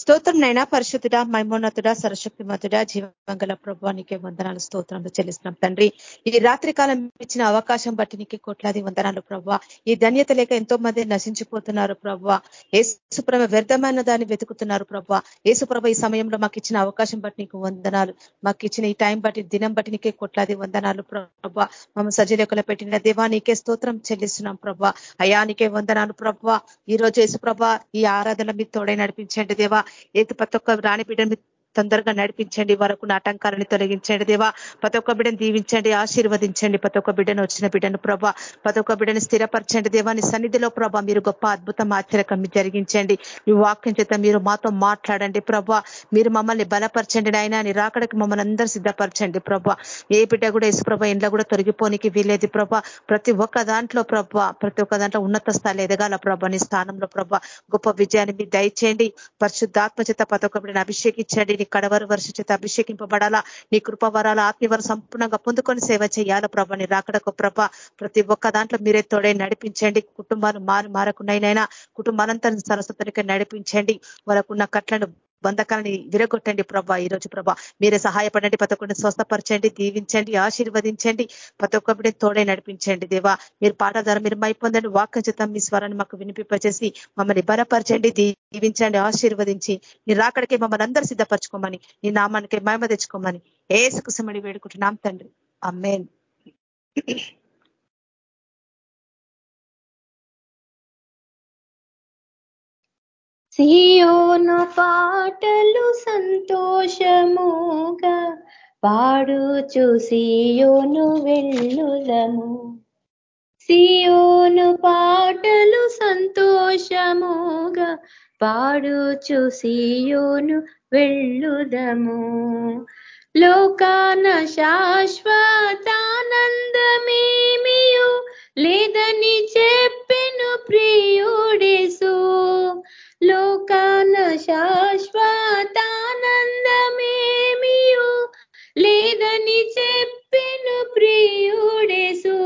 స్తోత్రం నైనా పరిశుద్ధుడ మైమోన్నతుడ సరశక్తి మతుడ జీవంగల ప్రభానికే వందనాలు స్తోత్రంలో చెల్లిస్తున్నాం. తండ్రి ఈ రాత్రి కాలం ఇచ్చిన అవకాశం బట్టి నీకు కోట్లాది వందనాలు ప్రభావ. ఈ ధన్యత లేక ఎంతో మంది నశించిపోతున్నారు ప్రభావ. ఏసుప్రభ వ్యర్థమైన దాన్ని వెతుకుతున్నారు ప్రభావ. ఏసుప్రభ ఈ సమయంలో మాకు ఇచ్చిన అవకాశం బట్టి నీకు వందనాలు. మాకు ఇచ్చిన ఈ టైం బట్టి దినం బట్టి నీకే కోట్లాది వందనాలు ప్రభా మమ్మల్ని సజీలకులు పెట్టిన దేవా నీకే స్తోత్రం చెల్లిస్తున్నాం ప్రభా అయానికే వందనాలు ప్రభావ. ఈ రోజు యేసుప్రభ ఈ ఆరాధన మీ తోడై నడిపించండి దేవా. ఏది ప్రతి ఒక్క రాణి బిడ్డని తొందరగా నడిపించండి. వరకు ఆటంకాలను తొలగించండి. దేవా ప్రతి ఒక్క బిడ్డను దీవించండి ఆశీర్వదించండి. ప్రతి ఒక్క బిడ్డను వచ్చిన బిడ్డను ప్రభా ప్రతి ఒక్క బిడ్డను స్థిరపరచండి. దేవాని సన్నిధిలో ప్రభా మీరు గొప్ప అద్భుతం ఆశ్చర్యకం జరిగించండి. మీ వాక్యం చేత మీరు మాతో మాట్లాడండి ప్రభా. మీరు మమ్మల్ని బలపరచండి నాయన. అని రాకడికి మమ్మల్ని అందరూ సిద్ధపరచండి ప్రభా. ఏ బిడ్డ కూడా ప్రభ ఇంట్లో కూడా తొలగిపోనికి వీలేదు ప్రభా. ప్రతి ఒక్క దాంట్లో ప్రభా ప్రతి ఒక్క దాంట్లో ఉన్నత స్థాయిలో ఎదగాల ప్రభా. నీ స్థానంలో ప్రభా గొప్ప విజయాన్ని మీరు దయచేయండి. పరిశుద్ధాత్మ చేత ప్రతి ఒక్క బిడ్డను అభిషేకించండి. ఇది కడవరు వర్ష చేత అభిషేకింపబడాలా? నీ కృప వరాల సంపూర్ణంగా పొందుకొని సేవ చేయాల ప్రభ? నీ రాకడకు ప్రభ ప్రతి ఒక్క దాంట్లో మీరే తోడే నడిపించండి. కుటుంబాలు మారు మారకున్నాయినైనా కుటుంబాలంతా సరస్వతునికి నడిపించండి. వాళ్ళకున్న కట్లను బంధకాలని విరగొట్టండి ప్రభా. రోజు ప్రభా మీరే సహాయపడండి ప్రతి స్వస్థపరచండి దీవించండి ఆశీర్వదించండి ప్రతి తోడే నడిపించండి దేవా. మీరు పాట ద్వారా మీరు మైపొందండి వాక్య చిత్తం మీ స్వరాన్ని మాకు వినిపింపచేసి మమ్మల్ని బలపరచండి దీవించండి ఆశీర్వదించి నీ రాకడికే మమ్మల్ని అందరూ సిద్ధపరచుకోమని నీ నామానికి మహిమ తెచ్చుకోమని ఏసుకుసమడి వేడుకుంటున్నాం తండ్రి. అమ్మేన్ సియోను పాటలు సంతోషముగా పాడుచు సియోను వెళ్ళుదము సియోను పాటలు సంతోషముగా పాడుచు సియోను వెళ్ళుదము లోకాన శాశ్వతానందమేమియు లేదని చెప్పెను ప్రియుడేసు. లోకాన శాశ్వతానందమేమియు లేదని చెప్పెను ప్రియుడేసు.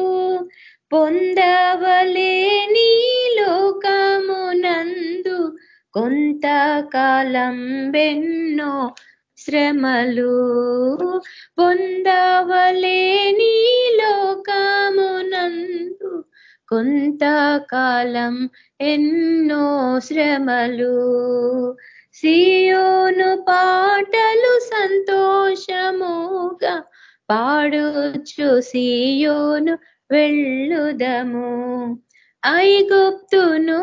పొందవలేని లోకమునందు కొంతకాలం వెన్నో శ్రమలు పొందవలేని లోకమునందు. కొంతకాలం ఎన్నో శ్రమలు సియోను పాటలు సంతోషముగా పాడుచు సియోను వెళ్ళుదము. ఐగుప్తును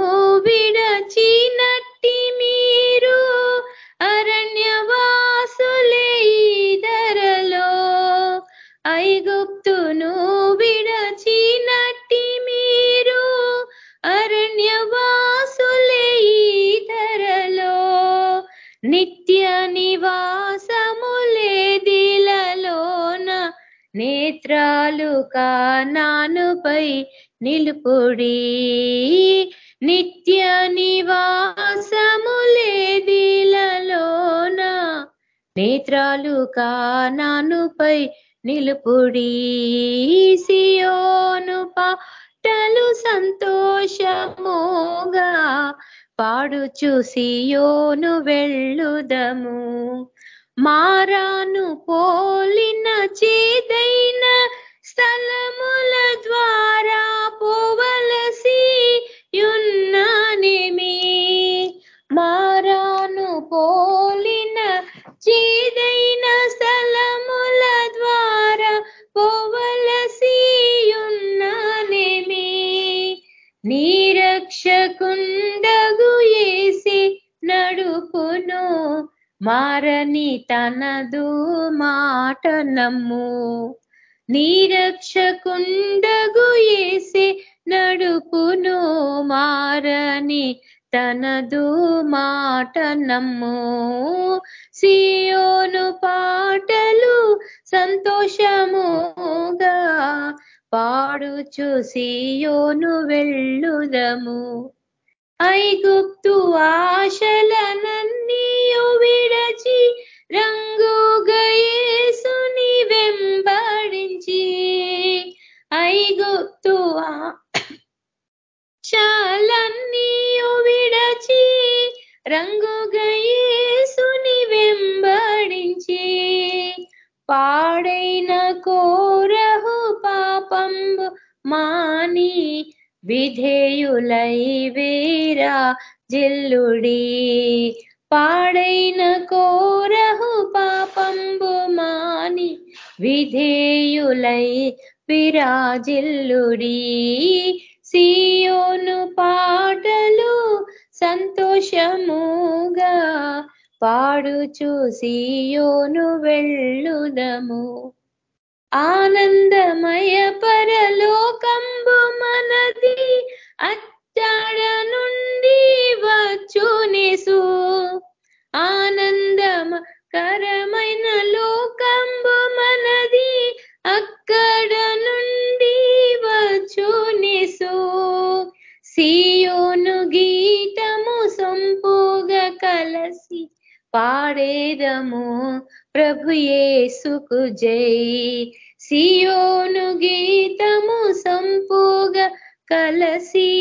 పాడేదము ప్రభుయేసుకు జై. సియోను గీతము సంపూగ కలసి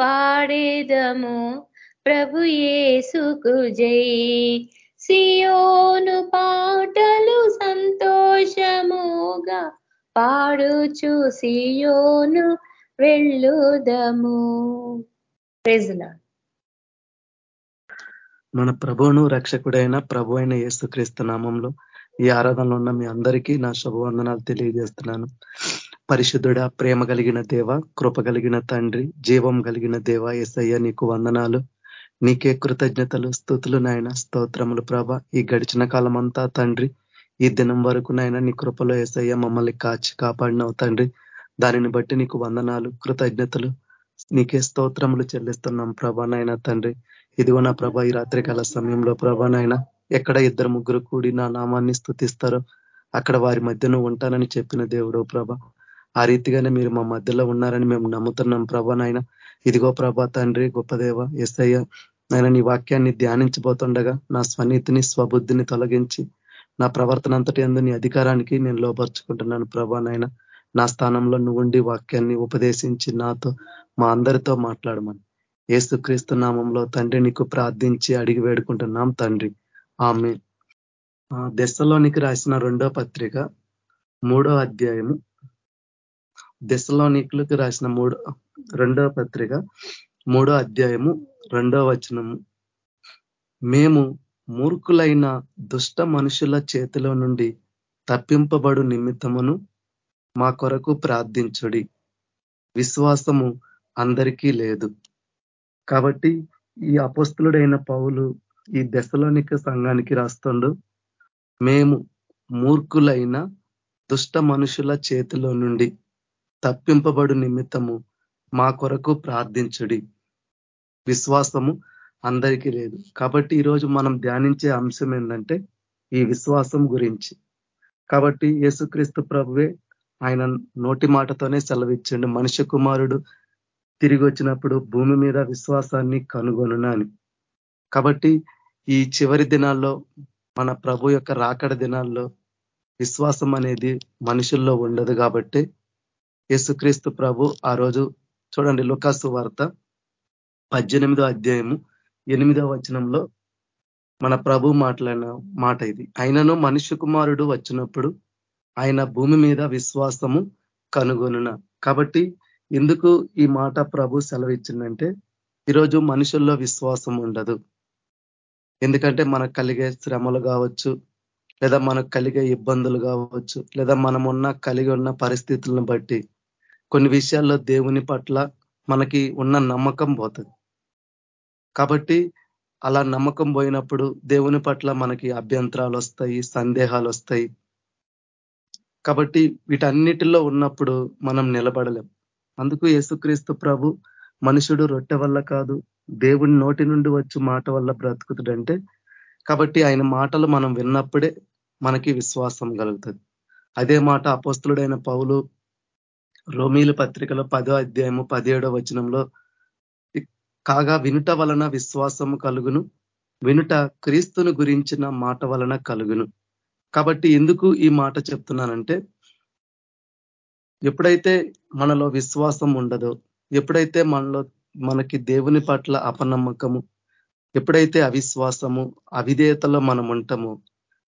పాడేదము ప్రభుయేసుకు జై. సియోను పాటలు సంతోషముగా పాడుచు సియోను వెళ్ళుదము. ప్రెజలా మన ప్రభువును రక్షకుడైన ప్రభు అయిన యేసుక్రీస్తు నామంలో ఈ ఆరాధనలో ఉన్న మీ అందరికీ నా శుభవందనాలు తెలియజేస్తున్నాను. పరిశుద్ధుడ ప్రేమ కలిగిన దేవ కృప కలిగిన తండ్రి జీవం కలిగిన దేవ ఎస్ఐ నీకు వందనాలు. నీకే కృతజ్ఞతలు స్థుతులు నాయన స్తోత్రములు ప్రభ. ఈ గడిచిన కాలం అంతా తండ్రి ఈ దినం వరకు నాయన నీ కృపలో ఎస్ఐయ మమ్మల్ని కాచి కాపాడినవు తండ్రి. దానిని బట్టి నీకు వందనాలు కృతజ్ఞతలు. నీకే స్తోత్రములు చెల్లిస్తున్నాం ప్రభా నాయన తండ్రి. ఇదిగో నా ప్రభ ఈ రాత్రికాల సమయంలో ప్రభా నాయన ఎక్కడ ఇద్దరు ముగ్గురు కూడి నా నామాన్ని స్థుతిస్తారో అక్కడ వారి మధ్యన ఉంటానని చెప్పిన దేవుడు ప్రభ ఆ రీతిగానే మీరు మా మధ్యలో ఉన్నారని మేము నమ్ముతున్నాం ప్రభా నాయన. ఇదిగో ప్రభా తండ్రి గొప్పదేవ ఎస్ఐ నాయన నీ వాక్యాన్ని ధ్యానించబోతుండగా నా స్వనీతిని స్వబుద్ధిని తొలగించి నా ప్రవర్తన అంతటి అందు నీ అధికారానికి నేను లోపరుచుకుంటున్నాను ప్రభా నాయన. నా స్థానంలో నువ్వుండి వాక్యాన్ని ఉపదేశించి నాతో మా అందరితో మాట్లాడమని. ఏసుక్రీస్తు నామంలో తండ్రి నీకు ప్రార్థించి అడిగి వేడుకుంటున్నాం తండ్రి. ఆమె దశలోనికి రాసిన రెండో పత్రిక మూడో అధ్యాయము. దశలోనికులకు రాసిన మూడో రెండో పత్రిక మూడో అధ్యాయము రెండో వచనము. మేము మూర్ఖులైన దుష్ట మనుషుల చేతిలో నుండి తప్పింపబడు నిమిత్తమును మా కొరకు ప్రార్థించుడి. విశ్వాసము అందరికీ లేదు. కాబట్టి ఈ అపస్తులుడైన పౌలు ఈ దశలోనిక సంఘానికి రాస్తుండు మేము మూర్ఖులైన దుష్ట మనుషుల చేతిలో నుండి తప్పింపబడు నిమిత్తము మా కొరకు ప్రార్థించుడి. విశ్వాసము అందరికీ లేదు. కాబట్టి ఈరోజు మనం ధ్యానించే అంశం ఏంటంటే ఈ విశ్వాసం గురించి. కాబట్టి యేసుక్రీస్తు ప్రభువే ఆయన నోటి మాటతోనే సెలవిచ్చండు. మనుష్య కుమారుడు తిరిగి వచ్చినప్పుడు భూమి మీద విశ్వాసాన్ని కనుగొనునని కాబట్టి ఈ చివరి దినాల్లో మన ప్రభు యొక్క రాకడ దినాల్లో విశ్వాసం అనేది మనుషుల్లో ఉండదు కాబట్టి యేసుక్రీస్తు ప్రభు ఆ రోజు చూడండి లుకాసు వార్త పద్దెనిమిదో అధ్యాయము ఎనిమిదో వచనంలో మన ప్రభు మాట్లాడిన మాట ఇది. ఆయనను మనుష్య కుమారుడు వచ్చినప్పుడు ఆయన భూమి మీద విశ్వాసము కనుగొనున కాబట్టి ఎందుకు ఈ మాట ప్రభు సెలవిచ్చిందంటే ఈరోజు మనుషుల్లో విశ్వాసం ఉండదు. ఎందుకంటే మనకు కలిగే శ్రమలు కావచ్చు లేదా మనకు కలిగే ఇబ్బందులు కావచ్చు లేదా మనం ఉన్న కలిగి ఉన్న పరిస్థితులను బట్టి కొన్ని విషయాల్లో దేవుని పట్ల మనకి ఉన్న నమ్మకం పోతుంది. కాబట్టి అలా నమ్మకం పోయినప్పుడు దేవుని పట్ల మనకి అభ్యంతరాలు వస్తాయి సందేహాలు వస్తాయి. కాబట్టి వీటన్నిటిలో ఉన్నప్పుడు మనం నిలబడలేం. అందుకు యేసుక్రీస్తు ప్రభు మనుషుడు రొట్టె వల్ల కాదు దేవుని నోటి నుండి వచ్చి మాట వల్ల బ్రతుకుతుడంటే కాబట్టి ఆయన మాటలు మనం విన్నప్పుడే మనకి విశ్వాసం కలుగుతుంది. అదే మాట అపోస్తుడైన పౌలు రోమీల పత్రికలో పదో అధ్యాయము పదిహేడో వచనంలో కాగా వినుట వలన విశ్వాసము కలుగును వినుట క్రీస్తును గురించిన మాట వలన కలుగును. కాబట్టి ఎందుకు ఈ మాట చెప్తున్నానంటే ఎప్పుడైతే మనలో విశ్వాసం ఉండదో ఎప్పుడైతే మనలో మనకి దేవుని పట్ల అపనమ్మకము ఎప్పుడైతే అవిశ్వాసము అవిధేయతలో మనం ఉంటామో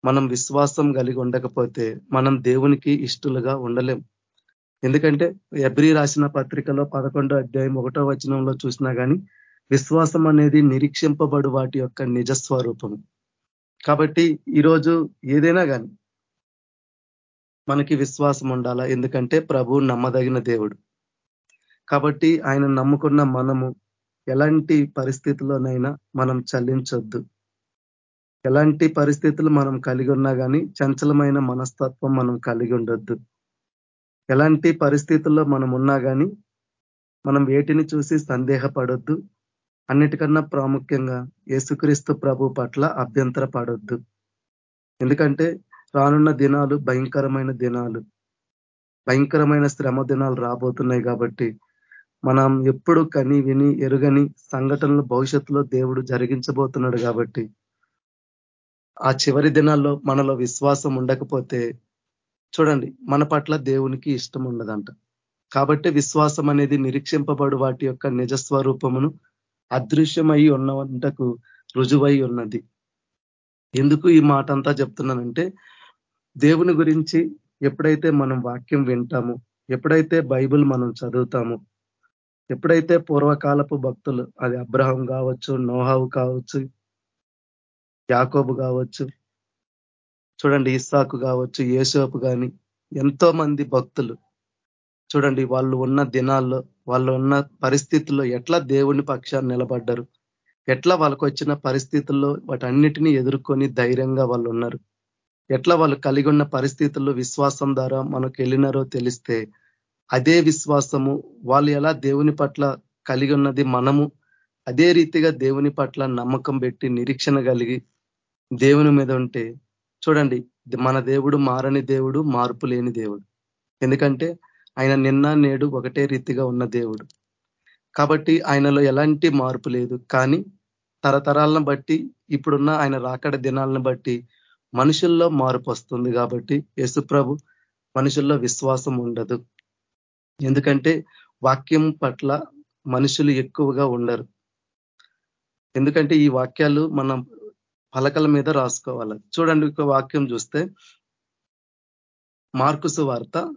మనం విశ్వాసం కలిగి ఉండకపోతే మనం దేవునికి ఇష్టలుగా ఉండలేం. ఎందుకంటే ఎబ్రి రాసిన పత్రికలో పదకొండో అధ్యాయం ఒకటో వచనంలో చూసినా కానీ విశ్వాసం అనేది నిరీక్షింపబడు వాటి యొక్క నిజస్వరూపము. కాబట్టి ఈరోజు ఏదైనా కానీ మనకి విశ్వాసం ఉండాలా? ఎందుకంటే ప్రభు నమ్మదగిన దేవుడు. కాబట్టి ఆయన నమ్ముకున్న మనము ఎలాంటి పరిస్థితుల్లోనైనా మనం చల్లించొద్దు. ఎలాంటి పరిస్థితులు మనం కలిగి ఉన్నా కానీ చంచలమైన మనస్తత్వం మనం కలిగి ఉండొద్దు. ఎలాంటి పరిస్థితుల్లో మనం ఉన్నా కానీ మనం వేటిని చూసి సందేహపడొద్దు. అన్నిటికన్నా ప్రాముఖ్యంగా యేసుక్రీస్తు ప్రభు పట్ల అభ్యంతర పడొద్దు ఎందుకంటే రానున్న దినాలు భయంకరమైన దినాలు. భయంకరమైన శ్రమ దినాలు రాబోతున్నాయి కాబట్టి మనం ఎప్పుడు కని విని ఎరుగని సంఘటనలు భవిష్యత్తులో దేవుడు జరిగించబోతున్నాడు కాబట్టి ఆ చివరి దినాల్లో మనలో విశ్వాసం ఉండకపోతే చూడండి మన పట్ల దేవునికి ఇష్టం ఉండదంట. కాబట్టి విశ్వాసం అనేది నిరీక్షింపబడు వాటి యొక్క నిజస్వరూపమును అదృశ్యమై ఉన్నవంటకు రుజువై ఉన్నది. ఎందుకు ఈ మాట అంతా చెప్తున్నానంటే దేవుని గురించి ఎప్పుడైతే మనం వాక్యం వింటామో ఎప్పుడైతే బైబిల్ మనం చదువుతామో ఎప్పుడైతే పూర్వకాలపు భక్తులు అది అబ్రహం కావచ్చు నోహావు కావచ్చు యాకోబు కావచ్చు చూడండి ఇస్సాకు కావచ్చు యేసోపు కానీ ఎంతో మంది భక్తులు చూడండి వాళ్ళు ఉన్న దినాల్లో వాళ్ళు ఉన్న పరిస్థితుల్లో ఎట్లా దేవుని పక్షాన్ని నిలబడ్డారు ఎట్లా వాళ్ళకు వచ్చిన పరిస్థితుల్లో వాటన్నిటినీ ఎదుర్కొని ధైర్యంగా వాళ్ళు ఉన్నారు. ఎట్లా వాళ్ళు కలిగి ఉన్న పరిస్థితుల్లో విశ్వాసం ద్వారా మనకు వెళ్ళినారో తెలిస్తే అదే విశ్వాసము వాళ్ళు ఎలా దేవుని పట్ల కలిగి ఉన్నది మనము అదే రీతిగా దేవుని పట్ల నమ్మకం పెట్టి నిరీక్షణ కలిగి దేవుని మీద ఉంటే చూడండి మన దేవుడు మారని దేవుడు మార్పు లేని దేవుడు. ఎందుకంటే ఆయన నిన్న నేడు ఒకటే రీతిగా ఉన్న దేవుడు. కాబట్టి ఆయనలో ఎలాంటి మార్పు లేదు. కానీ తరతరాలను బట్టి ఇప్పుడున్న ఆయన రాకడ దినాలను బట్టి మనుషుల్లో మార్పు వస్తుంది కాబట్టి యేసుప్రభు మనుషుల్లో విశ్వాసం ఉండదు. ఎందుకంటే వాక్యం పట్ల మనుషులు ఎక్కువగా ఉండరు. ఎందుకంటే ఈ వాక్యాలు మనం పలకల మీద రాసుకోవాలి. చూడండి ఒక వాక్యం చూస్తే మార్కుసు వార్త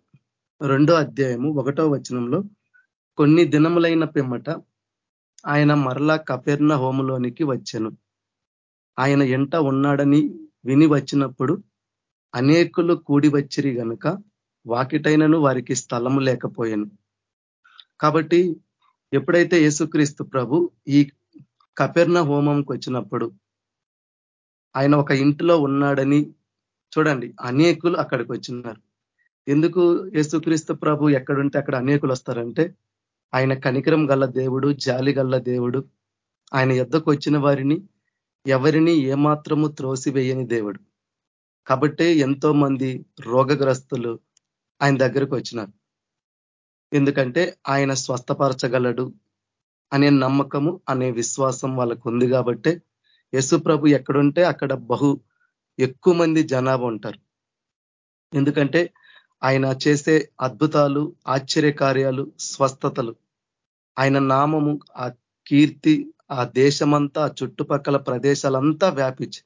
రెండో అధ్యాయము ఒకటో వచనంలో కొన్ని దినములైన పిమ్మట ఆయన మరలా కపెర్ణ హోములోనికి వచ్చెను. ఆయన ఎంట ఉన్నాడని విని వచ్చినప్పుడు అనేకులు కూడి వచ్చిరి గనుక వాకిటైనను వారికి స్థలము లేకపోయాను. కాబట్టి ఎప్పుడైతే యేసుక్రీస్తు ప్రభు ఈ కపెర్ణ హోమంకి వచ్చినప్పుడు ఆయన ఒక ఇంటిలో ఉన్నాడని చూడండి అనేకులు అక్కడికి వచ్చినారు. ఎందుకు యేసుక్రీస్తు ప్రభు ఎక్కడుంటే అక్కడ అనేకులు వస్తారంటే ఆయన కనికరం గల్ల దేవుడు జాలి గల్ల దేవుడు ఆయన ఎద్దకు వచ్చిన వారిని ఎవరిని ఏమాత్రము త్రోసివేయని దేవుడు. కాబట్టే ఎంతో మంది రోగగ్రస్తులు ఆయన దగ్గరకు వచ్చినారు. ఎందుకంటే ఆయన స్వస్థపరచగలడు అనే నమ్మకము అనే విశ్వాసం వాళ్ళకు ఉంది కాబట్టే యశు ప్రభు ఎక్కడుంటే అక్కడ బహు ఎక్కువ మంది జనాభా ఉంటారు. ఎందుకంటే ఆయన చేసే అద్భుతాలు ఆశ్చర్య కార్యాలు స్వస్థతలు ఆయన నామము ఆ కీర్తి ఆ దేశమంతా చుట్టుపక్కల ప్రదేశాలంతా వ్యాపించి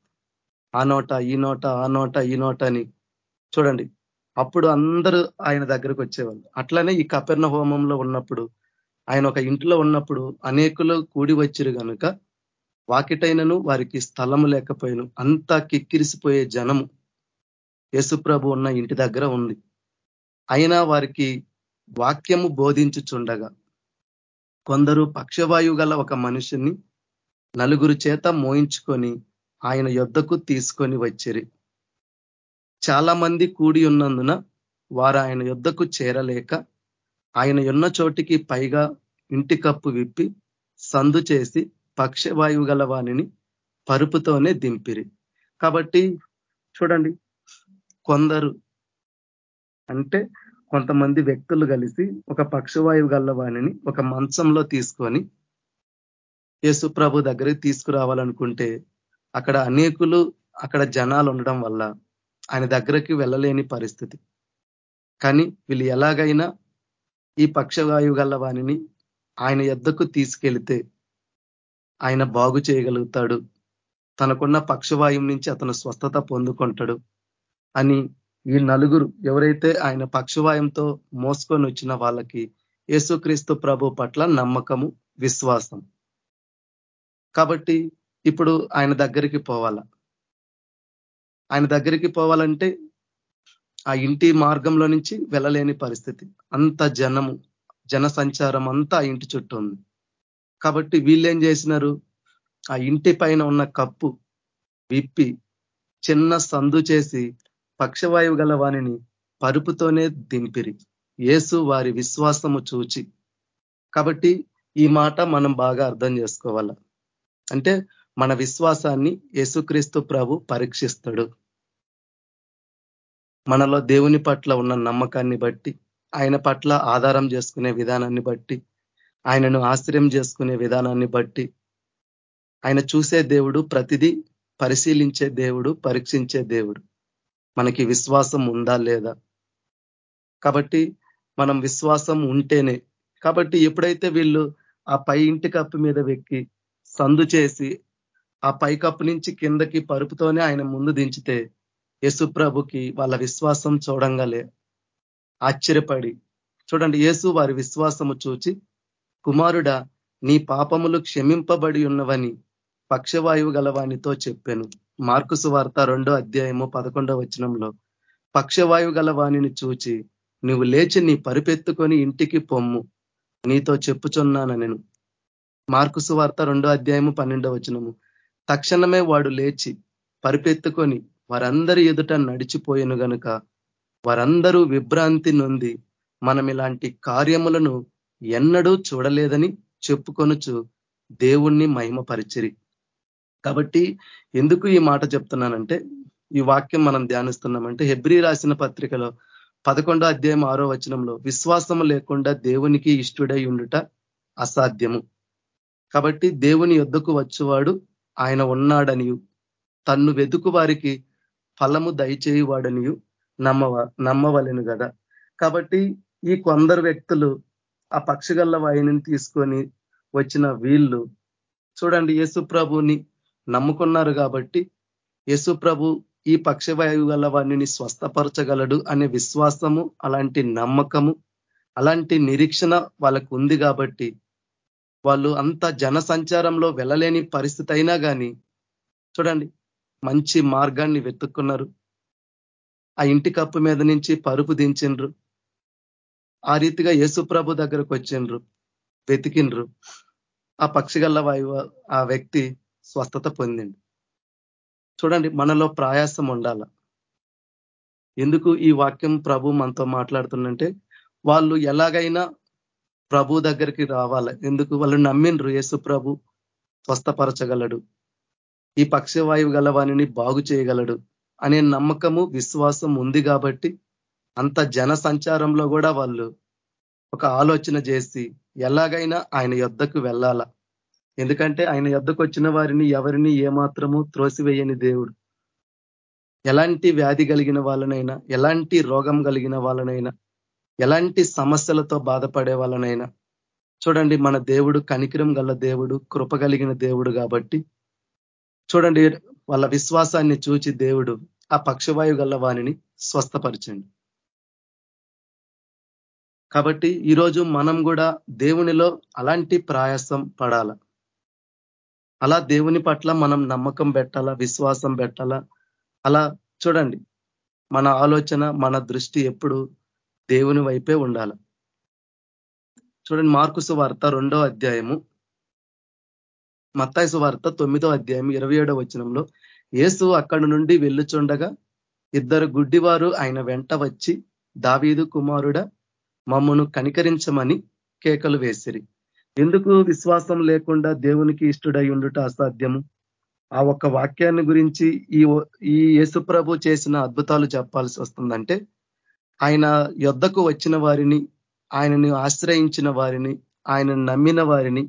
ఆ నోట ఈ నోట ఆ నోట ఈ నోట అని. చూడండి అప్పుడు అందరూ ఆయన దగ్గరకు వచ్చేవాళ్ళు. అట్లనే ఈ కపెర్ణ హోమంలో ఉన్నప్పుడు ఆయన ఒక ఇంట్లో ఉన్నప్పుడు అనేకులు కూడి వచ్చిరు కనుక వాకిటైనను వారికి స్థలము లేకపోయాను అంతా కిక్కిరిసిపోయే జనము యేసుప్రభు ఉన్న ఇంటి దగ్గర ఉంది. అయినా వారికి వాక్యము బోధించుచుండగా కొందరు పక్షవాయువు గల ఒక మనిషిని నలుగురు చేత మోయించుకొని ఆయన యొద్దకు తీసుకొని వచ్చిరి. చాలా మంది కూడి ఉన్నందున వారు ఆయన యుద్ధకు చేరలేక ఆయన ఉన్న చోటికి పైగా ఇంటి కప్పు విప్పి సందు చేసి పక్షవాయువు గల వాణిని పరుపుతోనే దింపిరి. కాబట్టి చూడండి కొందరు అంటే కొంతమంది వ్యక్తులు కలిసి ఒక పక్షవాయువు గల్ల వాణిని ఒక మంచంలో తీసుకొని యేసు ప్రభు దగ్గరికి తీసుకురావాలనుకుంటే అక్కడ అనేకులు అక్కడ జనాలు ఉండడం వల్ల ఆయన దగ్గరికి వెళ్ళలేని పరిస్థితి. కానీ వీళ్ళు ఎలాగైనా ఈ పక్షవాయువు గల్ల వాణిని ఆయన ఎద్దకు తీసుకెళితే ఆయన బాగు చేయగలుగుతాడు. తనకున్న పక్షవాయువు నుంచి అతను స్వస్థత పొందుకుంటాడు అని ఈ నలుగురు ఎవరైతే ఆయన పక్షవాయంతో మోసుకొని వచ్చిన వాళ్ళకి యేసుక్రీస్తు ప్రభు పట్ల నమ్మకము విశ్వాసం. కాబట్టి ఇప్పుడు ఆయన దగ్గరికి పోవాల. ఆయన దగ్గరికి పోవాలంటే ఆ ఇంటి మార్గంలో నుంచి వెళ్ళలేని పరిస్థితి. అంత జనము జన సంచారం అంతా ఆ ఇంటి చుట్టూ ఉంది. కాబట్టి వీళ్ళేం చేసినారు? ఆ ఇంటి పైన ఉన్న కప్పు విప్పి చిన్న సందు చేసి పక్షవాయువు గల వాణిని పరుపుతోనే దింపిరి. ఏసు వారి విశ్వాసము చూచి. కాబట్టి ఈ మాట మనం బాగా అర్థం చేసుకోవాల. అంటే మన విశ్వాసాన్ని యేసుక్రీస్తు ప్రభు పరీక్షిస్తాడు. మనలో దేవుని పట్ల ఉన్న నమ్మకాన్ని బట్టి ఆయన పట్ల ఆధారం చేసుకునే విధానాన్ని బట్టి ఆయనను ఆశ్రయం చేసుకునే విధానాన్ని బట్టి ఆయన చూసే దేవుడు ప్రతిదీ పరిశీలించే దేవుడు పరీక్షించే దేవుడు. మనకి విశ్వాసం ఉందా లేదా? కాబట్టి మనం విశ్వాసం ఉంటేనే కాబట్టి ఎప్పుడైతే వీళ్ళు ఆ పై ఇంటి కప్పు మీద వెక్కి సందు చేసి ఆ పై కప్పు నుంచి కిందకి పరుపుతోనే ఆయన ముందు దించితే యేసుప్రభుకి వాళ్ళ విశ్వాసం చూడంగలే ఆశ్చర్యపడి చూడండి యేసు వారి విశ్వాసము చూచి కుమారుడా నీ పాపములు క్షమింపబడి ఉన్నవని పక్షవాయువు గలవానితో చెప్పాను. మార్కుసు వార్త రెండో అధ్యాయము పదకొండో వచనంలో పక్షవాయువు గల వాణిని చూచి నువ్వు లేచి నీ పరిపెత్తుకొని ఇంటికి పొమ్ము. నీతో చెప్పుచున్నాను నేను మార్కుసు వార్త రెండో అధ్యాయము పన్నెండో వచనము తక్షణమే వాడు లేచి పరిపెత్తుకొని వారందరి ఎదుట నడిచిపోయాను గనుక వారందరూ విభ్రాంతి నొంది మనం ఇలాంటి కార్యములను ఎన్నడూ చూడలేదని చెప్పుకొనుచు దేవుణ్ణి మహిమపరిచిరి. కాబట్టి ఎందుకు ఈ మాట చెప్తున్నానంటే ఈ వాక్యం మనం ధ్యానిస్తున్నామంటే హెబ్రి రాసిన పత్రికలో పదకొండో అధ్యాయం ఆరో వచనంలో విశ్వాసము లేకుండా దేవునికి ఇష్టుడై ఉండుట అసాధ్యము. కాబట్టి దేవుని యుద్ధకు వచ్చేవాడు ఆయన ఉన్నాడనియు. తన్ను వెతుకు వారికి ఫలము దయచేయువాడనియు నమ్మవ నమ్మవలెను కదా కాబట్టి ఈ కొందరు వ్యక్తులు ఆ పక్షిగల్ల వాయిని తీసుకొని వచ్చిన వీళ్ళు చూడండి యేసు ప్రభుని నమ్ముకున్నారు కాబట్టి యేసు ప్రభు ఈ పక్షవాయువు గల వాణిని స్వస్థపరచగలడు అనే విశ్వాసము అలాంటి నమ్మకము అలాంటి నిరీక్షణ వాళ్ళకు ఉంది కాబట్టి వాళ్ళు అంత జన సంచారంలో వెళ్ళలేని పరిస్థితి అయినా కానీ చూడండి మంచి మార్గాన్ని వెతుక్కున్నారు. ఆ ఇంటి కప్పు మీద నుంచి పరుపు దించిండ్రు. ఆ రీతిగా యేసుప్రభు దగ్గరకు వచ్చిండ్రు వెతికిండ్రు. ఆ పక్షిగల్ల వాయువు ఆ వ్యక్తి స్వస్థత పొందిండు చూడండి మనలో ప్రయాసం ఉండాల. ఎందుకు ఈ వాక్యం ప్రభు మనతో మాట్లాడుతుందంటే వాళ్ళు ఎలాగైనా ప్రభు దగ్గరికి రావాలి. ఎందుకు? వాళ్ళు నమ్మిండ్రు యేసు ప్రభు స్వస్థపరచగలడు. ఈ పక్షవాయువు గల వాణిని బాగు చేయగలడు అనే నమ్మకము విశ్వాసం ఉంది కాబట్టి అంత జన సంచారంలో కూడా వాళ్ళు ఒక ఆలోచన చేసి ఎలాగైనా ఆయన యుద్ధకు వెళ్ళాల. ఎందుకంటే ఆయన ఎద్దకు వచ్చిన వారిని ఎవరిని ఏమాత్రము త్రోసివేయని దేవుడు. ఎలాంటి వ్యాధి కలిగిన వాళ్ళనైనా ఎలాంటి రోగం కలిగిన వాళ్ళనైనా ఎలాంటి సమస్యలతో బాధపడే వాళ్ళనైనా చూడండి మన దేవుడు కనికిరం గల దేవుడు కృప కలిగిన దేవుడు కాబట్టి చూడండి వాళ్ళ విశ్వాసాన్ని చూచి దేవుడు ఆ పక్షవాయు గల వాణిని స్వస్థపరచండి. కాబట్టి ఈరోజు మనం కూడా దేవునిలో అలాంటి ప్రయాసం పడాల. అలా దేవుని పట్ల మనం నమ్మకం పెట్టాలా విశ్వాసం పెట్టాలా? అలా చూడండి. మన ఆలోచన మన దృష్టి ఎప్పుడు దేవుని వైపే ఉండాల? చూడండి మార్కుసు వార్త రెండో అధ్యాయము. మత్తాయిసు వార్త తొమ్మిదో అధ్యాయం ఇరవై ఏడో వచనంలో ఏసు అక్కడి నుండి వెళ్ళుచుండగా ఇద్దరు గుడ్డివారు ఆయన వెంట వచ్చి దావీదు కుమారుడ మమ్మను కనికరించమని కేకలు వేసిరి. ఎందుకు విశ్వాసం లేకుండా దేవునికి ఇష్టడై ఉండుట అసాధ్యము? ఆ ఒక్క వాక్యాన్ని గురించి ఈ ఈ యేసుప్రభు చేసిన అద్భుతాలు చెప్పాల్సి వస్తుందంటే ఆయన యొద్దకు వచ్చిన వారిని ఆయనని ఆశ్రయించిన వారిని ఆయనను నమ్మిన వారిని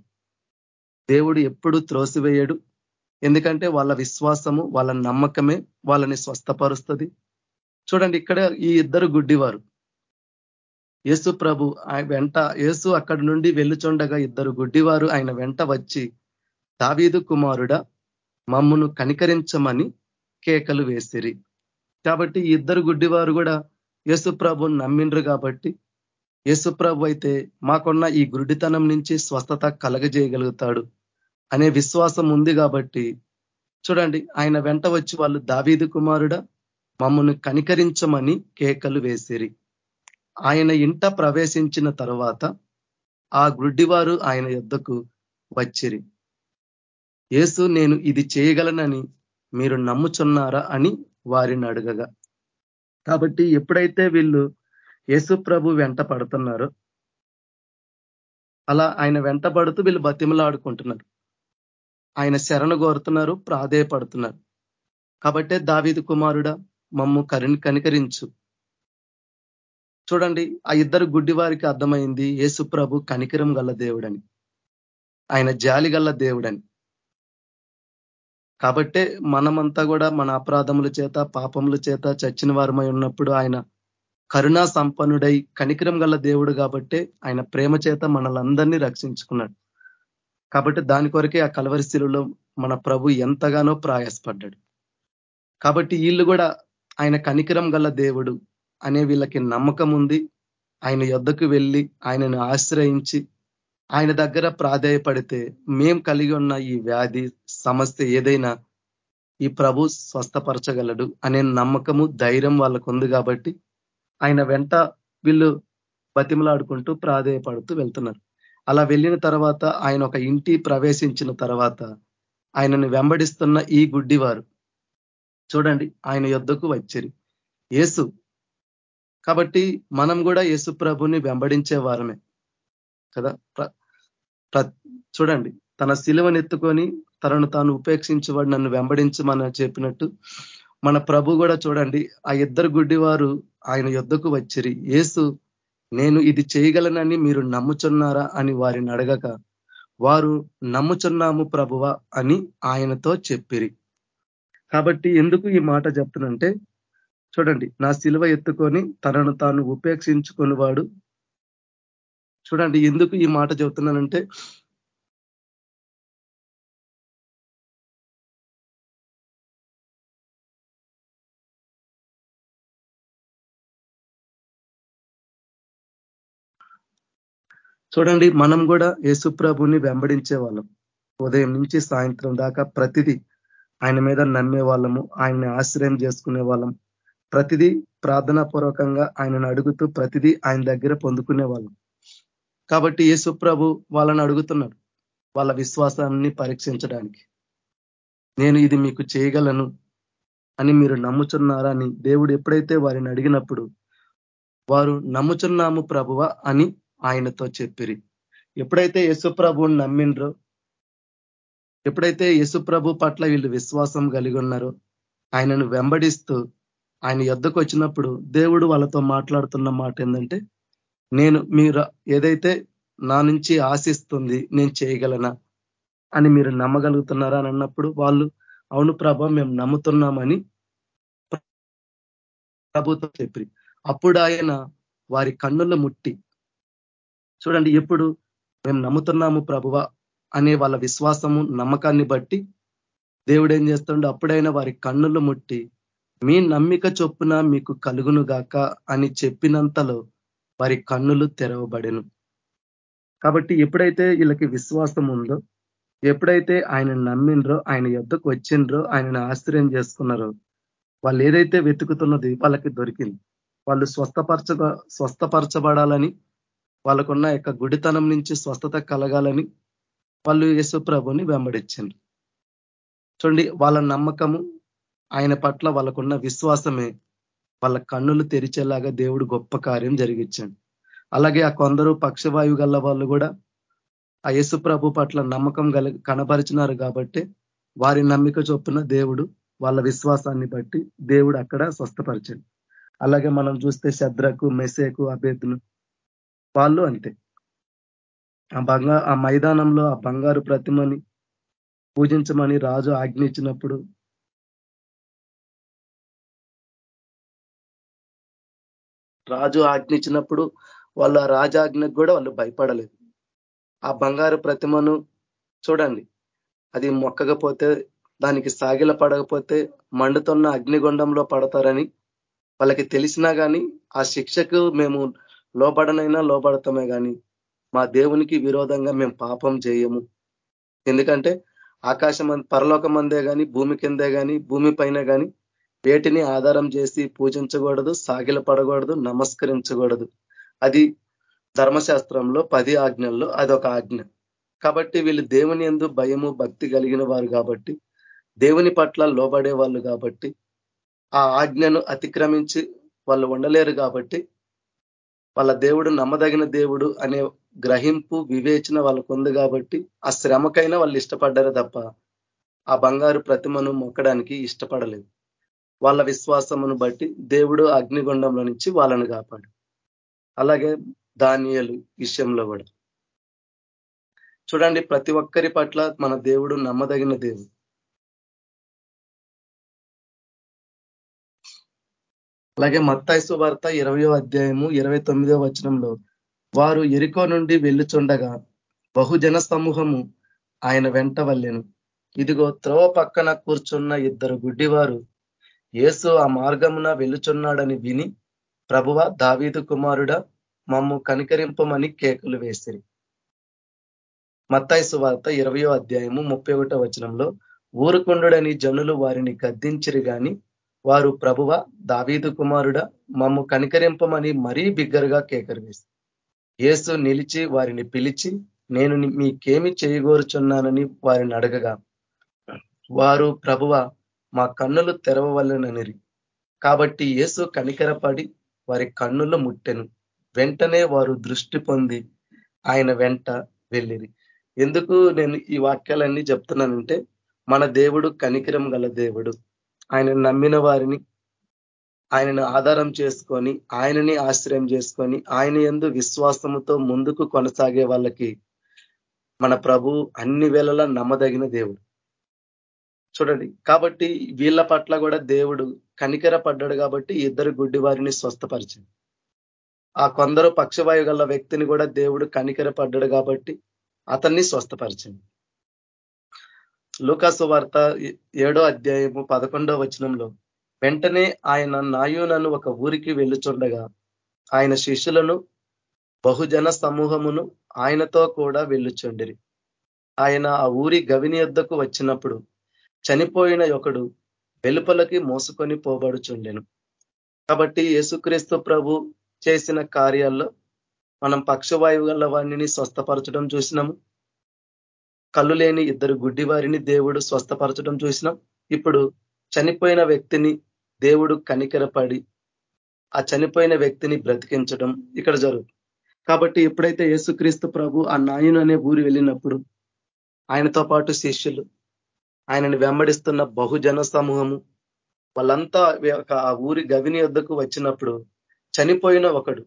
దేవుడు ఎప్పుడు త్రోసివేయడు. ఎందుకంటే వాళ్ళ విశ్వాసము వాళ్ళ నమ్మకమే వాళ్ళని స్వస్థపరుస్తుంది. చూడండి ఇక్కడ ఈ ఇద్దరు గుడ్డివారు. యేసు ప్రభు వెంట యేసు అక్కడి నుండి వెళ్ళుచుండగా ఇద్దరు గుడ్డివారు ఆయన వెంట వచ్చి దావీదు కుమారుడ మమ్మను కనికరించమని కేకలు వేసిరి. కాబట్టి ఇద్దరు గుడ్డివారు కూడా యేసుప్రభుని నమ్మిండ్రు కాబట్టి యేసుప్రభు అయితే మాకున్న ఈ గుడ్డితనం నుంచి స్వస్థత కలగజేయగలుగుతాడు అనే విశ్వాసం ఉంది కాబట్టి చూడండి ఆయన వెంట వచ్చి వాళ్ళు దావీదు కుమారుడ మమ్మల్ని కనికరించమని కేకలు వేసిరి. ఆయన ఇంట ప్రవేశించిన తర్వాత ఆ గుడ్డివారు ఆయన యుద్ధకు వచ్చిరి. యేసు నేను ఇది చేయగలనని మీరు నమ్ముచున్నారా? అని వారిని అడగగా. కాబట్టి ఎప్పుడైతే వీళ్ళు యేసు ప్రభు వెంట పడుతున్నారో అలా ఆయన వెంట పడుతూ వీళ్ళు బతిమలాడుకుంటున్నారు. ఆయన శరణు కోరుతున్నారు ప్రాధేయపడుతున్నారు. కాబట్టే దావిది కుమారుడ మమ్ము కరిని కనికరించు. చూడండి ఆ ఇద్దరు గుడ్డి వారికి అర్థమైంది యేసు ప్రభు కనికరం గల దేవుడని. ఆయన జాలి గల్ల దేవుడని. కాబట్టే మనమంతా కూడా మన అపరాధముల చేత పాపముల చేత చచ్చిన వారమై ఉన్నప్పుడు ఆయన కరుణా సంపన్నుడై కనికరం గల దేవుడు కాబట్టే ఆయన ప్రేమ చేత మనలందరినీ రక్షించుకున్నాడు. కాబట్టి దాని కొరకే ఆ కలవరిశిలలో మన ప్రభు ఎంతగానో ప్రయాసపడ్డాడు. కాబట్టి వీళ్ళు కూడా ఆయన కనికరం గల దేవుడు అనే వీళ్ళకి నమ్మకం ఉంది. ఆయన యొద్దకు వెళ్ళి ఆయనను ఆశ్రయించి ఆయన దగ్గర ప్రాధాయపడితే మేం కలిగి ఉన్న ఈ వ్యాధి సమస్య ఏదైనా ఈ ప్రభు స్వస్థపరచగలడు అనే నమ్మకము ధైర్యం వాళ్ళకు ఉంది కాబట్టి ఆయన వెంట వీళ్ళు బతిమలాడుకుంటూ ప్రాధేయపడుతూ వెళ్తున్నారు. అలా వెళ్ళిన తర్వాత ఆయన ఒక ఇంటి ప్రవేశించిన తర్వాత ఆయనను వెంబడిస్తున్న ఈ గుడ్డివారు చూడండి ఆయన యుద్ధకు వచ్చారు. యేసు కాబట్టి మనం కూడా యేసు ప్రభుని వెంబడించే వారమే. కదా? చూడండి తన శిలువనెత్తుకొని తనను తాను ఉపేక్షించేవాడు నన్ను వెంబడించమని చెప్పినట్టు మన ప్రభు కూడా చూడండి ఆ ఇద్దరు గుడ్డివారు ఆయన యుద్ధకు వచ్చిరి ఏసు నేను ఇది చేయగలనని మీరు నమ్ముచున్నారా? అని వారిని అడగక వారు నమ్ముచున్నాము ప్రభువ అని ఆయనతో చెప్పిరి. కాబట్టి ఎందుకు ఈ మాట చెప్తున్నంటే చూడండి నా శిలువ ఎత్తుకొని తనను తాను ఉపేక్షించుకుని వాడు. చూడండి ఎందుకు ఈ మాట చెబుతున్నానంటే చూడండి మనం కూడా యేసుప్రభుని వెంబడించే వాళ్ళం. ఉదయం నుంచి సాయంత్రం దాకా ప్రతిదీ ఆయన మీద నమ్మే వాళ్ళము ఆయన్ని ఆశ్రయం చేసుకునే వాళ్ళం ప్రతిదీ ప్రార్థనా పూర్వకంగా ఆయనను అడుగుతూ ప్రతిదీ ఆయన దగ్గర పొందుకునే వాళ్ళం కాబట్టి యేసుప్రభు వాళ్ళని అడుగుతున్నాడు వాళ్ళ విశ్వాసాన్ని పరీక్షించడానికి. నేను ఇది మీకు చేయగలను అని మీరు నమ్ముచున్నారా అని దేవుడు ఎప్పుడైతే వారిని అడిగినప్పుడు వారు నమ్ముచున్నాము ప్రభువ అని ఆయనతో చెప్పిరి. ఎప్పుడైతే యశుప్రభుని నమ్మిండ్రో ఎప్పుడైతే యశుప్రభు పట్ల వీళ్ళు విశ్వాసం కలిగి ఉన్నారో ఆయనను వెంబడిస్తూ ఆయన యుద్ధకు వచ్చినప్పుడు దేవుడు వాళ్ళతో మాట్లాడుతున్న మాట ఏంటంటే నేను మీరు ఏదైతే నా నుంచి ఆశిస్తుంది నేను చేయగలనా అని మీరు నమ్మగలుగుతున్నారా అని అన్నప్పుడు వాళ్ళు అవును ప్రభ మేము నమ్ముతున్నామని ప్రభుత్వం చెప్పి అప్పుడు ఆయన వారి కన్నుల ముట్టి చూడండి ఎప్పుడు మేము నమ్ముతున్నాము ప్రభువ అనే వాళ్ళ విశ్వాసము నమ్మకాన్ని బట్టి దేవుడు ఏం చేస్తుండో? అప్పుడైనా వారి కన్నులు ముట్టి మీ నమ్మిక చొప్పున మీకు కలుగును గాక అని చెప్పినంతలో వారి కన్నులు తెరవబడెను. కాబట్టి ఎప్పుడైతే వీళ్ళకి విశ్వాసం ఉందో ఎప్పుడైతే ఆయన నమ్మిండ్రో ఆయన యుద్ధకు వచ్చిండ్రో ఆయనను ఆశ్చర్యం చేసుకున్నారో వాళ్ళు ఏదైతే వెతుకుతున్నది వాళ్ళకి దొరికింది వాళ్ళు స్వస్థపరచ స్వస్థపరచబడాలని వాళ్ళకున్న యొక్క గుడితనం నుంచి స్వస్థత కలగాలని వాళ్ళు యేసు ప్రభుని వెంబడించండి చూడండి వాళ్ళ నమ్మకము ఆయన పట్ల వాళ్ళకున్న విశ్వాసమే వాళ్ళ కన్నులు తెరిచేలాగా దేవుడు గొప్ప కార్యం జరిగించండి. అలాగే ఆ కొందరు పక్షవాయువు గల్ల వాళ్ళు కూడా ఆ యేసు ప్రభు పట్ల నమ్మకం గల కనపరిచినారు కాబట్టి వారి నమ్మిక చొప్పున దేవుడు వాళ్ళ విశ్వాసాన్ని బట్టి దేవుడు అక్కడ స్వస్థపరచండి. అలాగే మనం చూస్తే శద్రకు మెసేకు అభేద్ను వాళ్ళు అంతే. ఆ బంగా ఆ మైదానంలో ఆ బంగారు ప్రతిమని పూజించమని రాజు ఆజ్ఞించినప్పుడు రాజు ఆజ్ఞించినప్పుడు వాళ్ళ రాజాజ్ఞకు కూడా వాళ్ళు భయపడలేదు. ఆ బంగారు ప్రతిమను చూడండి. అది మొక్కకపోతే దానికి సాగిల పడకపోతే మండుతున్న అగ్నిగుండంలో పడతారని వాళ్ళకి తెలిసినా కానీ ఆ శిక్షకు మేము లోపడనైనా లోపడతామే కానీ మా దేవునికి విరోధంగా మేము పాపం చేయము. ఎందుకంటే ఆకాశం పరలోకం అందే కానీ భూమి కిందే కానీ భూమి పైన కానీ వేటిని ఆధారం చేసి పూజించకూడదు సాగిల పడకూడదు నమస్కరించకూడదు. అది ధర్మశాస్త్రంలో పది ఆజ్ఞల్లో అదొక ఆజ్ఞ. కాబట్టి వీళ్ళు దేవుని ఎందు భయము భక్తి కలిగిన వారు కాబట్టి దేవుని పట్ల లోబడే వాళ్ళు కాబట్టి ఆ ఆజ్ఞను అతిక్రమించి వాళ్ళు ఉండలేరు కాబట్టి వాళ్ళ దేవుడు నమ్మదగిన దేవుడు అనే గ్రహింపు వివేచన వాళ్ళకు ఉంది కాబట్టి ఆ శ్రమకైనా వాళ్ళు ఇష్టపడ్డారు తప్ప ఆ బంగారు ప్రతిమను మొక్కడానికి ఇష్టపడలేదు. వాళ్ళ విశ్వాసమును బట్టి దేవుడు అగ్నిగుండంలో నుంచి వాళ్ళను కాపాడు. అలాగే ధాన్యాలు విషయంలో కూడా. చూడండి ప్రతి ఒక్కరి పట్ల మన దేవుడు నమ్మదగిన దేవుడు. అలాగే మత్తాయిసు వార్త ఇరవయో అధ్యాయము ఇరవై తొమ్మిదో వచనంలో వారు ఎరికో నుండి వెళ్ళుచుండగా బహుజన సమూహము ఆయన వెంట వల్లెను. ఇదిగో త్రోవ పక్కన కూర్చున్న ఇద్దరు గుడ్డివారు యేసు ఆ మార్గమున వెళ్ళుచున్నాడని విని ప్రభువ దావీదు కుమారుడ మమ్ము కనికరింపమని కేకులు వేసిరి. మత్తాయిసు వార్త ఇరవయో అధ్యాయము ముప్పై ఒకటో వచనంలో ఊరుకుండుడని జనులు వారిని గద్దించిరి గాని వారు ప్రభువ దావీదు కుమారుడ మమ్ము కనికరింపమని మరీ బిగ్గరగా కేకరు వేసి యేసు నిలిచి వారిని పిలిచి నేను మీకేమి చేయగోరుచున్నానని వారిని అడగగా వారు ప్రభువ మా కన్నులు తెరవవలననిరి. కాబట్టి యేసు కనికరపడి వారి కన్నులు ముట్టెను. వెంటనే వారు దృష్టి పొంది ఆయన వెంట వెళ్ళిరి. ఎందుకు నేను ఈ వాక్యాలన్నీ చెప్తున్నానంటే మన దేవుడు కనికరం గల దేవుడు. ఆయన నమ్మిన వారిని ఆయనను ఆధారం చేసుకొని ఆయనని ఆశ్రయం చేసుకొని ఆయన ఎందు విశ్వాసముతో ముందుకు కొనసాగే వాళ్ళకి మన ప్రభు అన్ని వేళలా నమ్మదగిన దేవుడు. చూడండి కాబట్టి వీళ్ళ పట్ల కూడా దేవుడు కనికర పడ్డాడు కాబట్టి ఇద్దరు గుడ్డి వారిని స్వస్థపరిచింది. ఆ కొందరు పక్షవాయు గల వ్యక్తిని కూడా దేవుడు కనికర పడ్డాడు కాబట్టి అతన్ని స్వస్థపరిచింది. లూకాసు వార్త ఏడో అధ్యాయము పదకొండో వచనంలో వెంటనే ఆయన నాయునను ఒక ఊరికి వెళ్ళుచుండగా ఆయన శిష్యులను బహుజన సమూహమును ఆయనతో కూడా వెళ్ళుచుండిరి. ఆయన ఆ ఊరి గవిని యొద్దకు వచ్చినప్పుడు చనిపోయిన ఒకడు వెలుపలకి మోసుకొని పోబడుచుండెను. కాబట్టి యేసుక్రీస్తు ప్రభు చేసిన కార్యాల్లో మనం పక్షవాయువు గల వారిని స్వస్థపరచడం చూసినాము. కళ్ళు లేని ఇద్దరు గుడ్డి వారిని దేవుడు స్వస్థపరచడం చూసినాం. ఇప్పుడు చనిపోయిన వ్యక్తిని దేవుడు కనికరపడి ఆ చనిపోయిన వ్యక్తిని బ్రతికించడం ఇక్కడ జరుగుతుంది. కాబట్టి ఎప్పుడైతే యేసుక్రీస్తు ప్రభు ఆ నాయను అనే ఊరు వెళ్ళినప్పుడు ఆయనతో పాటు శిష్యులు ఆయనని వెంబడిస్తున్న బహుజన సమూహము. వాళ్ళంతా ఆ ఊరి గవిని వద్దకు వచ్చినప్పుడు చనిపోయిన ఒకడు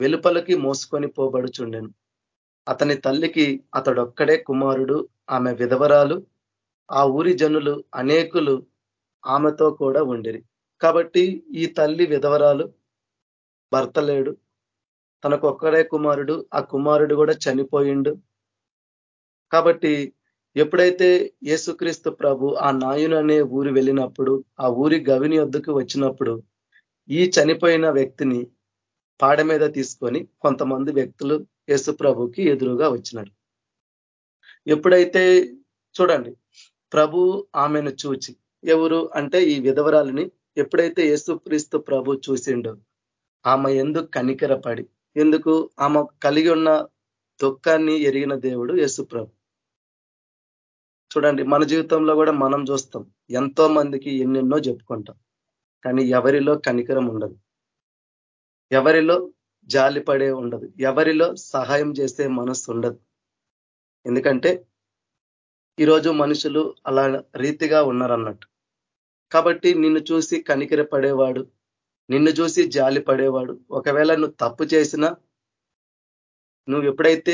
వెలుపలకి మోసుకొని పోబడుచుండెను. అతని తల్లికి అతడొక్కడే కుమారుడు ఆమె విధవరాలు. ఆ ఊరి జనులు అనేకులు ఆమెతో కూడా ఉండిరి. కాబట్టి ఈ తల్లి విధవరాలు భర్త లేడు. తనకు ఒక్కడే కుమారుడు ఆ కుమారుడు కూడా చనిపోయిండు. కాబట్టి ఎప్పుడైతే యేసుక్రీస్తు ప్రభు ఆ నాయును అనే ఊరు వెళ్ళినప్పుడు ఆ ఊరి గవిని వద్దకు వచ్చినప్పుడు ఈ చనిపోయిన వ్యక్తిని పాడ మీద తీసుకొని కొంతమంది వ్యక్తులు యేసు ప్రభుకి ఎదురుగా వచ్చినారు. ఎప్పుడైతే చూడండి ప్రభు ఆమెను చూచి ఎవరు అంటే ఈ విధవరాలని ఎప్పుడైతే యేసుక్రీస్తు ప్రభు చూసిండో ఆమె ఎందుకు కనికరపడి ఎందుకు? ఆమె కలిగి ఉన్న దుఃఖాన్ని ఎరిగిన దేవుడు యేసు ప్రభు. చూడండి మన జీవితంలో కూడా మనం చూస్తాం ఎంతో మందికి ఎన్నెన్నో చెప్పుకుంటాం కానీ ఎవరిలో కనికరం ఉండదు. ఎవరిలో జాలిపడే ఉండదు. ఎవరిలో సహాయం చేసే మనస్సు ఉండదు. ఎందుకంటే ఈరోజు మనుషులు అలా రీతిగా ఉన్నారన్నట్టు. కాబట్టి నిన్ను చూసి కనికిర పడేవాడు నిన్ను చూసి జాలి పడేవాడు ఒకవేళ నువ్వు తప్పు చేసినా నువ్వు ఎప్పుడైతే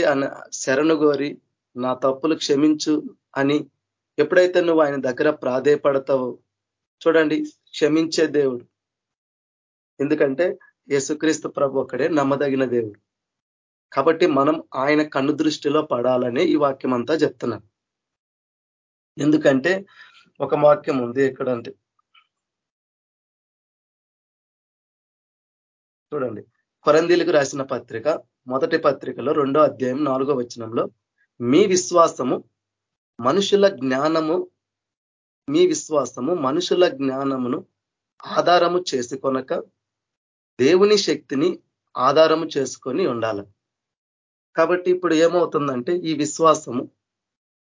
శరణు గోరి నా తప్పులు క్షమించు అని ఎప్పుడైతే నువ్వు ఆయన దగ్గర ప్రాధేయపడతావో చూడండి క్షమించే దేవుడు. ఎందుకంటే యేసుక్రీస్తు ప్రభు ఒక్కడే నమ్మదగిన దేవుడు. కాబట్టి మనం ఆయన కన్ను దృష్టిలో పడాలని ఈ వాక్యం అంతా చెప్తున్నాను. ఎందుకంటే ఒక వాక్యం ఉంది ఎక్కడంటే చూడండి కొరందీలకు రాసిన పత్రిక మొదటి పత్రికలో రెండో అధ్యాయం నాలుగో వచనంలో మీ విశ్వాసము మనుషుల జ్ఞానము మీ విశ్వాసము మనుషుల జ్ఞానమును ఆధారము చేసుకొనక దేవుని శక్తిని ఆధారము చేసుకొని ఉండాలి. కాబట్టి ఇప్పుడు ఏమవుతుందంటే ఈ విశ్వాసము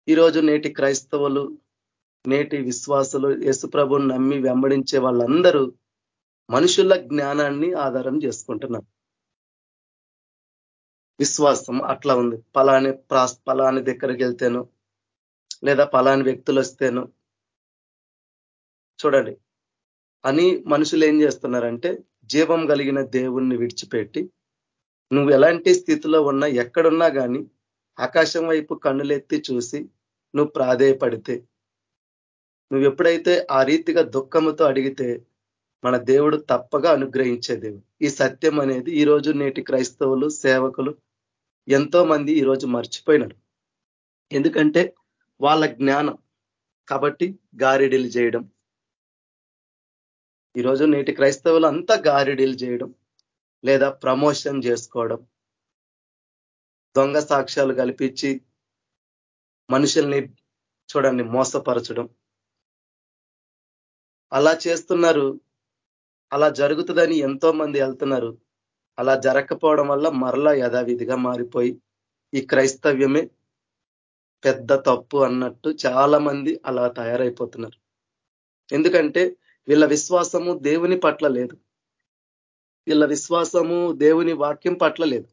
ఈరోజు నేటి క్రైస్తవులు నేటి విశ్వాసులు యేసుప్రభుని నమ్మి వెంబడించే వాళ్ళందరూ మనుషుల జ్ఞానాన్ని ఆధారం చేసుకుంటున్నారు. విశ్వాసం అట్లా ఉంది. పలాని పలాని దగ్గరికి వెళ్తేను లేదా పలాని వ్యక్తులు వస్తేను. చూడండి. అని మనుషులు ఏం చేస్తున్నారంటే జీవం కలిగిన దేవుణ్ణి విడిచిపెట్టి నువ్వు ఎలాంటి స్థితిలో ఉన్నా ఎక్కడున్నా కానీ ఆకాశం వైపు కన్నులెత్తి చూసి నువ్వు ప్రాధేయపడితే నువ్వు ఎప్పుడైతే ఆ రీతిగా దుఃఖముతో అడిగితే మన దేవుడు తప్పగా అనుగ్రహించే దేవుడు. ఈ సత్యం అనేది ఈరోజు నేటి క్రైస్తవులు సేవకులు ఎంతో మంది ఈరోజు మర్చిపోయినారు. ఎందుకంటే వాళ్ళ జ్ఞానం కాబట్టి గారిడీలు చేయడం. ఈరోజు నేటి క్రైస్తవులు అంతా గారిడీలు చేయడం లేదా ప్రమోషన్ చేసుకోవడం. దొంగ సాక్ష్యాలు కల్పించి మనుషుల్ని చూడండి మోసపరచడం. అలా చేస్తున్నారు అలా జరుగుతుందని ఎంతో మంది వెళ్తున్నారు. అలా జరగకపోవడం వల్ల మరలా యథావిధిగా మారిపోయి ఈ క్రైస్తవ్యమే పెద్ద తప్పు అన్నట్టు చాలా మంది అలా తయారైపోతున్నారు. ఎందుకంటే వీళ్ళ విశ్వాసము దేవుని పట్ల లేదు. వీళ్ళ విశ్వాసము దేవుని వాక్యం పట్ల లేదు.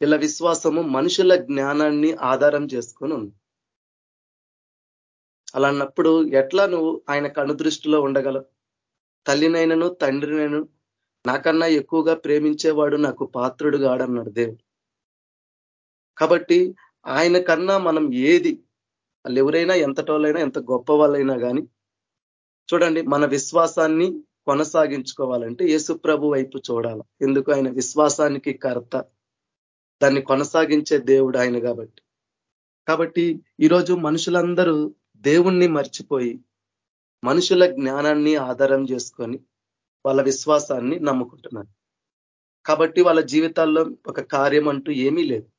వీళ్ళ విశ్వాసము మనుషుల జ్ఞానాన్ని ఆధారం చేసుకొని ఉంది. అలా అన్నప్పుడు ఎట్లా నువ్వు ఆయన కనుదృష్టిలో ఉండగలవు? తల్లినైనను తండ్రినైను నాకన్నా ఎక్కువగా ప్రేమించేవాడు నాకు పాత్రుడు కాడన్నాడు దేవుడు. కాబట్టి ఆయన కన్నా మనం ఏది వాళ్ళు ఎవరైనా ఎంతటోళ్ళైనా ఎంత గొప్ప వాళ్ళైనా కానీ చూడండి మన విశ్వాసాన్ని కొనసాగించుకోవాలంటే యేసు ప్రభు వైపు చూడాలి. ఎందుకు ఆయన విశ్వాసానికి కర్త? దాన్ని కొనసాగించే దేవుడు ఆయన కాబట్టి. కాబట్టి ఈరోజు మనుషులందరూ దేవుణ్ణి మర్చిపోయి మనుషుల జ్ఞానాన్ని ఆధారం చేసుకొని వాళ్ళ విశ్వాసాన్ని నమ్ముకుంటున్నారు. కాబట్టి వాళ్ళ జీవితాల్లో ఒక కార్యం అంటూ ఏమీ లేదు.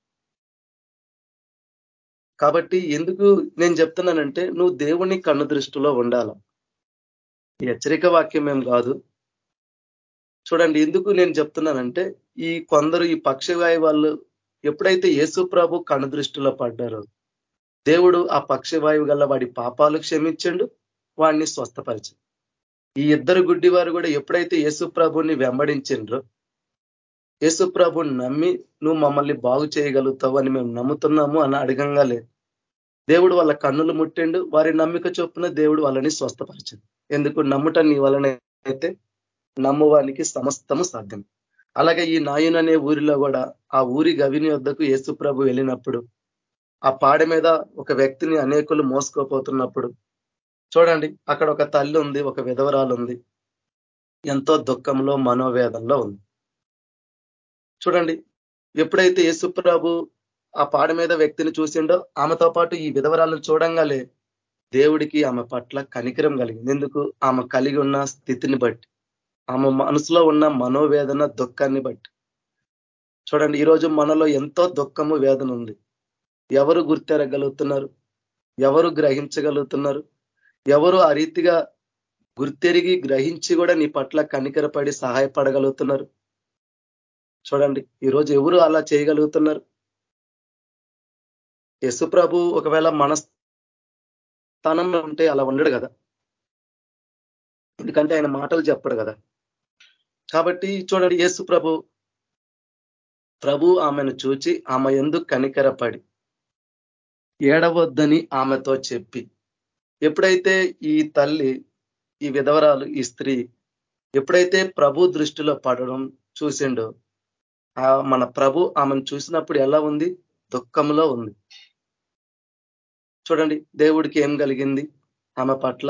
కాబట్టి ఎందుకు నేను చెప్తున్నానంటే నువ్వు దేవుని కన్ను దృష్టిలో ఉండాల. హెచ్చరిక వాక్యం ఏం కాదు. చూడండి ఎందుకు నేను చెప్తున్నానంటే ఈ కొందరు ఈ పక్షవాయు వాళ్ళు ఎప్పుడైతే యేసు ప్రభు కన్ను దృష్టిలో పడ్డారో దేవుడు ఆ పక్షవాయువు గల్ల వాడి పాపాలు క్షమించండు వాడిని స్వస్థపరిచండు ఈ ఇద్దరు గుడ్డివారు కూడా ఎప్పుడైతే యేసు ప్రభుని వెంబడించిండ్రో యేసు ప్రభు నమ్మి నువ్వు మమ్మల్ని బాగు చేయగలుగుతావు అని మేము నమ్ముతున్నాము అని అడగంగా లేదు. దేవుడు వాళ్ళ కన్నులు ముట్టిండు. వారి నమ్మిక చొప్పున దేవుడు వాళ్ళని స్వస్థపరిచింది ఎందుకు? నమ్ముట నీ వలన అయితే నమ్మువానికి సమస్తము సాధ్యం. అలాగే ఈ నాయున్ అనే ఊరిలో కూడా ఆ ఊరి గవిని వద్దకు యేసు ప్రభు వెళ్ళినప్పుడు ఆ పాడ మీద ఒక వ్యక్తిని అనేకులు మోసుకోపోతున్నప్పుడు చూడండి అక్కడ ఒక తల్లి ఉంది ఒక విధవరాలు ఉంది. ఎంతో దుఃఖంలో మనోవేదంలో ఉంది. చూడండి ఎప్పుడైతే యేసుప్రభు ఆ పాడ మీద వ్యక్తిని చూసిండో ఆమెతో పాటు ఈ విధవరాలను చూడంగానే దేవుడికి ఆమె పట్ల కనికరం కలిగింది. ఎందుకు? ఆమె కలిగి ఉన్న స్థితిని బట్టి ఆమె మనసులో ఉన్న మనోవేదన దుఃఖాన్ని బట్టి. చూడండి ఈరోజు మనలో ఎంతో దుఃఖము వేదన ఉంది. ఎవరు గుర్తెరగలుగుతున్నారు? ఎవరు గ్రహించగలుగుతున్నారు? ఎవరు ఆ రీతిగా గుర్తెరిగి గ్రహించి కూడా నీ పట్ల కనికరపడి సహాయపడగలుగుతున్నారు? చూడండి ఈరోజు ఎవరు అలా చేయగలుగుతున్నారు? యశుప్రభు ఒకవేళ మన స్థానంలో ఉంటే అలా ఉండడు కదా? ఎందుకంటే ఆయన మాటలు చెప్పడు కదా? కాబట్టి చూడండి యేసు ప్రభు ప్రభు ఆమెను చూచి ఆమె ఎందుకు కనికరపడి ఏడవద్దని ఆమెతో చెప్పి ఎప్పుడైతే ఈ తల్లి ఈ విధవరాలు ఈ స్త్రీ ఎప్పుడైతే ప్రభు దృష్టిలో పడడం చూసిండో మన ప్రభు ఆమెను చూసినప్పుడు ఎలా ఉంది? దుఃఖంలో ఉంది. చూడండి దేవుడికి ఏం కలిగింది? ఆమె పట్ల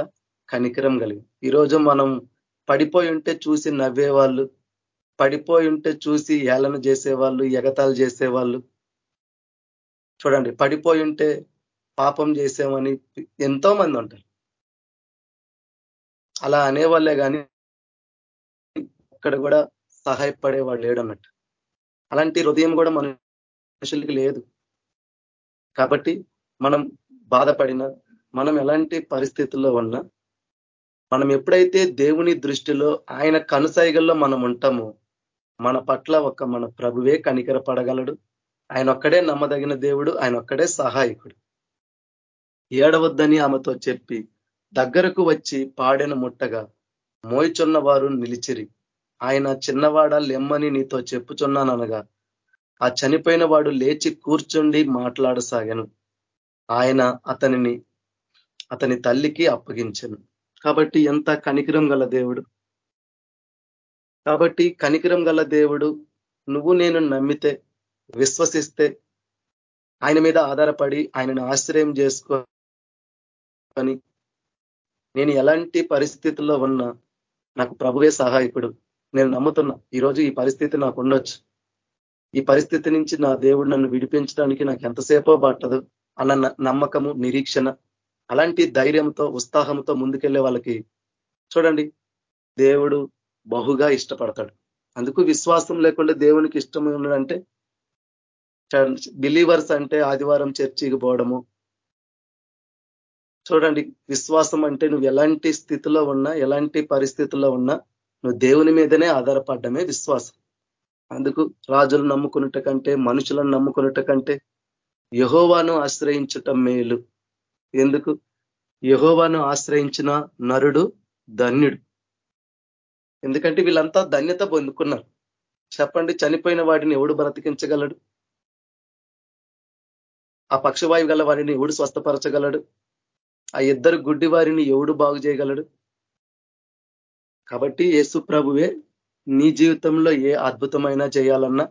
కనికరం కలిగింది. ఈరోజు మనం పడిపోయి ఉంటే చూసి నవ్వేవాళ్ళు పడిపోయి ఉంటే చూసి ఏలన చేసేవాళ్ళు ఎగతాలు చేసేవాళ్ళు. చూడండి పడిపోయి ఉంటే పాపం చేసామని ఎంతో మంది ఉంటారు. అలా అనేవాళ్ళే కానీ ఇక్కడ కూడా సహాయపడేవాడు లేడన్నట్టు. అలాంటి హృదయం కూడా మనుషులకి లేదు. కాబట్టి మనం బాధపడిన మనం ఎలాంటి పరిస్థితుల్లో ఉన్నా మనం ఎప్పుడైతే దేవుని దృష్టిలో ఆయన కనుసైగల్లో మనం ఉంటామో మన పట్ల ఒక మన ప్రభువే కనికర పడగలడు. ఆయన ఒక్కడే నమ్మదగిన దేవుడు ఆయన ఒక్కడే సహాయకుడు. ఏడవద్దని ఆమెతో చెప్పి దగ్గరకు వచ్చి పాడెను ముట్టగా మోయిచున్న వారు నిలిచిరి. ఆయన చిన్నవాడ లెమ్మని నీతో చెప్పుచున్నాననగా ఆ చనిపోయిన వాడు లేచి కూర్చుండి మాట్లాడసాగాను. ఆయన అతనిని అతని తల్లికి అప్పగించను. కాబట్టి ఎంత కనికరం గల దేవుడు? కాబట్టి కనికరం గల దేవుడు నువ్వు నేను నమ్మితే విశ్వసిస్తే ఆయన మీద ఆధారపడి ఆయనను ఆశ్రయం చేసుకొని నేను ఎలాంటి పరిస్థితుల్లో ఉన్నా నాకు ప్రభువే సహాయకుడు. నేను నమ్ముతున్నా. ఈరోజు ఈ పరిస్థితి నాకు ఉండొచ్చు. ఈ పరిస్థితి నుంచి నా దేవుడు నన్ను విడిపించడానికి నాకు ఎంతసేపో పట్టదు అన్న నమ్మకము నిరీక్షణ అలాంటి ధైర్యంతో ఉత్సాహంతో ముందుకెళ్ళే వాళ్ళకి చూడండి దేవుడు బహుగా ఇష్టపడతాడు. అందుకు విశ్వాసం లేకుండా దేవునికి ఇష్టం ఉన్నాడంటే బిలీవర్స్ అంటే ఆదివారం చర్చికి పోవడము. చూడండి విశ్వాసం అంటే నువ్వు ఎలాంటి స్థితిలో ఉన్నా ఎలాంటి పరిస్థితుల్లో ఉన్నా నువ్వు దేవుని మీదనే ఆధారపడమే విశ్వాసం. అందుకు రాజులు నమ్ముకున్నట్టు కంటే మనుషులను నమ్ముకున్నట్టు కంటే యహోవాను ఆశ్రయించటం మేలు. ఎందుకు? యహోవాను ఆశ్రయించిన నరుడు ధన్యుడు. ఎందుకంటే వీళ్ళంతా ధన్యత పొందుకున్నారు. చెప్పండి చనిపోయిన వాడిని ఎవడు బ్రతికించగలడు? ఆ పక్షవాయువు గల వారిని ఎవడు స్వస్థపరచగలడు? ఆ ఇద్దరు గుడ్డి వారిని ఎవడు బాగు చేయగలడు? కాబట్టి యేసు ప్రభువే నీ జీవితంలో ఏ అద్భుతమైనా చేయాలన్నా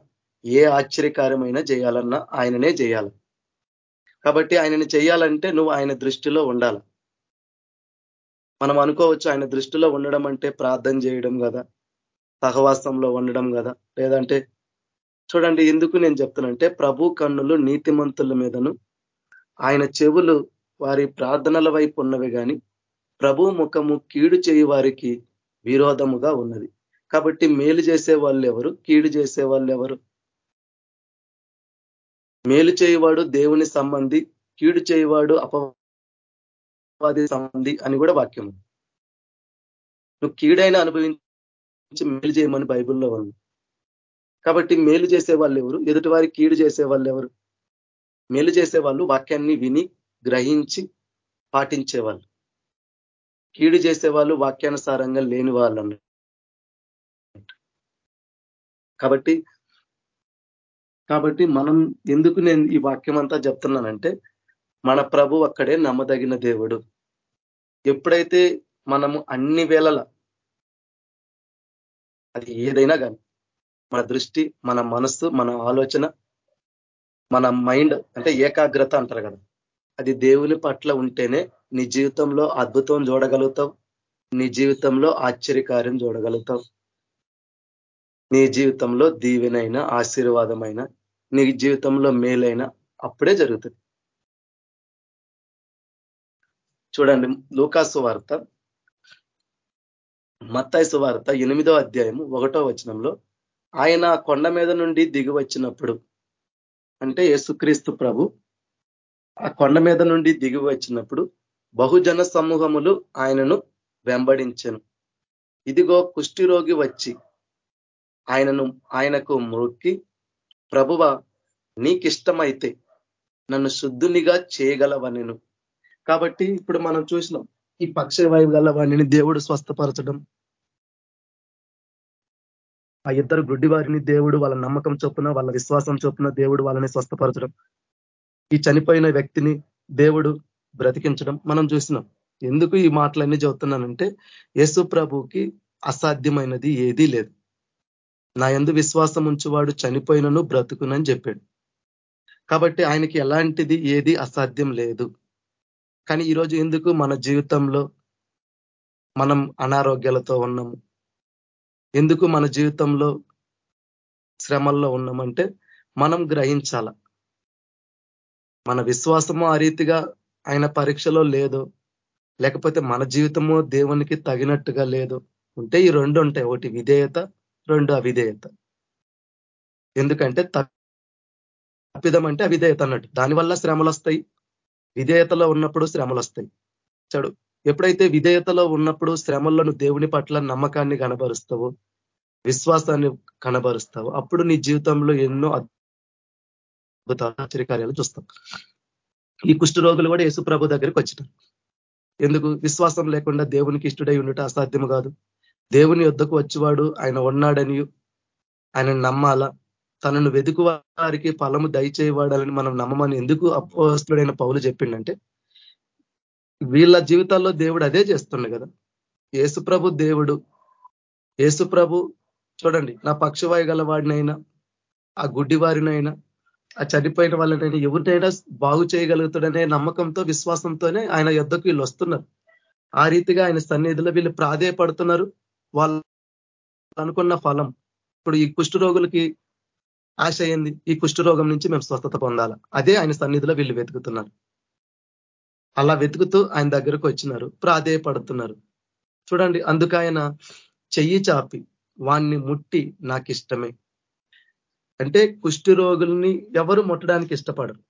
ఏ ఆశ్చర్యకారమైనా చేయాలన్నా ఆయననే చేయాలి. కాబట్టి ఆయనని చేయాలంటే నువ్వు ఆయన దృష్టిలో ఉండాలి. మనం అనుకోవచ్చు ఆయన దృష్టిలో ఉండడం అంటే ప్రార్థన చేయడం కదా సహవాసంలో ఉండడం కదా లేదంటే చూడండి ఎందుకు నేను చెప్తానంటే ప్రభు కన్నులు నీతిమంతుల మీదను ఆయన చెవులు వారి ప్రార్థనల వైపు ఉన్నవి కానీ ప్రభు ముఖము కీడు చేయి వారికి విరోధముగా ఉన్నది. కాబట్టి మేలు చేసే వాళ్ళు ఎవరు? కీడు చేసే వాళ్ళు ఎవరు? మేలు చేయవాడు దేవుని సంబంధి కీడు చేయవాడు అపవాది సంబంధి అని కూడా వాక్యం నువ్వు కీడైనా అనుభవించి మేలు చేయమని బైబిల్లో ఉంది. కాబట్టి మేలు చేసే వాళ్ళు ఎవరు? ఎదుటివారి కీడు చేసే వాళ్ళు ఎవరు? మేలు చేసే వాళ్ళు వాక్యాన్ని విని గ్రహించి పాటించేవాళ్ళు కీడు చేసే వాళ్ళు వాక్యానుసారంగా లేని వాళ్ళు కాబట్టి కాబట్టి మనం ఎందుకు నేను ఈ వాక్యం అంతా చెప్తున్నానంటే మన ప్రభు అక్కడే నమ్మదగిన దేవుడు. ఎప్పుడైతే మనము అన్ని వేళల అది ఏదైనా కానీ మన దృష్టి మన మనస్సు మన ఆలోచన మన మైండ్ అంటే ఏకాగ్రత అంటారు కదా అది దేవుని పట్ల ఉంటేనే నీ జీవితంలో అద్భుతం చూడగలుగుతావు నీ జీవితంలో ఆశ్చర్యకార్యం చూడగలుగుతావు నీ జీవితంలో దీవెనైన ఆశీర్వాదమైన నీ జీవితంలో మేలైన అప్పుడే జరుగుతుంది. చూడండి లూకాసు వార్త. మత్తాయిసు వార్త ఎనిమిదో అధ్యాయము ఒకటో వచనంలో ఆయన కొండ మీద నుండి దిగి వచ్చినప్పుడు అంటే యేసుక్రీస్తు ప్రభు ఆ కొండ మీద నుండి దిగి వచ్చినప్పుడు బహుజన సమూహములు ఆయనను వెంబడించను. ఇదిగో కుష్టిరోగి వచ్చి ఆయనను ఆయనకు మొక్కి ప్రభువ నీకిష్టమైతే నన్ను శుద్ధునిగా చేయగలవనెను. కాబట్టి ఇప్పుడు మనం చూసినాం ఈ పక్షవాయువు గల వాణిని దేవుడు స్వస్థపరచడం. ఆ ఇద్దరు గుడ్డి వారిని దేవుడు వాళ్ళ నమ్మకం చొప్పున వాళ్ళ విశ్వాసం చొప్పున దేవుడు వాళ్ళని స్వస్థపరచడం. ఈ చనిపోయిన వ్యక్తిని దేవుడు బ్రతికించడం మనం చూసినాం ఎందుకు ఈ మాటలన్నీ చెబుతున్నానంటే యేసు ప్రభుకి అసాధ్యమైనది ఏదీ లేదు. నా ఎందు విశ్వాసం ఉంచువాడు చనిపోయినను బ్రతుకునని చెప్పాడు. కాబట్టి ఆయనకి ఎలాంటిది ఏది అసాధ్యం లేదు. కానీ ఈరోజు ఎందుకు మన జీవితంలో మనం అనారోగ్యాలతో ఉన్నాము ఎందుకు మన జీవితంలో శ్రమల్లో ఉన్నామంటే మనం గ్రహించాల? మన విశ్వాసము ఆ రీతిగా ఆయన పరీక్షలో లేదు. లేకపోతే మన జీవితము దేవునికి తగినట్టుగా లేదు. ఉంటే ఈ రెండు ఉంటాయి. ఒకటి విధేయత రెండు అవిధేయత. ఎందుకంటే తప్పిదం అంటే అవిధేయత అన్నట్టు. దానివల్ల శ్రమలు వస్తాయి. విధేయతలో ఉన్నప్పుడు శ్రమలు వస్తాయి. చెడు ఎప్పుడైతే విధేయతలో ఉన్నప్పుడు శ్రమలను దేవుని పట్ల నమ్మకాన్ని కనబరుస్తావు విశ్వాసాన్ని కనబరుస్తావు అప్పుడు నీ జీవితంలో ఎన్నో అద్భుత ఆశ్చర్యకార్యాలు చూస్తాం. ఈ కుష్ఠరోగులు కూడా యేసుప్రభు దగ్గరికి వచ్చినారు. ఎందుకు? విశ్వాసం లేకుండా దేవునికి ఇష్టడై ఉండట అసాధ్యం కాదు. దేవుని యుద్ధకు వచ్చేవాడు ఆయన ఉన్నాడని ఆయన నమ్మాల? తనను వెతుకు వారికి ఫలము దయచేయవాడాలని మనం నమ్మమని ఎందుకు అపోస్తుడైన పౌలు చెప్పిండంటే వీళ్ళ జీవితాల్లో దేవుడు అదే చేస్తుండే కదా. యేసుప్రభు దేవుడు యేసుప్రభు చూడండి నా పక్షవాయు గల వాడినైనా ఆ గుడ్డి వారినైనా ఆ చనిపోయిన వాళ్ళనైనా ఎవరినైనా బాగు చేయగలుగుతాడనే నమ్మకంతో విశ్వాసంతోనే ఆయన యుద్ధకు వీళ్ళు వస్తున్నారు. ఆ రీతిగా ఆయన సన్నిధిలో వీళ్ళు ప్రాధేయపడుతున్నారు. వాళ్ళు అనుకున్న ఫలం. ఇప్పుడు ఈ కుష్ఠరోగులకి ఆశ అయింది ఈ కుష్ఠరోగం నుంచి మేము స్వస్థత పొందాల? అదే ఆయన సన్నిధిలో వీళ్ళు వెతుకుతున్నారు. అలా వెతుకుతూ ఆయన దగ్గరకు వచ్చినారు. ప్రాధేయపడుతున్నారు. చూడండి అందుకు ఆయన చెయ్యి చాపి వాణ్ణి ముట్టి నాకు ఇష్టమే అంటే కుష్టి రోగుల్ని ఎవరు ముట్టడానికి ఇష్టపడరు.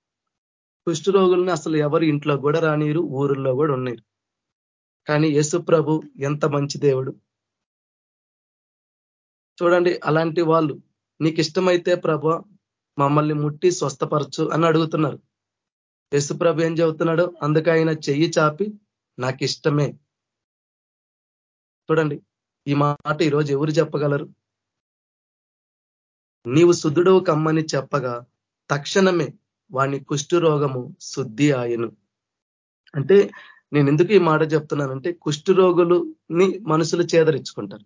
కుష్టి రోగుల్ని అసలు ఎవరు ఇంట్లో కూడా రానిరు ఊరుల్లో కూడా ఉన్నారు కానీ యేసు ప్రభు ఎంత మంచి దేవుడు. చూడండి అలాంటి వాళ్ళు నీకు ఇష్టమైతే ప్రభ మమ్మల్ని ముట్టి స్వస్థపరచు అని అడుగుతున్నారు. యేసుప్రభు ఏం చెబుతున్నాడు? అందుకే ఆయన చెయ్యి చాపి నాకు ఇష్టమే చూడండి ఈ మాట ఈరోజు ఎవరు చెప్పగలరు? నీవు శుద్ధుడవు కమ్మని చెప్పగా తక్షణమే వాని కుష్ఠురోగము శుద్ధి ఆయను. అంటే నేను ఎందుకు ఈ మాట చెప్తున్నానంటే కుష్ఠు రోగులుని మనుషులు చేదరించుకుంటారు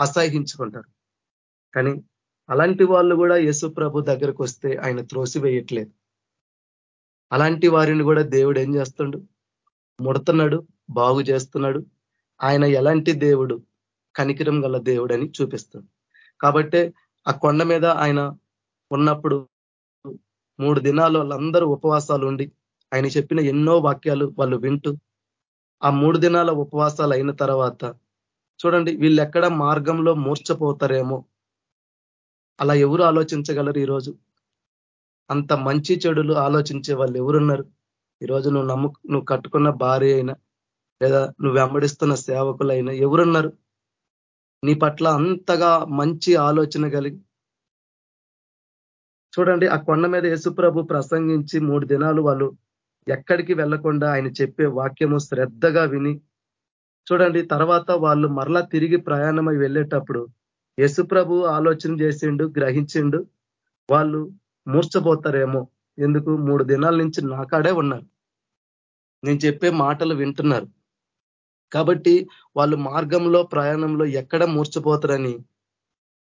అసహించుకుంటారు కానీ అలాంటి వాళ్ళు కూడా యేసు ప్రభు దగ్గరకు వస్తే ఆయన త్రోసివేయట్లేదు. అలాంటి వారిని కూడా దేవుడు ఏం చేస్తుండు? ముడుతున్నాడు బాగు చేస్తున్నాడు. ఆయన ఎలాంటి దేవుడు? కనికిరం గల దేవుడని చూపిస్తుంది కాబట్టి ఆ కొండ మీద ఆయన ఉన్నప్పుడు మూడు దినాలు వాళ్ళందరూ ఉపవాసాలు ఉండి ఆయన చెప్పిన ఎన్నో వాక్యాలు వాళ్ళు వింటూ ఆ మూడు దినాల ఉపవాసాలు అయిన తర్వాత చూడండి వీళ్ళు ఎక్కడ మార్గంలో మూర్చపోతారేమో అలా ఎవరు ఆలోచించగలరు ఈరోజు? అంత మంచి చెడులు ఆలోచించే వాళ్ళు ఎవరున్నారు? ఈరోజు నువ్వు నమ్ము నువ్వు కట్టుకున్న భార్య అయినా లేదా నువ్వు వెంబడిస్తున్న సేవకులైనా ఎవరున్నారు? నీ పట్ల అంతగా మంచి ఆలోచన కలిగి చూడండి ఆ కొండ మీద యేసుప్రభు ప్రసంగించి మూడు దినాలు వాళ్ళు ఎక్కడికి వెళ్ళకుండా ఆయన చెప్పే వాక్యము శ్రద్ధగా విని చూడండి తర్వాత వాళ్ళు మరలా తిరిగి ప్రయాణమై వెళ్ళేటప్పుడు యశుప్రభు ఆలోచన చేసిండు గ్రహించిండు వాళ్ళు మూర్చబోతారేమో. ఎందుకు? మూడు దినాల నుంచి నాకాడే ఉన్నారు. నేను చెప్పే మాటలు వింటున్నారు. కాబట్టి వాళ్ళు మార్గంలో ప్రయాణంలో ఎక్కడ మూర్చిపోతారని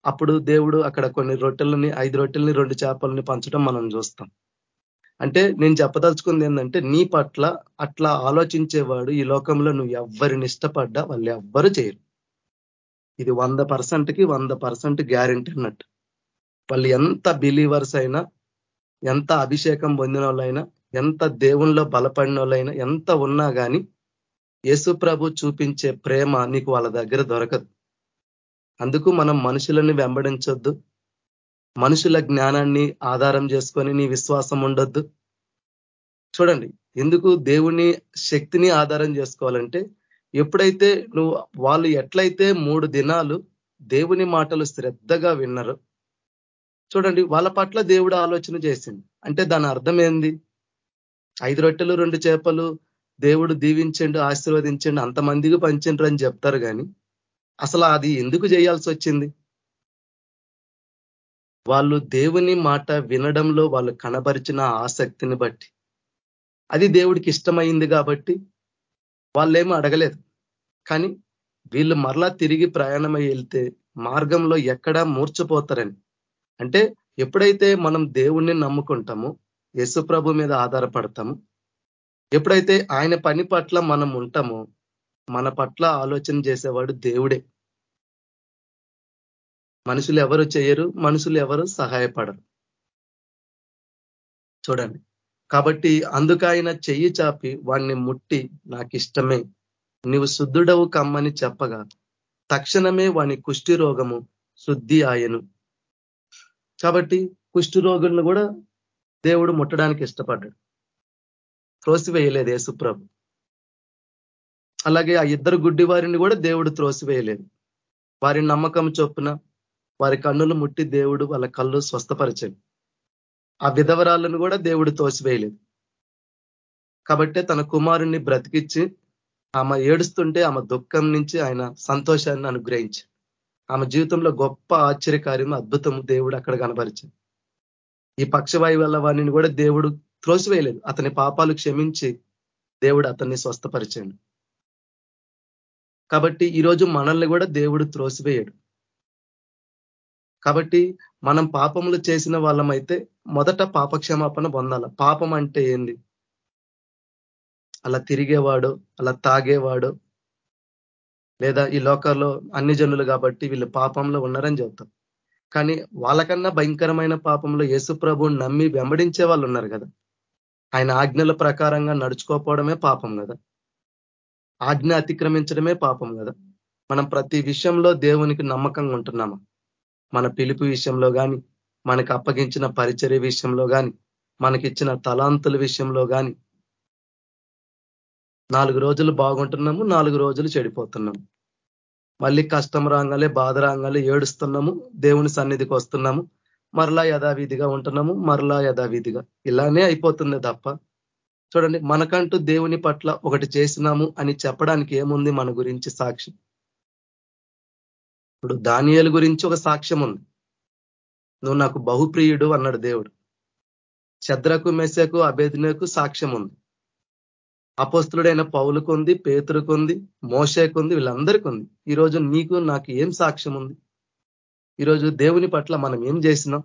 అప్పుడు దేవుడు అక్కడ కొన్ని రొట్టెలని ఐదు రొట్టెల్ని రెండు చేపలని పంచడం మనం చూస్తాం. అంటే నేను చెప్పదలుచుకుంది ఏంటంటే నీ పట్ల అట్లా ఆలోచించేవాడు ఈ లోకంలో నువ్వు ఎవరిని ఇష్టపడ్డా వాళ్ళు ఎవ్వరు చేయరు. ఇది వంద పర్సెంట్కి వంద పర్సెంట్ గ్యారంటీ అన్నట్టు. వాళ్ళు ఎంత బిలీవర్స్ అయినా ఎంత అభిషేకం పొందిన వాళ్ళైనా ఎంత దేవుణ్ణిలో బలపడిన వాళ్ళైనా ఎంత ఉన్నా కానీ యేసు ప్రభు చూపించే ప్రేమ నీకు వాళ్ళ దగ్గర దొరకదు. అందుకు మనం మనుషులని వెంబడించొద్దు. మనుషుల జ్ఞానాన్ని ఆధారం చేసుకొని నీ విశ్వాసం ఉండొద్దు. చూడండి ఎందుకు దేవుని శక్తిని ఆధారం చేసుకోవాలంటే ఎప్పుడైతే నువ్వు వాళ్ళు ఎట్లయితే మూడు దినాలు దేవుని మాటలు శ్రద్ధగా విన్నారు చూడండి వాళ్ళ పట్ల దేవుడు ఆలోచన చేసింది అంటే దాని అర్థం ఏంది? ఐదు రొట్టెలు రెండు చేపలు దేవుడు దీవించండు ఆశీర్వదించండి అంతమందికి పంచండ్రు అని చెప్తారు కానీ అసలు అది ఎందుకు చేయాల్సి వచ్చింది? వాళ్ళు దేవుని మాట వినడంలో వాళ్ళు కనబరిచిన ఆసక్తిని బట్టి. అది దేవుడికి ఇష్టమైంది కాబట్టి వాళ్ళేమో అడగలేదు. కానీ వీళ్ళు మరలా తిరిగి ప్రయాణమై వెళ్తే మార్గంలో ఎక్కడా మూర్చిపోతారని అంటే ఎప్పుడైతే మనం దేవుణ్ణి నమ్ముకుంటామో యశుప్రభు మీద ఆధారపడతాము ఎప్పుడైతే ఆయన పని పట్ల మనం ఉంటామో మన పట్ల ఆలోచన చేసేవాడు దేవుడే. మనుషులు ఎవరు చేయరు మనుషులు ఎవరు సహాయపడరు. చూడండి. కాబట్టి అందుకు ఆయన చెయ్యి చాపి వాణ్ణి ముట్టి నాకు ఇష్టమే నీవు శుద్ధుడవు కమ్మని చెప్పగా తక్షణమే వాని కుష్టి రోగము శుద్ధి ఆయను. కాబట్టి కుష్టి రోగులను కూడా దేవుడు ముట్టడానికి ఇష్టపడ్డాడు. త్రోసివేయలేదు యేసుప్రభు. అలాగే ఆ ఇద్దరు గుడ్డి వారిని కూడా దేవుడు త్రోసివేయలేదు. వారి నమ్మకం చొప్పున వారి కన్నులు ముట్టి దేవుడు వాళ్ళ కళ్ళు స్వస్థపరిచాడు. ఆ విధవరాలను కూడా దేవుడు తోసివేయలేదు. కాబట్టే తన కుమారుణ్ణి బ్రతికిచ్చి ఆమె ఏడుస్తుంటే ఆమె దుఃఖం నుంచి ఆయన సంతోషాన్ని అనుగ్రహించి ఆమె జీవితంలో గొప్ప ఆశ్చర్యకార్యం అద్భుతం దేవుడు అక్కడ కనపరిచాడు ఈ పక్షవాయు వల్ల వాణిని కూడా దేవుడు త్రోసివేయలేదు. అతని పాపాలు క్షమించి దేవుడు అతన్ని స్వస్థపరిచాడు. కాబట్టి ఈరోజు మనల్ని కూడా దేవుడు త్రోసివేయడు. కాబట్టి మనం పాపములు చేసిన వాళ్ళమైతే మొదట పాపక్షమాపణ పొందాల. పాపం అంటే ఏంది? అలా తిరిగేవాడు అలా తాగేవాడు లేదా ఈ లోకాల్లో అన్ని జనులు కాబట్టి వీళ్ళు పాపంలో ఉన్నారని చెప్తాం కానీ వాళ్ళకన్నా భయంకరమైన పాపంలో యేసుప్రభుని నమ్మి వెంబడించే వాళ్ళు ఉన్నారు కదా. ఆయన ఆజ్ఞల ప్రకారంగా నడుచుకోకపోవడమే పాపం కదా? ఆజ్ఞ అతిక్రమించడమే పాపం కదా? మనం ప్రతి విషయంలో దేవునికి నమ్మకంగా ఉంటున్నామా? మన పిలుపు విషయంలో కానీ మనకు అప్పగించిన పరిచర్య విషయంలో కానీ మనకిచ్చిన తలాంతుల విషయంలో కానీ నాలుగు రోజులు బాగుంటున్నాము నాలుగు రోజులు చెడిపోతున్నాము. మళ్ళీ కష్టం రాగాలే బాధ రాగాలే ఏడుస్తున్నాము దేవుని సన్నిధికి వస్తున్నాము. మరలా యథావిధిగా ఉంటున్నాము మరలా యథావిధిగా. ఇలానే అయిపోతుంది తప్ప. చూడండి మనకంటూ దేవుని పట్ల ఒకటి చేసినాము అని చెప్పడానికి ఏముంది మన గురించి సాక్ష్యం? ఇప్పుడు దానియల గురించి ఒక సాక్ష్యం ఉంది. నువ్వు నాకు బహుప్రియుడు అన్నాడు దేవుడు. చద్రకు మెసకు అభేదినకు సాక్ష్యం ఉంది. అపోస్తుడైన పౌలుకుంది పేతురుకుంది మోషేకుంది వీళ్ళందరికీ ఉంది ఈరోజు నీకు నాకు ఏం సాక్ష్యం ఉంది? ఈరోజు దేవుని పట్ల మనం ఏం చేసినాం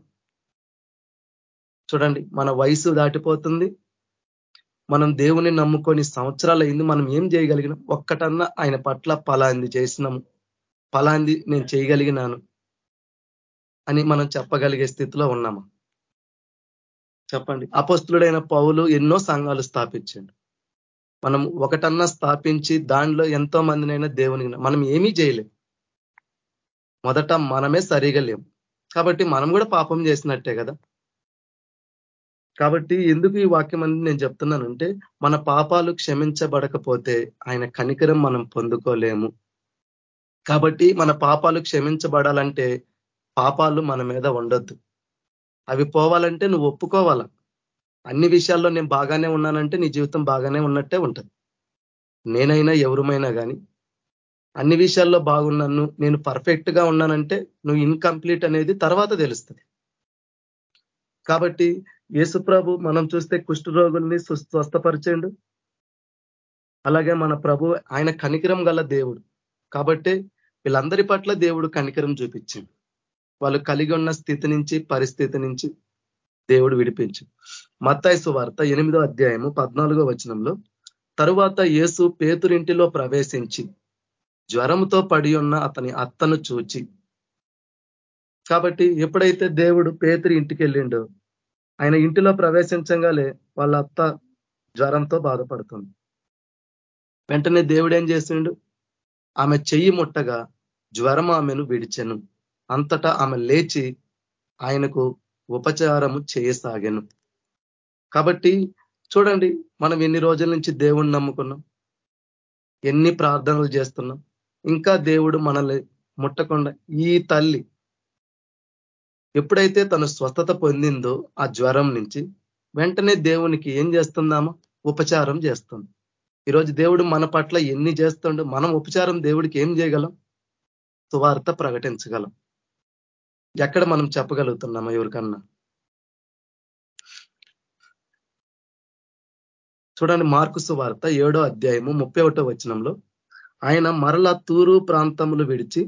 చూడండి మన వయసు దాటిపోతుంది. మనం దేవుని నమ్ముకొని సంవత్సరాలు అయింది మనం ఏం చేయగలిగినాం? ఒక్కటన్నా ఆయన పట్ల పలాంది చేసినాము. పలాంది నేను చేయగలిగినాను అని మనం చెప్పగలిగే స్థితిలో ఉన్నామా? చెప్పండి. అపస్తుడైన పౌలు ఎన్నో సంఘాలు స్థాపించండి. మనం ఒకటన్నా స్థాపించి దానిలో ఎంతో మందినైనా దేవుని మనం ఏమీ చేయలేం. మొదట మనమే సరిగా లేం కాబట్టి మనం కూడా పాపం చేసినట్టే కదా. కాబట్టి ఎందుకు ఈ వాక్యం అని నేను చెప్తున్నానంటే మన పాపాలు క్షమించబడకపోతే ఆయన కనికరం మనం పొందుకోలేము. కాబట్టి మన పాపాలు క్షమించబడాలంటే పాపాలు మన మీద ఉండొద్దు. అవి పోవాలంటే నువ్వు ఒప్పుకోవాల? అన్ని విషయాల్లో నేను బాగానే ఉన్నానంటే నీ జీవితం బాగానే ఉన్నట్టే ఉంటుంది. నేనైనా ఎవరుమైనా కానీ అన్ని విషయాల్లో బాగున్నాను నేను పర్ఫెక్ట్గా ఉన్నానంటే నువ్వు ఇన్కంప్లీట్ అనేది తర్వాత తెలుస్తుంది. కాబట్టి యేసుప్రభు మనం చూస్తే కుష్ఠరోగుల్ని స్వస్థపరిచేండు. అలాగే మన ప్రభు ఆయన కనికరం గల దేవుడు. కాబట్టి వీళ్ళందరి పట్ల దేవుడు కనికరం చూపించింది వాళ్ళు కలిగి ఉన్న స్థితి నుంచి పరిస్థితి నుంచి దేవుడు విడిపించు. మత్తాయిసు వార్త ఎనిమిదో అధ్యాయము పద్నాలుగో వచనంలో తరువాత యేసు పేతురింటిలో ప్రవేశించి జ్వరంతో పడి ఉన్న అతని అత్తను చూచి కాబట్టి ఎప్పుడైతే దేవుడు పేతురి ఇంటికి వెళ్ళిండో ఆయన ఇంటిలో ప్రవేశించగానే వాళ్ళ అత్త జ్వరంతో బాధపడుతుంది. వెంటనే దేవుడు ఏం చేసిండు? ఆమె చెయ్యి ముట్టగా జ్వరం ఆమెను విడిచెను. అంతటా ఆమె లేచి ఆయనకు ఉపచారము చేయసాగాను. కాబట్టి చూడండి మనం ఎన్ని రోజుల నుంచి దేవుణ్ణి నమ్ముకున్నాం? ఎన్ని ప్రార్థనలు చేస్తున్నాం? ఇంకా దేవుడు మనల్ని ముట్టకుండా ఈ తల్లి ఎప్పుడైతే తను స్వస్థత పొందిందో ఆ జ్వరం నుంచి వెంటనే దేవునికి ఏం చేస్తుందామా ఉపచారం చేస్తుంది. ఈరోజు దేవుడు మన పట్ల ఎన్ని చేస్తుండో మనం ఉపచారం దేవుడికి ఏం చేయగలం? సువార్త ప్రకటించగలం. ఎక్కడ మనం చెప్పగలుగుతున్నామా ఎవరికన్నా? చూడండి మార్కు సువార్త ఏడో అధ్యాయము ముప్పై ఒకటో వచనంలో ఆయన మరల తూరు ప్రాంతములు విడిచి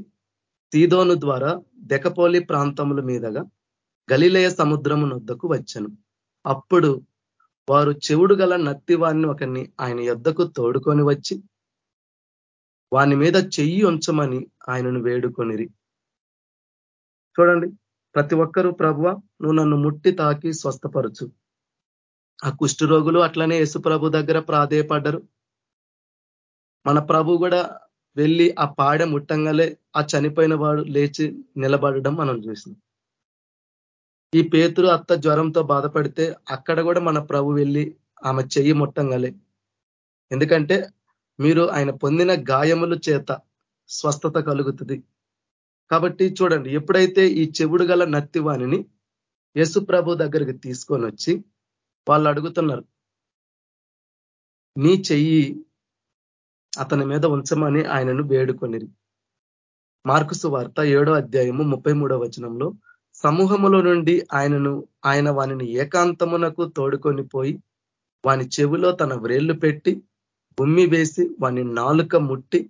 సీదోను ద్వారా దెకపోలి ప్రాంతముల మీదగా గలిలయ సముద్రము నొద్దకు వచ్చను. అప్పుడు వారు చెవుడు గల నత్తివాణ్ణి ఒకరిని ఆయన యొద్దకు తోడుకొని వచ్చి వాని మీద చెయ్యి ఉంచమని ఆయనను వేడుకొనిరి. చూడండి ప్రతి ఒక్కరూ ప్రభువ నువ్వు నన్ను ముట్టి తాకి స్వస్థపరచు. ఆ కుష్ఠరోగులు అట్లనే యేసుప్రభు దగ్గర ప్రాధేయపడ్డరు. మన ప్రభు కూడా వెళ్ళి ఆ పాడ ముట్టంగాలే ఆ చనిపోయిన వాడు లేచి నిలబడడం మనం చూసినాం. ఈ పేతురు అత్త జ్వరంతో బాధపడితే అక్కడ కూడా మన ప్రభు వెళ్ళి ఆమె చెయ్యి ముట్టంగాలే. ఎందుకంటే మీరు ఆయన పొందిన గాయముల చేత స్వస్థత కలుగుతుంది. కాబట్టి చూడండి ఎప్పుడైతే ఈ చెవుడు గల నత్తివాణిని యేసు ప్రభు దగ్గరికి తీసుకొని వచ్చి వాళ్ళు అడుగుతున్నారు నీ చెయ్యి అతని మీద ఉంచమని ఆయనను వేడుకొనిరి. మార్కుసు వార్త ఏడో అధ్యాయము ముప్పై వచనంలో సమూహములో నుండి ఆయనను ఆయన వానిని ఏకాంతమునకు తోడుకొని పోయి వాని చెవిలో తన వ్రేళ్ళు పెట్టి ఉమ్మి వేసి వాని నాలుక ముట్టి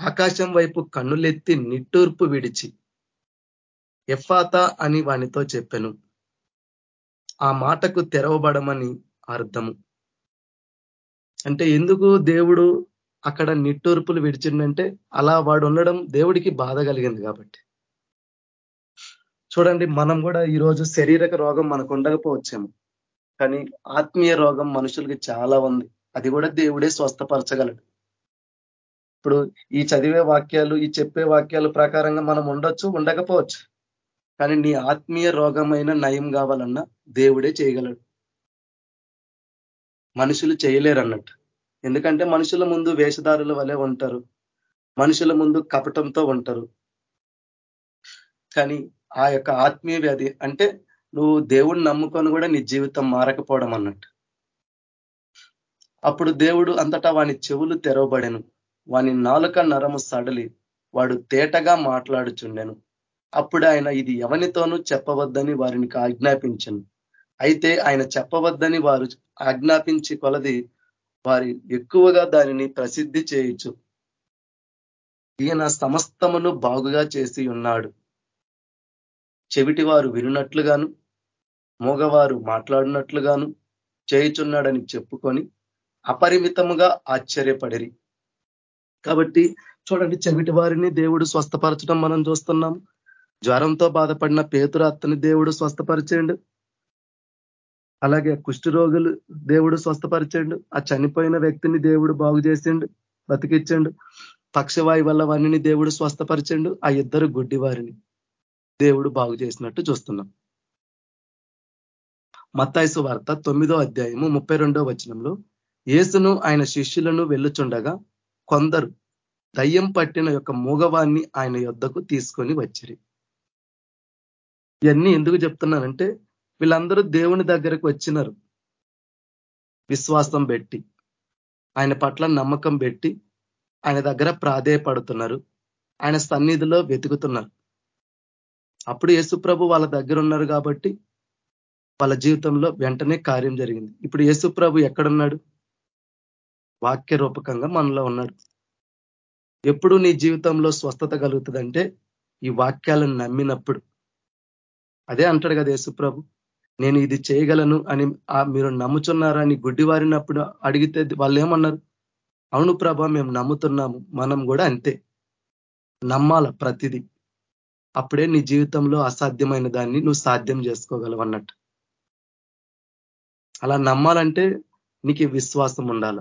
ఆకాశం వైపు కన్నులెత్తి నిట్టూర్పు విడిచి ఎఫాత అని వానితో చెప్పెను. ఆ మాటకు తెరవబడమని అర్థము. అంటే ఎందుకు దేవుడు అక్కడ నిట్టూర్పులు విడిచిండంటే అలా వాడు ఉండడం దేవుడికి బాధ కలిగింది కాబట్టి. చూడండి మనం కూడా ఈరోజు శరీరక రోగం మనకు ఉండకపోవచ్చేమో. కానీ ఆత్మీయ రోగం మనుషులకి చాలా ఉంది. అది కూడా దేవుడే స్వస్థపరచగలడు. ఇప్పుడు ఈ చదివే వాక్యాలు ఈ చెప్పే వాక్యాలు ప్రకారంగా మనం ఉండొచ్చు ఉండకపోవచ్చు. కానీ నీ ఆత్మీయ రోగమైన నయం కావాలన్నా దేవుడే చేయగలడు. మనుషులు చేయలేరు అన్నట్టు ఎందుకంటే మనుషుల ముందు వేషధారుల వలె ఉంటారు. మనుషుల ముందు కపటంతో ఉంటారు. కానీ ఆ యొక్క ఆత్మీయ వ్యాధి అంటే నువ్వు దేవుణ్ణి నమ్ముకొని కూడా నీ జీవితం మారకపోవడం అన్నట్టు. అప్పుడు దేవుడు అంతటా వాని చెవులు తెరవబడెను. వాని నాలుక నరము సడలి. వాడు తేటగా మాట్లాడుచుండెను. అప్పుడు ఆయన ఇది ఎవనితోనూ చెప్పవద్దని వారిని ఆజ్ఞాపించను. అయితే ఆయన చెప్పవద్దని వారు ఆజ్ఞాపించి కొలది వారి ఎక్కువగా దానిని ప్రసిద్ధి చేయొచ్చు ఈయన సమస్తమును బాగుగా చేసి ఉన్నాడు. చెవిటి వారు వినున్నట్లుగాను మూగవారు మాట్లాడినట్లుగాను చేయుచున్నాడని చెప్పుకొని అపరిమితముగా ఆశ్చర్యపడిరి. కాబట్టి చూడండి చెవిటి వారిని దేవుడు స్వస్థపరచడం మనం చూస్తున్నాం. జ్వరంతో బాధపడిన పేతురాత్తని దేవుడు స్వస్థపరిచేయండు. అలాగే రోగులు దేవుడు స్వస్థపరిచండు ఆ చనిపోయిన వ్యక్తిని దేవుడు బాగు చేసిండు బతికిచ్చండు పక్షవాయు వల్ల వారిని దేవుడు స్వస్థపరిచండు ఆ ఇద్దరు గుడ్డి వారిని దేవుడు బాగు చేసినట్టు చూస్తున్నాం. మత్తాయిసు వార్త తొమ్మిదో అధ్యాయము ముప్పై వచనంలో యేసును ఆయన శిష్యులను వెళ్ళుచుండగా కొందరు దయ్యం పట్టిన యొక్క మూగవాన్ని ఆయన యొద్దకు తీసుకొని వచ్చిరి. ఇవన్నీ ఎందుకు చెప్తున్నానంటే వీళ్ళందరూ దేవుని దగ్గరకు వచ్చినారు. విశ్వాసం పెట్టి ఆయన పట్ల నమ్మకం పెట్టి ఆయన దగ్గర ప్రాధేయపడుతున్నారు. ఆయన సన్నిధిలో వెతుకుతున్నారు. అప్పుడు యేసుప్రభు వాళ్ళ దగ్గర ఉన్నారు కాబట్టి వాళ్ళ జీవితంలో వెంటనే కార్యం జరిగింది. ఇప్పుడు యేసుప్రభు ఎక్కడున్నాడు? వాక్య రూపకంగా మనలో ఉన్నాడు. ఎప్పుడు నీ జీవితంలో స్వస్థత కలుగుతుందంటే ఈ వాక్యాలను నమ్మినప్పుడు. అదే అంటాడు కదా యేసుప్రభు నేను ఇది చేయగలను అని మీరు నమ్ముచున్నారని గుడ్డివారినప్పుడు అడిగితే వాళ్ళు ఏమన్నారు అవును ప్రభ మేము నమ్ముతున్నాము. మనం కూడా అంతే. నమ్మాల ప్రతిదీ. అప్పుడే నీ జీవితంలో అసాధ్యమైన దాన్ని నువ్వు సాధ్యం చేసుకోగలవు అన్నట్టు. అలా నమ్మాలంటే నీకు విశ్వాసం ఉండాల.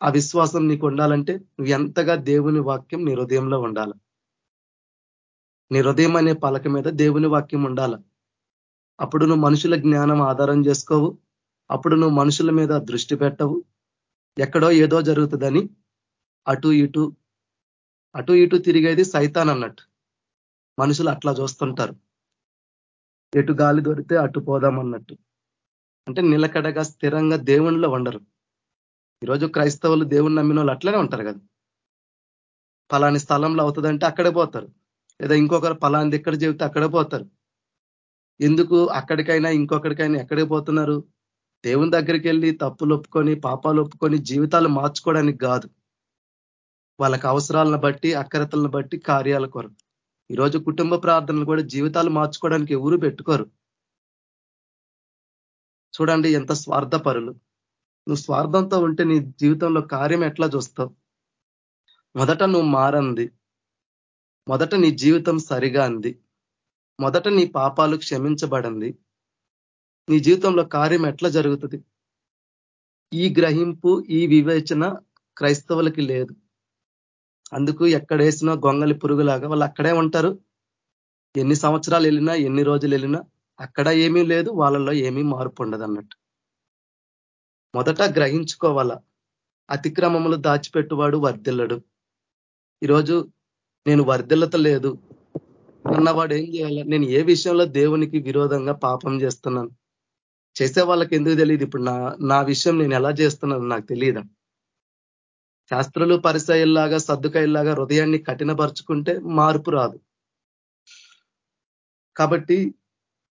ఆ విశ్వాసం నీకు ఉండాలంటే నువ్వు ఎంతగా దేవుని వాక్యం నీ హృదయంలో ఉండాల. నీ హృదయం అనే పలక మీద దేవుని వాక్యం ఉండాల. అప్పుడు నువ్వు మనుషుల జ్ఞానం ఆధారం చేసుకోవు. అప్పుడు నువ్వు మనుషుల మీద దృష్టి పెట్టవు. ఎక్కడో ఏదో జరుగుతుందని అటు ఇటు అటు ఇటు తిరిగేది సైతాన్ అన్నట్టు. మనుషులు అట్లా చూస్తుంటారు. ఎటు గాలి దొరికితే అటు పోదాం అన్నట్టు. అంటే నిలకడగా స్థిరంగా దేవుణ్ణిలో ఉండరు ఈరోజు క్రైస్తవులు దేవుని నమ్మిన వాళ్ళు అట్లనే ఉంటారు కదా. పలాని స్థలంలో అవుతుందంటే అక్కడే పోతారు. లేదా ఇంకొకరు పలాంది ఎక్కడ చెబితే అక్కడే పోతారు. ఎందుకు అక్కడికైనా ఇంకొకరికైనా ఎక్కడికి పోతున్నారు? దేవుని దగ్గరికి వెళ్ళి తప్పులు ఒప్పుకొని పాపాలు ఒప్పుకొని జీవితాలు మార్చుకోవడానికి కాదు. వాళ్ళకి అవసరాలను బట్టి అక్కరతలను బట్టి కార్యాల కొరకు ఈరోజు కుటుంబ ప్రార్థనలు కూడా జీవితాలు మార్చుకోవడానికి ఎవరు పెట్టుకోరు. చూడండి ఎంత స్వార్థపరులు. నువ్వు స్వార్థంతో ఉంటే నీ జీవితంలో కార్యం ఎట్లా చూస్తావు? మొదట నువ్వు మారంది. మొదట నీ జీవితం సరిగా అంది. మొదట నీ పాపాలు క్షమించబడింది నీ జీవితంలో కార్యం ఎట్లా జరుగుతుంది? ఈ గ్రహింపు ఈ వివేచన క్రైస్తవులకి లేదు. అందుకు ఎక్కడేసినా గొంగలి పురుగులాగా వాళ్ళు అక్కడే ఉంటారు. ఎన్ని సంవత్సరాలు వెళ్ళినా ఎన్ని రోజులు వెళ్ళినా అక్కడ ఏమీ లేదు వాళ్ళలో ఏమీ మార్పు ఉండదు అన్నట్టు. మొదట గ్రహించుకోవాల? అతిక్రమములు దాచిపెట్టువాడు వర్ధిల్లడు. ఈరోజు నేను వర్ధిల్లతలేదు అన్నవాడు ఏం చేయాలి? నేను ఏ విషయంలో దేవునికి విరోధంగా పాపం చేస్తున్నాను? చేసే వాళ్ళకి ఎందుకు తెలియదు? ఇప్పుడు నా నా విషయం నేను ఎలా చేస్తున్నాను నాకు తెలియదా? శాస్త్రులు పరిసయల్లాగా సర్దుకాయల్లాగా హృదయాన్ని కఠినపరుచుకుంటే మార్పు రాదు. కాబట్టి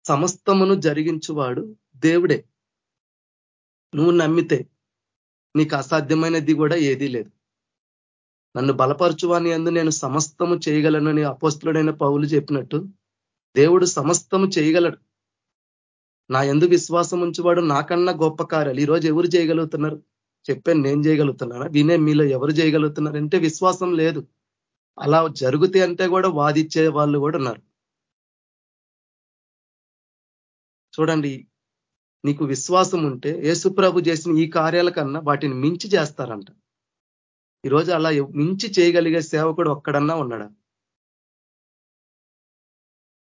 సమస్తమును జరిగించువాడు దేవుడే. నువ్వు నమ్మితే నీకు అసాధ్యమైనది కూడా ఏదీ లేదు. నన్ను బలపరచువాని అందు నేను సమస్తము చేయగలనని అపోస్తుడైన పౌలు చెప్పినట్టు దేవుడు సమస్తము చేయగలడు. నా ఎందు విశ్వాసం ఉంచువాడు నాకన్నా గొప్ప కార్యాలు ఈరోజు ఎవరు చేయగలుగుతున్నారు? చెప్పాను నేను చేయగలుగుతున్నానా? వినే మీలో ఎవరు చేయగలుగుతున్నారంటే విశ్వాసం లేదు. అలా జరుగుతే అంటే కూడా వాదిచ్చే వాళ్ళు కూడా ఉన్నారు. చూడండి నీకు విశ్వాసం ఉంటే యేసుప్రభు చేసిన ఈ కార్యాల కన్నా వాటిని మించి చేస్తారంట. ఈరోజు అలా మించి చేయగలిగే సేవకుడు ఒక్కడన్నా ఉన్నాడా?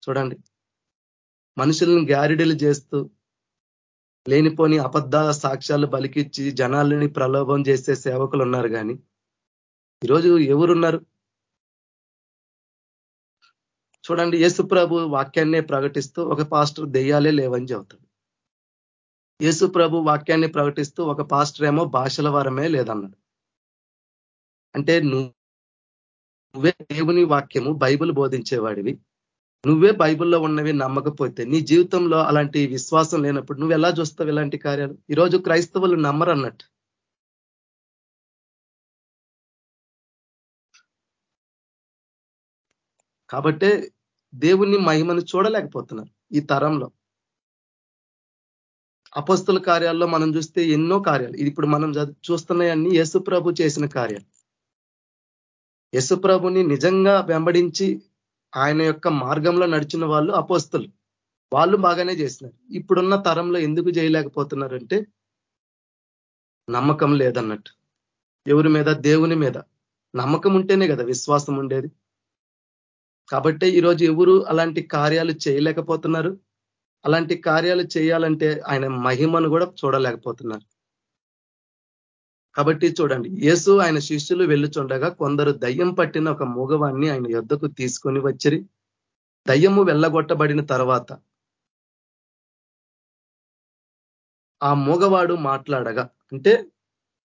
చూడండి. మనుషులను గ్యారిడీలు చేస్తూ లేనిపోని అబద్ధాల సాక్ష్యాలు బలికిచ్చి జనాలని ప్రలోభం చేసే సేవకులు ఉన్నారు కానీ ఈరోజు ఎవరున్నారు? చూడండి యేసుప్రభు వాక్యాన్నే ప్రకటిస్తూ ఒక పాస్టర్ దెయ్యాలే లేవని చెబుతాడు. యేసుప్రభు వాక్యాన్ని ప్రకటిస్తూ ఒక పాస్టర్ ఏమో భాషల వరమే లేదన్నాడు. అంటే నువ్వే దేవుని వాక్యము బైబుల్ బోధించేవాడివి. నువ్వే బైబిల్లో ఉన్నవి నమ్మకపోతే నీ జీవితంలో అలాంటి విశ్వాసం లేనప్పుడు నువ్వు ఎలా చూస్తావు ఇలాంటి కార్యాలు? ఈరోజు క్రైస్తవులు నమ్మరు అన్నట్టు కాబట్టే దేవుని మహిమను చూడలేకపోతున్నారు ఈ తరంలో. అపస్తుల కార్యాల్లో మనం చూస్తే ఎన్నో కార్యాలు. ఇప్పుడు మనం చూస్తున్నాయన్నీ యేసుప్రభు చేసిన కార్యాలు. యశుప్రభుని నిజంగా వెంబడించి ఆయన యొక్క మార్గంలో నడిచిన వాళ్ళు అపోస్తులు. వాళ్ళు బాగానే చేసినారు. ఇప్పుడున్న తరంలో ఎందుకు చేయలేకపోతున్నారంటే నమ్మకం లేదన్నట్టు. ఎవరి మీద? దేవుని మీద. నమ్మకం ఉంటేనే కదా విశ్వాసం ఉండేది. కాబట్టి ఈరోజు ఎవరు అలాంటి కార్యాలు చేయలేకపోతున్నారు? అలాంటి కార్యాలు చేయాలంటే ఆయన మహిమను కూడా చూడలేకపోతున్నారు. కాబట్టి చూడండి యేసు ఆయన శిష్యులు వెళ్ళుచుండగా కొందరు దయ్యం పట్టిన ఒక మూగవాన్ని ఆయన యుద్ధకు తీసుకొని వచ్చిరి. దయ్యము వెళ్ళగొట్టబడిన తర్వాత ఆ మూగవాడు మాట్లాడగా అంటే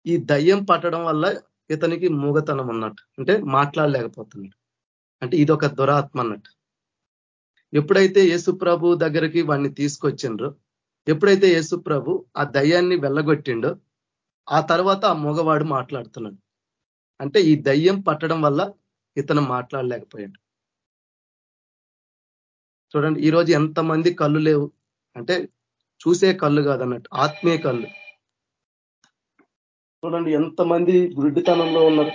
ఈ దయ్యం పట్టడం వల్ల ఇతనికి మూగతనం ఉన్నట్టు అంటే మాట్లాడలేకపోతున్నాడు. అంటే ఇది ఒక దురాత్మ అన్నట్టు. ఎప్పుడైతే యేసుప్రభు దగ్గరికి వాడిని తీసుకొచ్చిండ్రో ఎప్పుడైతే యేసుప్రభు ఆ దయ్యాన్ని వెళ్ళగొట్టిండో ఆ తర్వాత ఆ మగవాడు మాట్లాడుతున్నాడు. అంటే ఈ దయ్యం పట్టడం వల్ల ఇతను మాట్లాడలేకపోయాడు. చూడండి ఈరోజు ఎంతమంది కళ్ళు లేవు. అంటే చూసే కళ్ళు కాదన్నట్టు ఆత్మీయ కళ్ళు. చూడండి ఎంతమంది గుడ్డితనంలో ఉన్నారు.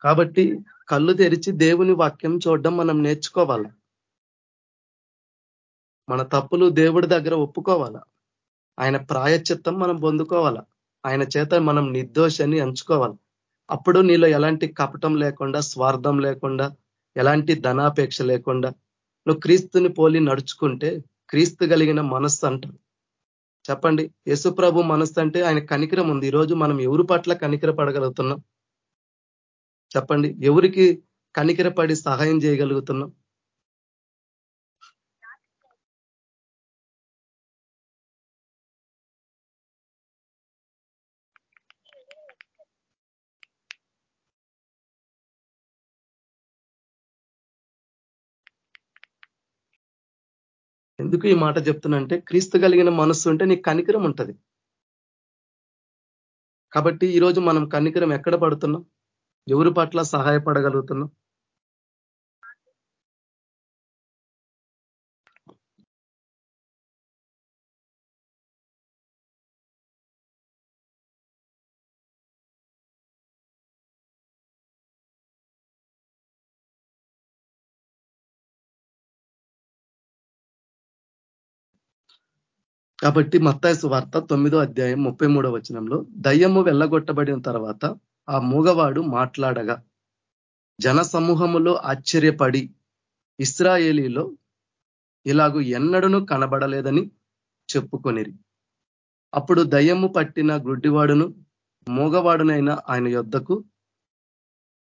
కాబట్టి కళ్ళు తెరిచి దేవుని వాక్యం చూడడం మనం నేర్చుకోవాలి? మన తప్పులు దేవుడి దగ్గర ఒప్పుకోవాలా? ఆయన ప్రాయచిత్తం మనం పొందుకోవాలా. ఆయన చేత మనం నిర్దోషాన్ని ఎంచుకోవాలి. అప్పుడు నీలో ఎలాంటి కపటం లేకుండా స్వార్థం లేకుండా ఎలాంటి ధనాపేక్ష లేకుండా నువ్వు క్రీస్తుని పోలి నడుచుకుంటే క్రీస్తు కలిగిన మనస్సు అంటారు. చెప్పండి యశుప్రభు మనస్సు అంటే ఆయన కనికరం ఉంది. ఈరోజు మనం ఎవరి పట్ల కనికర పడగలుగుతున్నాం చెప్పండి ఎవరికి కనికరపడి సహాయం చేయగలుగుతున్నాం? ఎందుకు ఈ మాట చెప్తున్నంటే క్రీస్తు కలిగిన మనస్సు ఉంటే నీకు కనికరం ఉంటుంది. కాబట్టి ఈరోజు మనం కనికరం ఎక్కడ పడుతున్నాం? ఎవరి పట్ల సహాయపడగలుగుతున్నాం? కాబట్టి మత్తాయసు వార్త తొమ్మిదో అధ్యాయం ముప్పై మూడో వచనంలో దయ్యము వెళ్ళగొట్టబడిన తర్వాత ఆ మూగవాడు మాట్లాడగా జన సమూహములో ఆశ్చర్యపడి ఇస్రాయేలీలో ఇలాగు ఎన్నడను కనబడలేదని చెప్పుకొనిరి. అప్పుడు దయ్యము పట్టిన గుడ్డివాడును మూగవాడునైన ఆయన యొద్దకు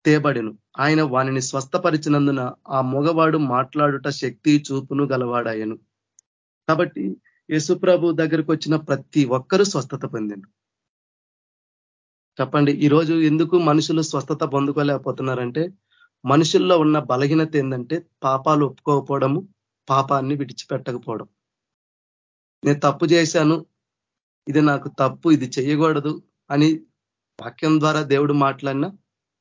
తేబడిను. ఆయన వానిని స్వస్థపరిచినందున ఆ మూగవాడు మాట్లాడుట శక్తి చూపును గలవాడాయను కాబట్టి యేసుప్రభు దగ్గరికి వచ్చిన ప్రతి ఒక్కరూ స్వస్థత పొందిండు చెప్పండి ఈరోజు ఎందుకు మనుషులు స్వస్థత పొందుకోలేకపోతున్నారంటే మనుషుల్లో ఉన్న బలహీనత ఏంటంటే పాపాలు ఒప్పుకోకపోవడము పాపాన్ని విడిచిపెట్టకపోవడం. నేను తప్పు చేశాను ఇది నాకు తప్పు ఇది చేయకూడదు అని వాక్యం ద్వారా దేవుడు మాట్లాడినా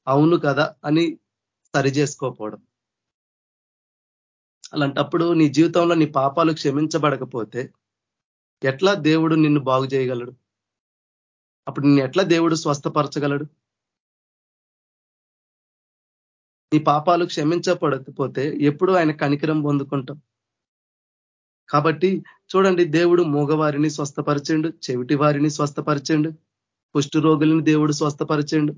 అవును కదా అని సరి చేసుకోకపోవడం. అలాంటప్పుడు నీ జీవితంలో నీ పాపాలు క్షమించబడకపోతే ఎట్లా దేవుడు నిన్ను బాగు చేయగలడు? అప్పుడు నిన్ను ఎట్లా దేవుడు స్వస్థపరచగలడు? నీ పాపాలు క్షమించబడకపోతే ఎప్పుడు ఆయన కనికరం పొందుకుంటాం. కాబట్టి చూడండి దేవుడు మూగవారిని స్వస్థపరిచిండు చెవిటి వారిని స్వస్థపరిచిండు కుష్టు రోగులని దేవుడు స్వస్థపరిచిండు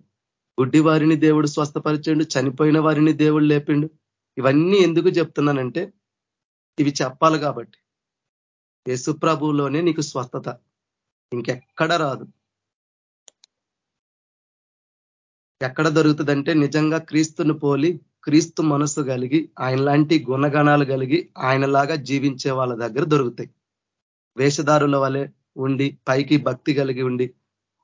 గుడ్డి వారిని దేవుడు స్వస్థపరిచిండు చనిపోయిన వారిని దేవుడు లేపిండు. ఇవన్నీ ఎందుకు చెప్తున్నానంటే ఇవి చెప్పాలి కాబట్టి. యేసుప్రభులోనే నీకు స్వస్థత. ఇంకెక్కడ రాదు. ఎక్కడ దొరుకుతుందంటే నిజంగా క్రీస్తును పోలి క్రీస్తు మనసు కలిగి ఆయన లాంటి గుణగణాలు కలిగి ఆయనలాగా జీవించే వాళ్ళ దగ్గర దొరుకుతాయి. వేషధారుల వలె ఉండి పైకి భక్తి కలిగి ఉండి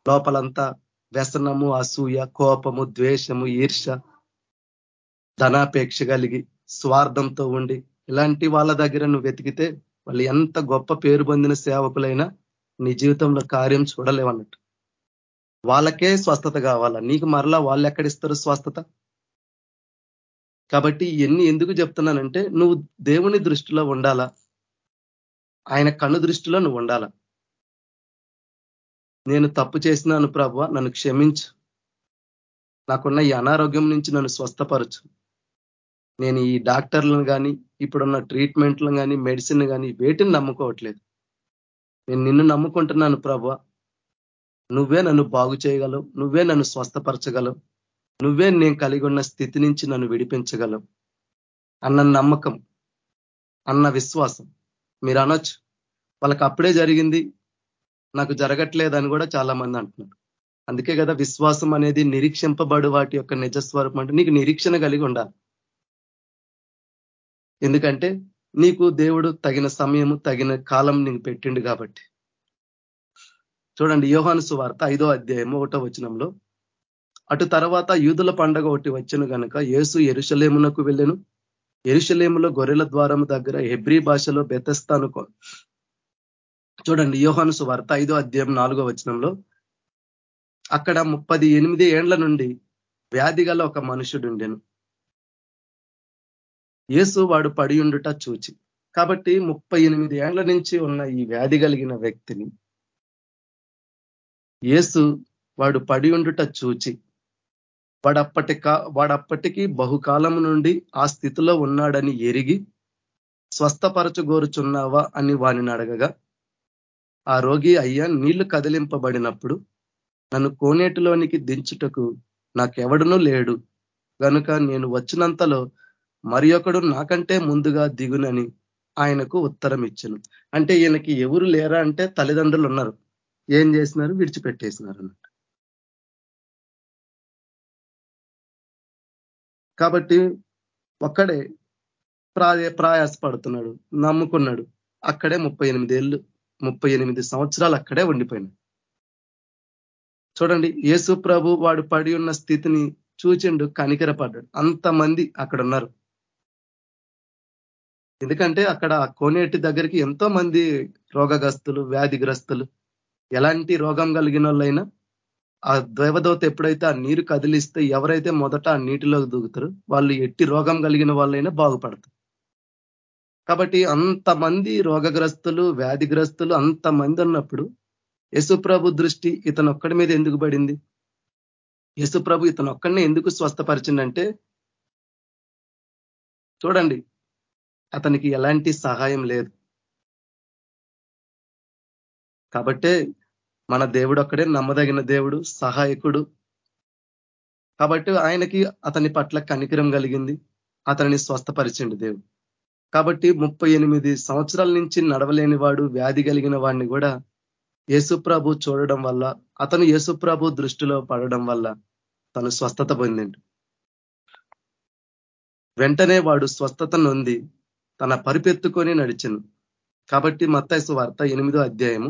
లోపలంతా వ్యసనము అసూయ కోపము ద్వేషము ఈర్ష ధనాపేక్ష కలిగి స్వార్థంతో ఉండి ఇలాంటి వాళ్ళ దగ్గర నువ్వు వెతికితే వాళ్ళు ఎంత గొప్ప పేరు పొందిన సేవకులైనా నీ జీవితంలో కార్యం చూడలేవన్నట్టు. వాళ్ళకే స్వస్థత కావాలా? నీకు మరలా వాళ్ళు ఎక్కడిస్తారు స్వస్థత? కాబట్టి ఇవన్నీ ఎందుకు చెప్తున్నానంటే నువ్వు దేవుని దృష్టిలో ఉండాలా? ఆయన కన్ను దృష్టిలో నువ్వు ఉండాలా? నేను తప్పు చేసినాను ప్రభు నన్ను క్షమించు. నాకున్న ఈ అనారోగ్యం నుంచి నన్ను స్వస్థపరచు. నేను ఈ డాక్టర్లను కానీ ఇప్పుడున్న ట్రీట్మెంట్లు కానీ మెడిసిన్ కానీ వేటిని నమ్ముకోవట్లేదు. నేను నిన్ను నమ్ముకుంటున్నాను ప్రభు. నువ్వే నన్ను బాగు చేయగలవు. నువ్వే నన్ను స్వస్థపరచగలవు. నువ్వే నేను కలిగి ఉన్న స్థితి నుంచి నన్ను విడిపించగలవు. అన్న నమ్మకం అన్న విశ్వాసం. మీరు అనొచ్చు. వాళ్ళకి అప్పుడే జరిగింది. నాకు జరగట్లేదని కూడా చాలా మంది అంటున్నారు. అందుకే కదా విశ్వాసం అనేది నిరీక్షింపబడు వాటి యొక్క నిజస్వరూపం అంటే నీకు నిరీక్షణ కలిగి ఉండాలి. ఎందుకంటే నీకు దేవుడు తగిన సమయము తగిన కాలం నీకు పెట్టిండు కాబట్టి. చూడండి యోహాను సువార్త ఐదో అధ్యాయము ఒకటో వచనంలో అటు తర్వాత యూదుల పండగ ఒకటి వచ్చను కనుక యేసు ఎరుషలేమునకు వెళ్ళెను. ఎరుషలేములో గొర్రెల ద్వారము దగ్గర హెబ్రి భాషలో బెతస్తాను చూడండి యోహాను సువార్త ఐదో అధ్యాయం నాలుగో వచనంలో అక్కడ ముప్పది ఎనిమిది ఏండ్ల నుండి వ్యాధి గల ఒక మనుషుడు ఉండెను యేసు వాడు పడి ఉండుట చూచి. కాబట్టి ముప్పై ఎనిమిది ఏండ్ల నుంచి ఉన్న ఈ వ్యాధి కలిగిన వ్యక్తిని యేసు వాడు పడి ఉండుట చూచి. వాడప్పటి వాడప్పటికీ బహుకాలం నుండి ఆ స్థితిలో ఉన్నాడని ఎరిగి స్వస్థపరచుగోరుచున్నావా? అని వానిని అడగగా ఆ రోగి అయ్యా నీళ్ళు కదిలింపబడినప్పుడు నన్ను కోనేటిలోనికి దించుటకు నాకెవడనూ లేడు. కనుక నేను వచ్చినంతలో మరి ఒకడు నాకంటే ముందుగా దిగునని ఆయనకు ఉత్తరం ఇచ్చను. అంటే ఈయనకి ఎవరు లేరా అంటే తల్లిదండ్రులు ఉన్నారు. ఏం చేసినారు? విడిచిపెట్టేసినారు అన్నట్టు. కాబట్టి ఒక్కడే ప్రాయ ప్రయాసపడుతున్నాడు నమ్ముకున్నాడు. అక్కడే ముప్పై ఎనిమిదేళ్ళు ముప్పై ఎనిమిది సంవత్సరాలు అక్కడే ఉండిపోయినాడు. చూడండి యేసు ప్రభు వాడు పడి ఉన్న స్థితిని చూచిండు కనికరపడ్డాడు. అంతమంది అక్కడ ఉన్నారు ఎందుకంటే అక్కడ కోనేటి దగ్గరికి ఎంతో మంది రోగగ్రస్తులు వ్యాధిగ్రస్తులు ఎలాంటి రోగం కలిగిన వాళ్ళైనా ఆ దేవదవత ఎప్పుడైతే ఆ నీరు కదిలిస్తే ఎవరైతే మొదట ఆ నీటిలోకి దూకుతారో వాళ్ళు ఎట్టి రోగం కలిగిన వాళ్ళైనా బాగుపడతారు. కాబట్టి అంతమంది రోగగ్రస్తులు వ్యాధిగ్రస్తులు అంతమంది ఉన్నప్పుడు యశుప్రభు దృష్టి ఇతను ఒక్కడి మీద ఎందుకు పడింది? యశుప్రభు ఇతను ఒక్కడిని ఎందుకు స్వస్థపరిచిందంటే చూడండి అతనికి ఎలాంటి సహాయం లేదు. కాబట్టే మన దేవుడు అక్కడే నమ్మదగిన దేవుడు సహాయకుడు. కాబట్టి ఆయనకి అతని పట్ల కనికరం కలిగింది. అతనిని స్వస్థపరిచిండు దేవుడు. కాబట్టి ముప్పై ఎనిమిది సంవత్సరాల నుంచి నడవలేని వాడు వ్యాధి కలిగిన వాడిని కూడా యేసుప్రభు చూడడం వల్ల అతను యేసుప్రభు దృష్టిలో పడడం వల్ల తను స్వస్థత పొందిండు. వెంటనే వాడు స్వస్థత నొంది తన పరిపెత్తుకొని నడిచను. కాబట్టి మత్తైసు వార్త ఎనిమిదో అధ్యాయము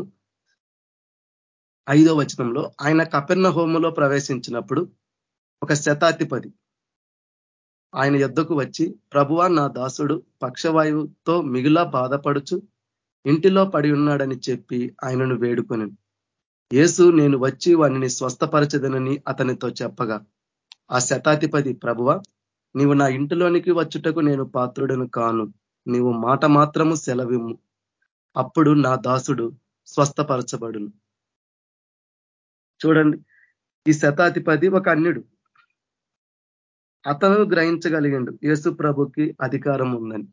ఐదో వచనంలో ఆయన కపెర్ణ హోములో ప్రవేశించినప్పుడు ఒక శతాధిపతి ఆయన యుద్ధకు వచ్చి ప్రభువా నా దాసుడు పక్షవాయువుతో మిగులా బాధపడుచు ఇంటిలో పడి ఉన్నాడని చెప్పి ఆయనను వేడుకొని యేసు నేను వచ్చి వానిని స్వస్థపరచదనని అతనితో చెప్పగా ఆ శతాధిపతి ప్రభువ నీవు నా ఇంటిలోనికి వచ్చుటకు నేను పాత్రుడను కాను. నీవు మాట మాత్రము సెలవిమ్ము. అప్పుడు నా దాసుడు స్వస్థపరచబడును. చూడండి ఈ శతాధిపతి ఒక అన్యుడు. అతను గ్రహించగలిగిండు యేసు ప్రభుకి అధికారం ఉందని.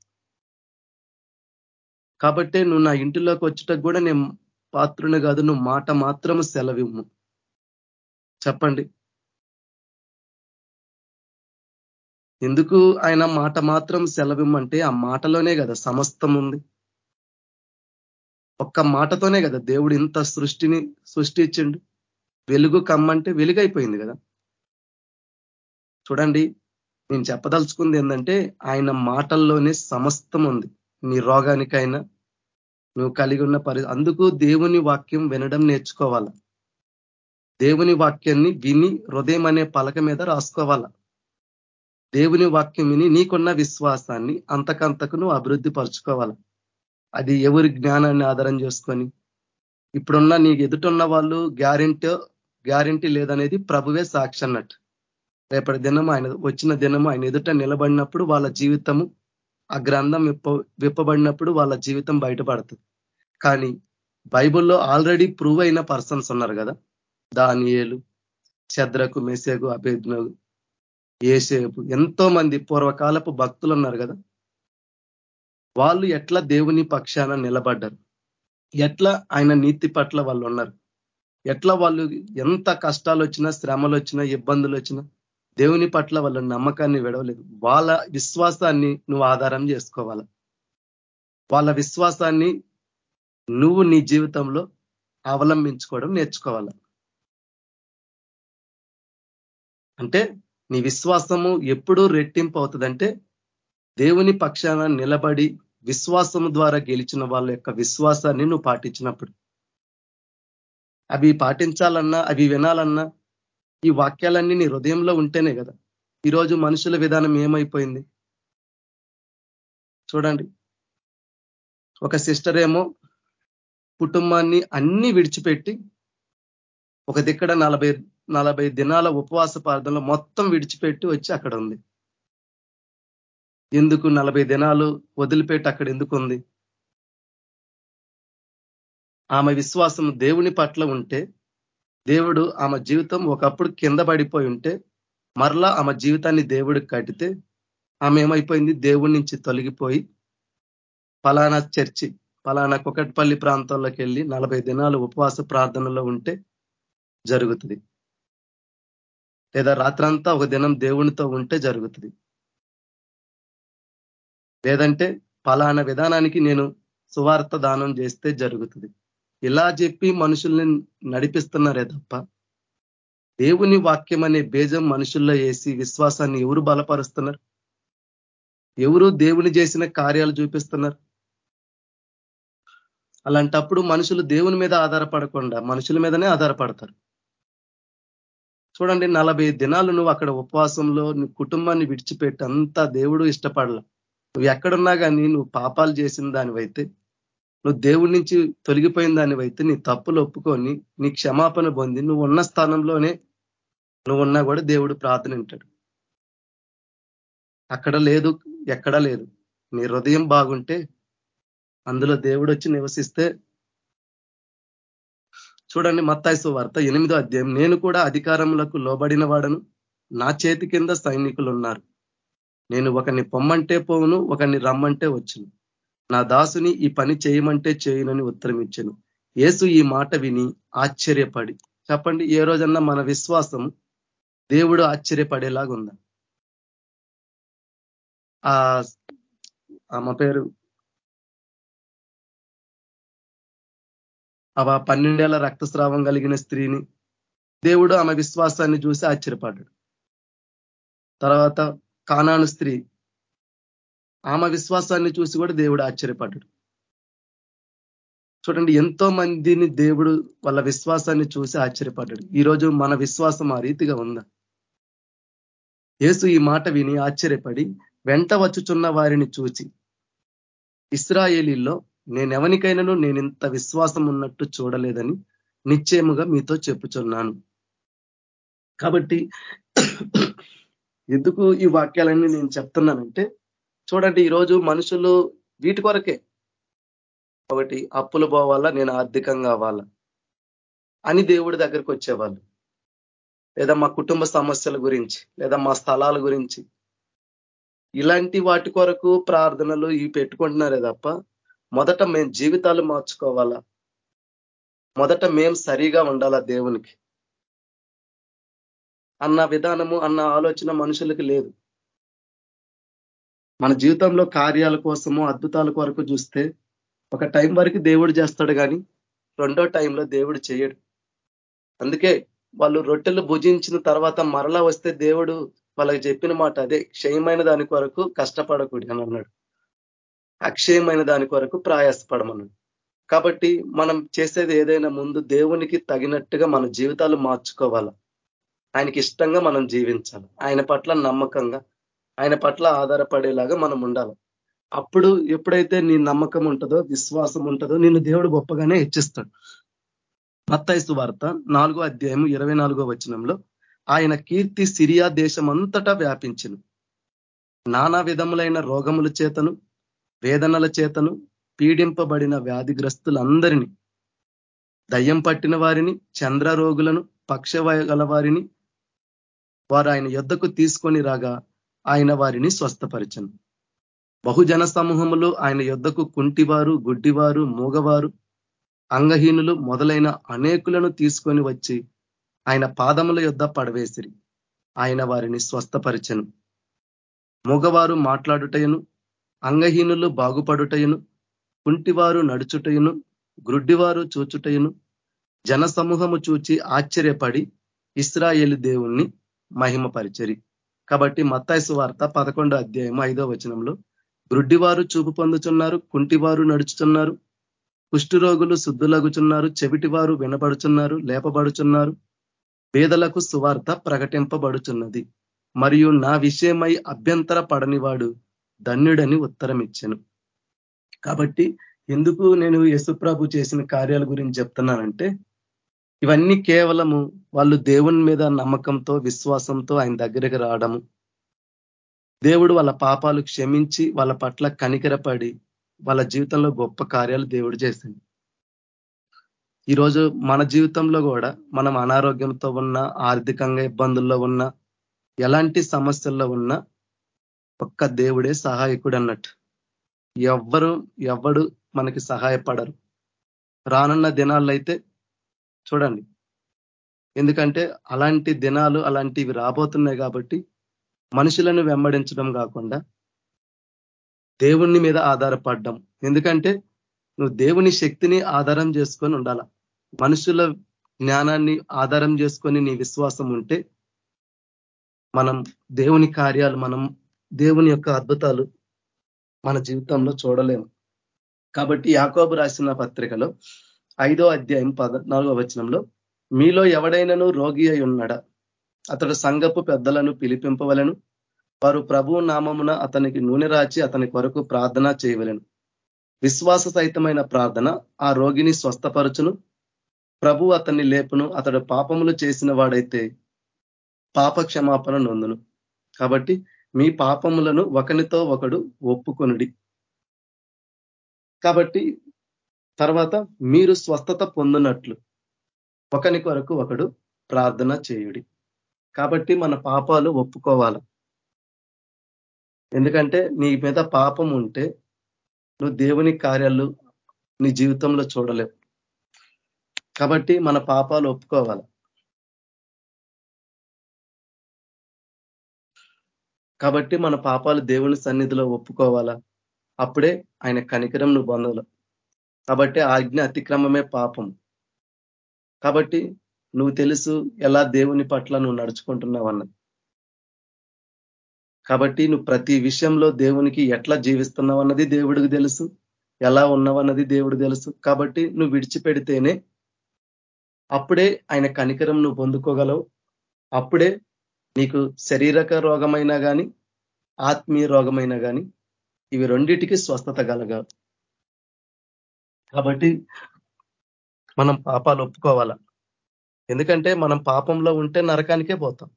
కాబట్టి నువ్వు నా ఇంటిలోకి వచ్చటకు కూడా నేను పాత్రుని కాదు నువ్వు మాట మాత్రము సెలవిమ్ము. చెప్పండి ఎందుకు ఆయన మాట మాత్రం సెలవిమ్మంటే ఆ మాటలోనే కదా సమస్తం ఉంది ఒక్క మాటతోనే కదా దేవుడు ఇంత సృష్టిని సృష్టించిండు. వెలుగు కమ్మంటే వెలుగైపోయింది కదా. చూడండి నేను చెప్పదలుచుకుంది ఏంటంటే ఆయన మాటల్లోనే సమస్తం ఉంది నీ రోగానికైనా నువ్వు కలిగి ఉన్న పరి అందుకు దేవుని వాక్యం వినడం నేర్చుకోవాల. దేవుని వాక్యాన్ని విని హృదయం అనే పలక మీద రాసుకోవాల. దేవుని వాక్యం విని నీకున్న విశ్వాసాన్ని అంతకంతకు నువ్వు అభివృద్ధి పరుచుకోవాలి. అది ఎవరి జ్ఞానాన్ని ఆధారం చేసుకొని? ఇప్పుడున్న నీకు ఎదుటున్న వాళ్ళు గ్యారెంటీ గ్యారెంటీ లేదనేది ప్రభువే సాక్షి అన్నట్టు. రేపటి దినం ఆయన వచ్చిన దినము ఆయన ఎదుట నిలబడినప్పుడు వాళ్ళ జీవితము ఆ గ్రంథం విప్ప విప్పబడినప్పుడు వాళ్ళ జీవితం బయటపడుతుంది. కానీ బైబుల్లో ఆల్రెడీ ప్రూవ్ అయిన పర్సన్స్ ఉన్నారు కదా? దానియేలు చద్రకు మెసేగు అభేజ్నగు ఏసేపు ఎంతో మంది పూర్వకాలపు భక్తులు ఉన్నారు కదా. వాళ్ళు ఎట్లా దేవుని పక్షాన నిలబడ్డారు? ఎట్లా ఆయన నీతి పట్ల వాళ్ళు ఉన్నారు? ఎట్లా వాళ్ళు ఎంత కష్టాలు వచ్చినా శ్రమలు వచ్చినా ఇబ్బందులు వచ్చినా దేవుని పట్ల వాళ్ళ నమ్మకాన్ని విడవలేదు. వాళ్ళ విశ్వాసాన్ని నువ్వు ఆధారం చేసుకోవాల? వాళ్ళ విశ్వాసాన్ని నువ్వు నీ జీవితంలో అవలంబించుకోవడం నేర్చుకోవాల? అంటే నీ విశ్వాసము ఎప్పుడూ రెట్టింపు అవుతుందంటే దేవుని పక్షాన నిలబడి విశ్వాసము ద్వారా గెలిచిన వాళ్ళ యొక్క విశ్వాసాన్ని నువ్వు పాటించినప్పుడు. అవి పాటించాలన్నా అవి వినాలన్నా ఈ వాక్యాలన్నీ నీ హృదయంలో ఉంటేనే కదా. ఈరోజు మనుషుల విధానం ఏమైపోయింది? చూడండి. ఒక సిస్టర్ ఏమో కుటుంబాన్ని అన్ని విడిచిపెట్టి ఒక దిక్కడ నలభై నలభై దినాల ఉపవాస ప్రార్థనలో మొత్తం విడిచిపెట్టి వచ్చి అక్కడ ఉంది ఎందుకు నలభై దినాలు వదిలిపెట్టి అక్కడ ఎందుకు ఉంది ఆమె విశ్వాసం దేవుని పట్ల ఉంటే దేవుడు ఆమె జీవితం ఒకప్పుడు కింద పడిపోయి ఉంటే మరలా ఆమె జీవితాన్ని దేవుడికి కట్టితే ఆమె ఏమైపోయింది? దేవుడి నుంచి తొలగిపోయి ఫలానా చర్చి ఫలానా కొకట్పల్లి ప్రాంతంలోకి వెళ్ళి నలభై దినాలు ఉపవాస ప్రార్థనలో ఉంటే జరుగుతుంది. లేదా రాత్రంతా ఒక దినం దేవునితో ఉంటే జరుగుతుంది. లేదంటే పలానా విధానానికి నేను సువార్త దానం చేస్తే జరుగుతుంది. ఇలా చెప్పి మనుషుల్ని నడిపిస్తున్నారే తప్ప దేవుని వాక్యం అనే బేజం మనుషుల్లో వేసి విశ్వాసాన్ని ఎవరు బలపరుస్తున్నారు? ఎవరు దేవుని చేసిన కార్యాలు చూపిస్తున్నారు? అలాంటప్పుడు మనుషులు దేవుని మీద ఆధారపడకుండా మనుషుల మీదనే ఆధారపడతారు. చూడండి నలభై దినాలు నువ్వు అక్కడ ఉపవాసంలో నీ కుటుంబాన్ని విడిచిపెట్టి అంతా దేవుడు ఇష్టపడల. నువ్వు ఎక్కడున్నా కానీ నువ్వు పాపాలు చేసిన దానివైతే నువ్వు దేవుడి నుంచి తొలగిపోయిన దానివైతే నీ తప్పులు ఒప్పుకొని నీ క్షమాపణ పొంది నువ్వు ఉన్న స్థానంలోనే నువ్వు ఉన్నా కూడా దేవుడు ప్రార్థన వింటాడు. అక్కడ లేదు ఎక్కడా లేదు. నీ హృదయం బాగుంటే అందులో దేవుడు వచ్చి నివసిస్తే చూడండి మత్తాయిసు వార్త ఎనిమిదో అధ్యాయం. నేను కూడా అధికారములకు లోబడిన వాడను. నా చేతి కింద సైనికులు ఉన్నారు నేను ఒకరిని పొమ్మంటే పోవును ఒకరిని రమ్మంటే వచ్చును. నా దాసుని ఈ పని చేయమంటే చేయునని ఉత్తరం ఇచ్చాను యేసు ఈ మాట విని ఆశ్చర్యపడి చెప్పండి ఏ రోజన్నా మన విశ్వాసం దేవుడు ఆశ్చర్యపడేలాగా ఉందా ఆ ఆమె పేరు ఆ పన్నెండేళ్ళ రక్తస్రావం కలిగిన స్త్రీని దేవుడు ఆమె విశ్వాసాన్ని చూసి ఆశ్చర్యపడ్డాడు. తర్వాత కానాను స్త్రీ ఆమె విశ్వాసాన్ని చూసి కూడా దేవుడు ఆశ్చర్యపడ్డాడు. చూడండి ఎంతో మందిని దేవుడు వాళ్ళ విశ్వాసాన్ని చూసి ఆశ్చర్యపడ్డాడు. ఈరోజు మన విశ్వాసం ఆ రీతిగా ఉందా? యేసు ఈ మాట విని ఆశ్చర్యపడి వెంట వచ్చుచున్న వారిని చూచి ఇస్రాయేలీల్లో నేనెవనికైనాను నేను ఇంత విశ్వాసం ఉన్నట్టు చూడలేదని నిశ్చయముగా మీతో చెప్పుచున్నాను. కాబట్టి ఎందుకు ఈ వాక్యాలన్నీ నేను చెప్తున్నానంటే చూడండి ఈరోజు మనుషులు వీటి కొరకే. కాబట్టి అప్పులు పోవాలా నేను ఆర్థికంగా అవ్వాలా? అని దేవుడి దగ్గరికి వచ్చేవాళ్ళు. లేదా మా కుటుంబ సమస్యల గురించి లేదా మా స్థలాల గురించి. ఇలాంటి వాటి కొరకు ప్రార్థనలు ఇవి పెట్టుకుంటున్నారే తప్ప మొదట మేము జీవితాలు మార్చుకోవాలా? మొదట మేము సరిగా ఉండాలా దేవునికి? అన్న విధానము అన్న ఆలోచన మనుషులకి లేదు. మన జీవితంలో కార్యాల కోసము అద్భుతాల కొరకు చూస్తే ఒక టైం వరకు దేవుడు చేస్తాడు కానీ రెండో టైంలో దేవుడు చేయడు. అందుకే వాళ్ళు రొట్టెలు భుజించిన తర్వాత మరలా వస్తే దేవుడు వాళ్ళకి చెప్పిన మాట అదే క్షయమైన దాని కొరకు కష్టపడకూడదు అని అన్నాడు. అక్షయమైన దాని కొరకు ప్రయాసపడమన్నాడు కాబట్టి మనం చేసేది ఏదైనా ముందు దేవునికి తగినట్టుగా మన జీవితాలు మార్చుకోవాలి. ఆయనకి ఇష్టంగా మనం జీవించాలి. ఆయన పట్ల నమ్మకంగా ఆయన పట్ల ఆధారపడేలాగా మనం ఉండాలి. అప్పుడు ఎప్పుడైతే నీ నమ్మకం ఉంటుందో విశ్వాసం ఉంటుందో నిన్ను దేవుడు గొప్పగానే హెచ్చిస్తాడు. మత్తైసు వార్త నాలుగో అధ్యాయం ఇరవై నాలుగో వచనంలో ఆయన కీర్తి సిరియా దేశం అంతటా వ్యాపించను. నానా విధములైన రోగముల చేతను వేదనల చేతను పీడింపబడిన వ్యాధిగ్రస్తులందరినీ దయ్యం పట్టిన వారిని చంద్ర రోగులను పక్షవయ వారిని వారు ఆయన యుద్ధకు తీసుకొని రాగా ఆయన వారిని స్వస్థపరిచను. బహుజన సమూహములు ఆయన యుద్ధకు కుంటివారు గుడ్డివారు మూగవారు అంగహీనులు మొదలైన అనేకులను తీసుకొని వచ్చి ఆయన పాదముల యుద్ధ పడవేసిరి. ఆయన వారిని స్వస్థపరిచను. మూగవారు మాట్లాడుటయును అంగహీనులు బాగుపడుటయును కుంటివారు నడుచుటయును గ్రుడ్డివారు చూచుటయును జన సమూహము చూచి ఆశ్చర్యపడి ఇస్రాయేలు దేవుణ్ణి మహిమపరిచరి. కాబట్టి మత్తాయిసు వార్త పదకొండో అధ్యాయం ఐదో వచనంలో గ్రుడ్డివారు చూపు పొందుచున్నారు కుంటివారు నడుచుతున్నారు కుష్ఠురోగులు శుద్ధులగుచున్నారు చెవిటివారు వినబడుచున్నారు లేపబడుచున్నారు పేదలకు సువార్త ప్రకటింపబడుచున్నది. మరియు నా విషయమై అభ్యంతర పడనివాడు ధన్యుడని ఉత్తరం ఇచ్చాను కాబట్టి ఎందుకు నేను యశుప్రభు చేసిన కార్యాల గురించి చెప్తున్నానంటే ఇవన్నీ కేవలము వాళ్ళు దేవుని మీద నమ్మకంతో విశ్వాసంతో ఆయన దగ్గరికి రావడము. దేవుడు వాళ్ళ పాపాలు క్షమించి వాళ్ళ పట్ల కనికరపడి వాళ్ళ జీవితంలో గొప్ప కార్యాలు దేవుడు చేసింది ఈరోజు మన జీవితంలో కూడా మనం అనారోగ్యంతో ఉన్న ఆర్థికంగా ఇబ్బందుల్లో ఉన్న ఎలాంటి సమస్యల్లో ఉన్నా ఒక్క దేవుడే సహాయకుడు అన్నట్టు ఎవ్వరు ఎవడు మనకి సహాయపడరు. రానున్న దినాల్లో అయితే చూడండి. ఎందుకంటే అలాంటి దినాలు అలాంటివి రాబోతున్నాయి కాబట్టి మనుషులను వెంబడించడం కాకుండా దేవుణ్ణి మీద ఆధారపడ్డం. ఎందుకంటే నువ్వు దేవుని శక్తిని ఆధారం చేసుకొని ఉండాల. మనుషుల జ్ఞానాన్ని ఆధారం చేసుకొని నీ విశ్వాసం ఉంటే మనం దేవుని కార్యాలు మనం దేవుని యొక్క అద్భుతాలు మన జీవితంలో చూడలేము. కాబట్టి యాకోబు రాసిన పత్రికలో ఐదో అధ్యాయం పద్నాలుగో వచనంలో మీలో ఎవడైనను రోగి అయి ఉన్నాడా? అతడు సంగపు పెద్దలను పిలిపింపవలను. వారు ప్రభు నామమున అతనికి నూనె రాచి అతని కొరకు ప్రార్థన చేయవలను. విశ్వాస సహితమైన ప్రార్థన ఆ రోగిని స్వస్థపరచును. ప్రభు అతన్ని లేపును. అతడు పాపములు చేసిన వాడైతే పాప క్షమాపణ నొందును. కాబట్టి మీ పాపములను ఒకనితో ఒకడు ఒప్పుకొనుడి. కాబట్టి తర్వాత మీరు స్వస్థత పొందినట్లు ఒకని కొరకు ఒకడు ప్రార్థన చేయుడి. కాబట్టి మన పాపాలు ఒప్పుకోవాలి. ఎందుకంటే నీ మీద పాపం ఉంటే నువ్వు దేవుని కార్యాలు నీ జీవితంలో చూడలేవు. కాబట్టి మన పాపాలు ఒప్పుకోవాలి. కాబట్టి మన పాపాలు దేవుని సన్నిధిలో ఒప్పుకోవాలా? అప్పుడే ఆయన కనికరం నువ్వు పొందాల. కాబట్టి ఆజ్ఞ అతిక్రమమే పాపం. కాబట్టి నువ్వు తెలుసు ఎలా దేవుని పట్ల నువ్వు నడుచుకుంటున్నావన్నది కాబట్టి నువ్వు ప్రతి విషయంలో దేవునికి ఎట్లా జీవిస్తున్నావు అన్నది దేవుడికి తెలుసు. ఎలా ఉన్నావన్నది దేవుడు తెలుసు. కాబట్టి నువ్వు విడిచిపెడితేనే అప్పుడే ఆయన కనికరం నువ్వు పొందుకోగలవు. అప్పుడే నీకు శరీరక రోగమైనా కానీ ఆత్మీయ రోగమైనా కానీ ఇవి రెండిటికి స్వస్థత కలగా కాబట్టి మనం పాపాలు ఒప్పుకోవాలా? ఎందుకంటే మనం పాపంలో ఉంటే నరకానికే పోతాం.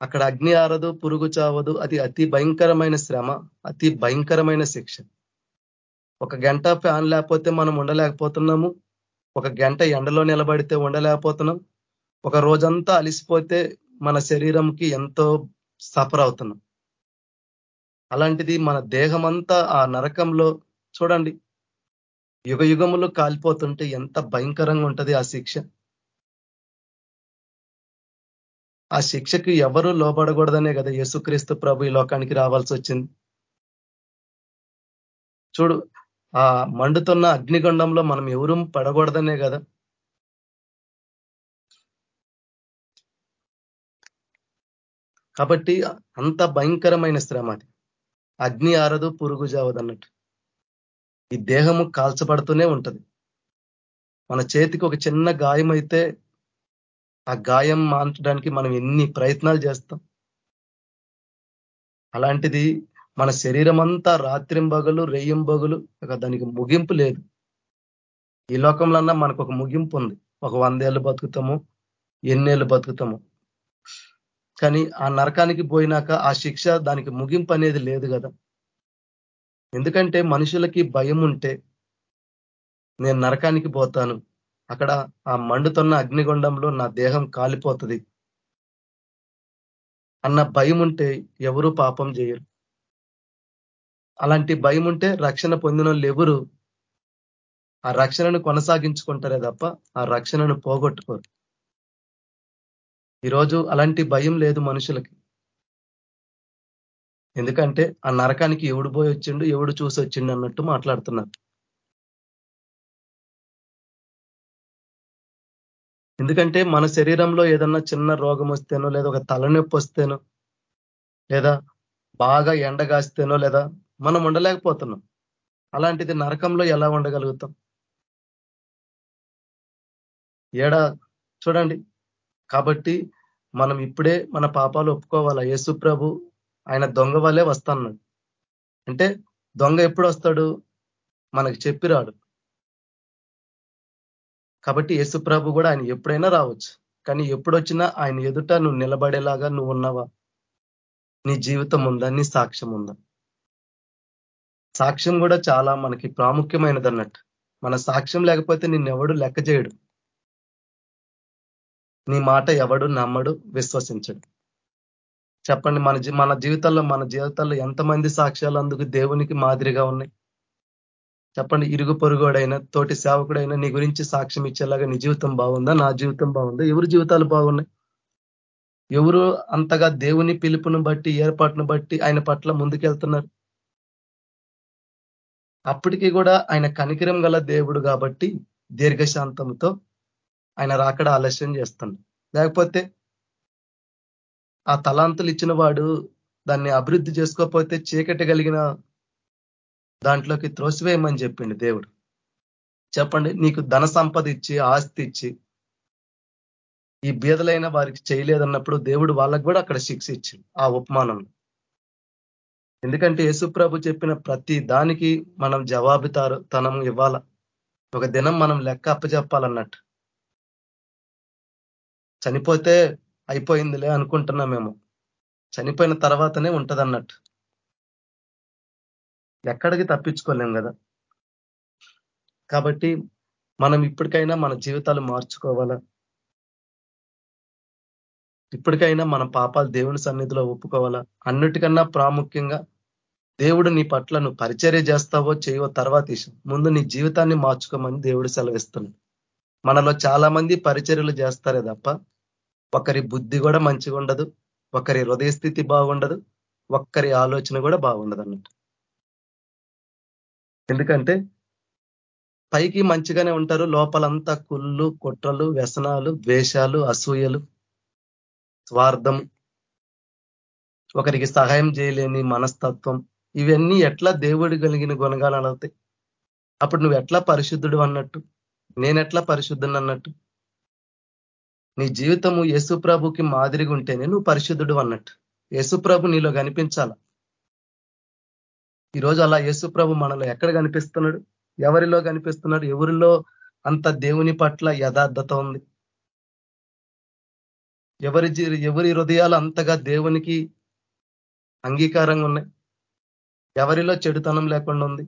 అక్కడ అగ్ని ఆరదు పురుగు చావదు అది అతి భయంకరమైన శ్రమ అతి భయంకరమైన శిక్ష. ఒక గంట ఫ్యాన్ లేకపోతే మనం ఉండలేకపోతున్నాము ఒక గంట ఎండలో నిలబడితే ఉండలేకపోతున్నాం ఒక రోజంతా అలిసిపోతే మన శరీరంకి ఎంతో సఫర్ అవుతున్నాం. అలాంటిది మన దేహమంతా ఆ నరకంలో చూడండి. యుగ యుగములు కాలిపోతుంటే ఎంత భయంకరంగా ఉంటుంది ఆ శిక్ష. ఆ శిక్షకి ఎవరు లోపడకూడదనే కదా యేసుక్రీస్తు ప్రభు ఈ లోకానికి రావాల్సి వచ్చింది. చూడు ఆ మండుతున్న అగ్నిగుండంలో మనం ఎవరు పడకూడదనే కదా. కాబట్టి అంత భయంకరమైన శ్రమ అది. అగ్ని ఆరదు పురుగు జావదు అన్నట్టు. ఈ దేహము కాల్చబడుతూనే ఉంటుంది. మన చేతికి ఒక చిన్న గాయం అయితే ఆ గాయం మాంచడానికి మనం ఎన్ని ప్రయత్నాలు చేస్తాం? అలాంటిది మన శరీరం అంతా రాత్రింబగలు రెయ్యంబగలు దానికి ముగింపు లేదు. ఈ లోకంలో మనకు ఒక ముగింపు ఉంది. ఒక వందేళ్ళు బతుకుతాము ఎన్నేళ్ళు బతుకుతాము. కానీ ఆ నరకానికి పోయినాక ఆ శిక్ష దానికి ముగింపు అనేది లేదు కదా. ఎందుకంటే మనుషులకి భయం ఉంటే నేను నరకానికి పోతాను. అక్కడ ఆ మండుతున్న అగ్నిగుండంలో నా దేహం కాలిపోతుంది అన్న భయం ఉంటే ఎవరు పాపం చేయరు. అలాంటి భయం ఉంటే రక్షణ పొందిన వాళ్ళు ఎవరు? ఆ రక్షణను కొనసాగించుకుంటారే తప్ప ఆ రక్షణను పోగొట్టుకోరు. ఈరోజు అలాంటి భయం లేదు మనుషులకి. ఎందుకంటే ఆ నరకానికి ఎవడు పోయి వచ్చిండు ఎవడు చూసి వచ్చిండు అన్నట్టు మాట్లాడుతున్నారు. ఎందుకంటే మన శరీరంలో ఏదన్నా చిన్న రోగం వస్తేనో లేదా ఒక తలనొప్పి వస్తేనో లేదా బాగా ఎండగాస్తేనో లేదా మనం ఉండలేకపోతున్నాం. అలాంటిది నరకంలో ఎలా ఉండగలుగుతాం? ఏడా చూడండి. కాబట్టి మనం ఇప్పుడే మన పాపాలు ఒప్పుకోవాలా? యేసుప్రభు ఆయన దొంగ వల్లే వస్తాన్నాడు. అంటే దొంగ ఎప్పుడు వస్తాడు? మనకి చెప్పిరాడు కాబట్టి యేసుప్రభు కూడా ఆయన ఎప్పుడైనా రావచ్చు. కానీ ఎప్పుడొచ్చినా ఆయన ఎదుట నువ్వు నిలబడేలాగా నువ్వు ఉన్నావా? నీ జీవితం ఉందా? నీ సాక్ష్యం ఉందా? సాక్ష్యం కూడా చాలా మనకి ప్రాముఖ్యమైనది అన్నట్టు మన సాక్ష్యం లేకపోతే నిన్నెవడు లెక్క చేయడు. నీ మాట ఎవడు నమ్మడు విశ్వసించడు. చెప్పండి మన మన జీవితాల్లో మన జీవితాల్లో ఎంతమంది సాక్ష్యాలు అందుకు దేవునికి మాదిరిగా ఉన్నాయి? చెప్పండి ఇరుగు పొరుగుడైనా తోటి సేవకుడైనా నీ గురించి సాక్ష్యం ఇచ్చేలాగా నీ జీవితం బాగుందా? నా జీవితం బాగుందా? ఎవరి జీవితాలు బాగున్నాయి? ఎవరు అంతగా దేవుని పిలుపును బట్టి ఏర్పాటును బట్టి ఆయన పట్ల ముందుకెళ్తున్నారు? అప్పటికీ కూడా ఆయన కనికిరం గల దేవుడు కాబట్టి దీర్ఘశాంతంతో ఆయన రాకడ ఆలస్యం చేస్తుంది లేకపోతే ఆ తలాంతులు ఇచ్చిన వాడు దాన్ని అభివృద్ధి చేసుకోకపోతే చీకటి కలిగిన దాంట్లోకి త్రోసివేయమని చెప్పిండు దేవుడు. చెప్పండి నీకు ధన సంపద ఇచ్చి ఆస్తి ఇచ్చి ఈ బీదలైన వారికి చేయలేదన్నప్పుడు దేవుడు వాళ్ళకు కూడా అక్కడ శిక్ష ఇచ్చింది ఆ ఉపమానం. ఎందుకంటే యేసుప్రభు చెప్పిన ప్రతి దానికి మనం జవాబుతారు తనం ఇవ్వాల. ఒక దినం మనం లెక్క అప్పచెప్పాలన్నట్టు చనిపోతే అయిపోయిందిలే అనుకుంటున్నాం మేము. చనిపోయిన తర్వాతనే ఉంటుంది అన్నట్టు ఎక్కడికి తప్పించుకోలేం కదా. కాబట్టి మనం ఇప్పటికైనా మన జీవితాలు మార్చుకోవాలా? ఇప్పటికైనా మన పాపాలు దేవుని సన్నిధిలో ఒప్పుకోవాలా? అన్నిటికన్నా ప్రాముఖ్యంగా దేవుడు నీ పట్ల నువ్వు పరిచర్య చేస్తావో చేయవో తర్వాత ముందు నీ జీవితాన్ని మార్చుకోమని దేవుడు సెలవిస్తున్నాడు. మనలో చాలా మంది పరిచర్యలు చేస్తారే తప్ప ఒకరి బుద్ధి కూడా మంచిగా ఉండదు ఒకరి హృదయ స్థితి బాగుండదు ఒక్కరి ఆలోచన కూడా బాగుండదు అన్నట్టు. ఎందుకంటే పైకి మంచిగానే ఉంటారు లోపలంతా కుళ్ళు కుట్రలు వ్యసనాలు ద్వేషాలు అసూయలు స్వార్థం ఒకరికి సహాయం చేయలేని మనస్తత్వం ఇవన్నీ ఎట్లా దేవుడు కలిగిన గుణగాలు అవుతాయి? అప్పుడు నువ్వు ఎట్లా పరిశుద్ధుడు అన్నట్టు? నేనెట్లా పరిశుద్ధుని అన్నట్టు? నీ జీవితము యేసుప్రభుకి మాదిరిగా ఉంటేనే నువ్వు పరిశుద్ధుడు అన్నట్టు. యేసుప్రభు నీలో కనిపించాల? ఈరోజు అలా యేసుప్రభు మనలో ఎక్కడ కనిపిస్తున్నాడు? ఎవరిలో కనిపిస్తున్నాడు? ఎవరిలో అంత దేవుని పట్ల యథార్థత ఉంది? ఎవరి ఎవరి హృదయాలు అంతగా దేవునికి అంగీకారంగా ఉన్నాయి? ఎవరిలో చెడుతనం లేకుండా ఉంది?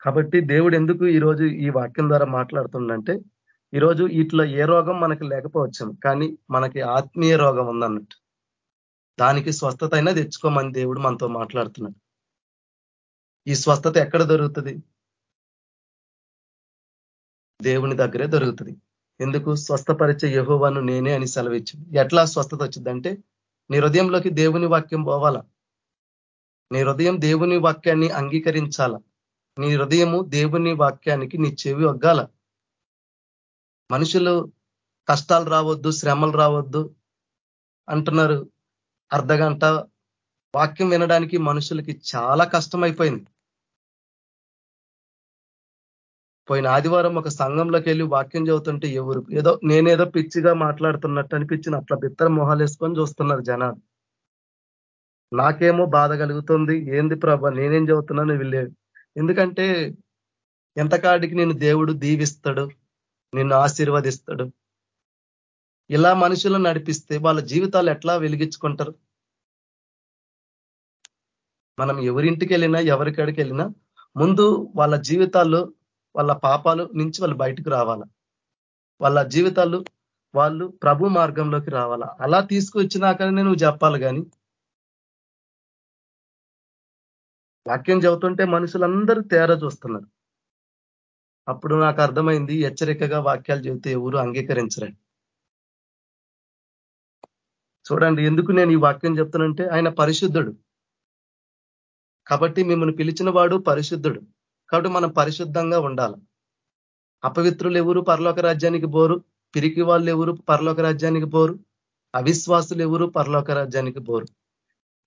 కాబట్టి దేవుడు ఎందుకు ఈరోజు ఈ వాక్యం ద్వారా మాట్లాడుతుండంటే ఈరోజు వీటిలో ఏ రోగం మనకి లేకపోవచ్చు కానీ మనకి ఆత్మీయ రోగం ఉందన్నట్టు. దానికి స్వస్థత అయినా తెచ్చుకోమని దేవుడు మనతో మాట్లాడుతున్నాడు. ఈ స్వస్థత ఎక్కడ దొరుకుతుంది? దేవుని దగ్గరే దొరుకుతుంది. ఎందుకు? స్వస్థపరిచే యహోవాను నేనే అని సెలవిచ్చింది. ఎట్లా స్వస్థత వచ్చిందంటే నీ హృదయంలోకి దేవుని వాక్యం పోవాలా? నీ హృదయం దేవుని వాక్యాన్ని అంగీకరించాల? నీ హృదయము దేవుని వాక్యానికి నీ చెవి ఒగ్గాల? మనుషులు కష్టాలు రావద్దు శ్రమలు రావద్దు అంటున్నారు. అర్ధగంట వాక్యం వినడానికి మనుషులకి చాలా కష్టమైపోయింది. పోయిన ఆదివారం ఒక సంఘంలోకి వెళ్ళి వాక్యం చదువుతుంటే ఎవరు ఏదో నేనేదో పిచ్చిగా మాట్లాడుతున్నట్టు అనిపించిన అట్లా బిత్తర మొహాలు వేసుకొని చూస్తున్నారు జనాలు. నాకేమో బాధ కలుగుతుంది. ఏంది ప్రభ నేనేం చదువుతున్నాను వీళ్ళే. ఎందుకంటే ఎంతకాడికి నేను దేవుడు దీవిస్తాడు? నిన్ను ఆశీర్వదిస్తాడు. ఇలా మనుషులను నడిపిస్తే వాళ్ళ జీవితాలు ఎట్లా వెలిగించుకుంటారు? మనం ఎవరింటికి వెళ్ళినా ఎవరికాడికి వెళ్ళినా ముందు వాళ్ళ జీవితాల్లో వాళ్ళ పాపాలు నుంచి వాళ్ళు బయటకు రావాల? వాళ్ళ జీవితాలు వాళ్ళు ప్రభు మార్గంలోకి రావాలా? అలా తీసుకొచ్చినాకనే నువ్వు చెప్పాలి కానీ. వాక్యం చదువుతుంటే మనుషులందరూ తేర చూస్తున్నారు. అప్పుడు నాకు అర్థమైంది హెచ్చరికగా వాక్యాలు చెబితే ఎవరు అంగీకరించరండి చూడండి ఎందుకు నేను ఈ వాక్యం చెప్తానంటే ఆయన పరిశుద్ధుడు. కాబట్టి మిమ్మల్ని పిలిచిన వాడు పరిశుద్ధుడు. కాబట్టి మనం పరిశుద్ధంగా ఉండాలి. అపవిత్రులు ఎవరు పరలోక రాజ్యానికి పోరు? పిరికి వాళ్ళు ఎవరు పరలోక రాజ్యానికి పోరు? అవిశ్వాసులు ఎవరు పరలోక రాజ్యానికి పోరు?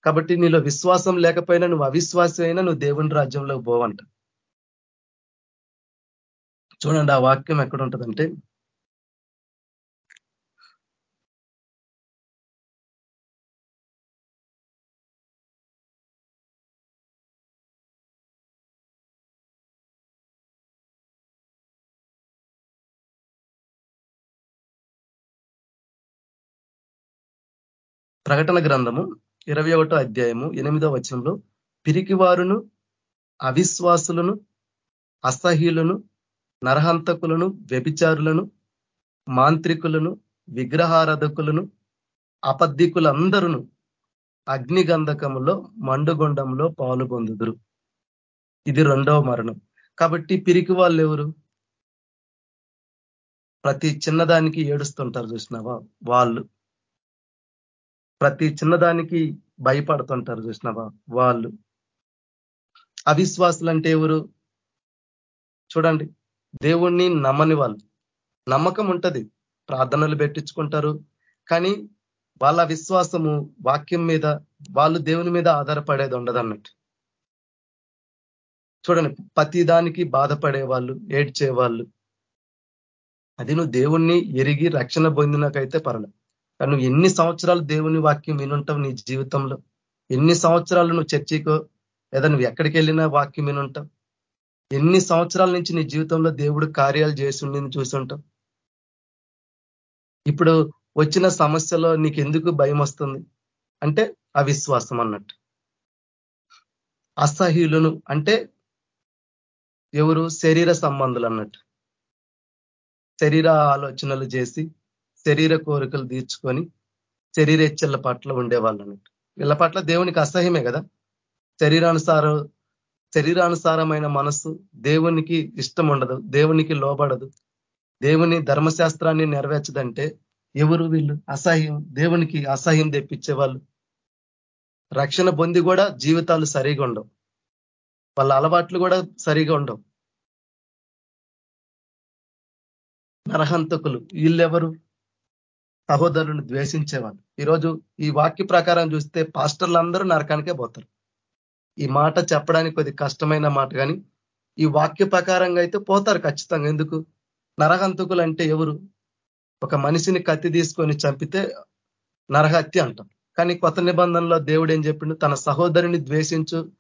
కాబట్టి నీలో విశ్వాసం లేకపోయినా నువ్వు అవిశ్వాసం అయినా నువ్వు దేవుని రాజ్యంలోకి పోవంట. చూడండి ఆ వాక్యం ఎక్కడ ఉంటుందంటే ప్రకటన గ్రంథము ఇరవై ఒకటో అధ్యాయము ఎనిమిదో వచనంలో పిరికివారును అవిశ్వాసులను అసహ్యులను నరహంతకులను వ్యభిచారులను మాంత్రికులను విగ్రహారాధకులను అపద్ధికులందరూ అగ్నిగంధకములో మండుగొండంలో పాలుపొందుదురు ఇది రెండవ మరణం. కాబట్టి పిరికి వాళ్ళు ఎవరు ప్రతి చిన్నదానికి ఏడుస్తుంటారు చూసినావా వాళ్ళు? ప్రతి చిన్నదానికి భయపడుతుంటారు చూసినావా వాళ్ళు? అవిశ్వాసులు అంటే ఎవరు? చూడండి. దేవుణ్ణి నమ్మని వాళ్ళు. నమ్మకం ఉంటది. ప్రార్థనలు పెట్టించుకుంటారు. కానీ వాళ్ళ విశ్వాసము వాక్యం మీద వాళ్ళు దేవుని మీద ఆధారపడేది ఉండదు అన్నట్టు చూడండి ప్రతి దానికి బాధపడే వాళ్ళు ఏడ్చే వాళ్ళు అది నువ్వు దేవుణ్ణి ఎరిగి రక్షణ పొందినకైతే పర్లేదు కానీ నువ్వు ఎన్ని సంవత్సరాలు దేవుని వాక్యం వినుంటావు నీ జీవితంలో? ఎన్ని సంవత్సరాలు నువ్వు చర్చికో లేదా నువ్వు ఎక్కడికి వెళ్ళినా వాక్యం వినుంటావు? ఎన్ని సంవత్సరాల నుంచి నీ జీవితంలో దేవుడు కార్యాలు చేసిండి చూసుంటాం ఇప్పుడు వచ్చిన సమస్యలో నీకు ఎందుకు భయం వస్తుంది? అంటే అవిశ్వాసం అన్నట్టు. అసహ్యులను అంటే ఎవరు? శరీర సంబంధులు అన్నట్టు. శరీర ఆలోచనలు చేసి శరీర కోరికలు తీర్చుకొని శరీరేచ్చల పట్ల ఉండేవాళ్ళు అన్నట్టు. వీళ్ళ పట్ల దేవునికి అసహ్యమే కదా? శరీరానుసారం శరీరానుసారమైన మనస్సు దేవునికి ఇష్టం ఉండదు దేవునికి లోబడదు. దేవుని ధర్మశాస్త్రాన్ని నెరవేర్చదంటే ఎవరు వీళ్ళు? అసహ్యం. దేవునికి అసహ్యం తెప్పించే వాళ్ళు రక్షణ పొంది కూడా జీవితాలు సరిగా ఉండవు. వాళ్ళ అలవాట్లు కూడా సరిగా ఉండవు. నరహంతకులు వీళ్ళెవరు? సహోదరులను ద్వేషించేవాళ్ళు. ఈరోజు ఈ వాక్య ప్రకారం చూస్తే పాస్టర్లు అందరూ నరకానికే పోతారు. ఈ మాట చెప్పడానికి కొద్ది కష్టమైన మాట కానీ ఈ వాక్య ప్రకారంగా అయితే పోతారు ఖచ్చితంగా. ఎందుకు? నరహంతకులు అంటే ఎవరు? ఒక మనిషిని కత్తి తీసుకొని చంపితే నరహత్య అంటాం. కానీ కొత్త నిబంధనలో దేవుడు ఏం చెప్పిండు? తన సహోదరుని ద్వేషించు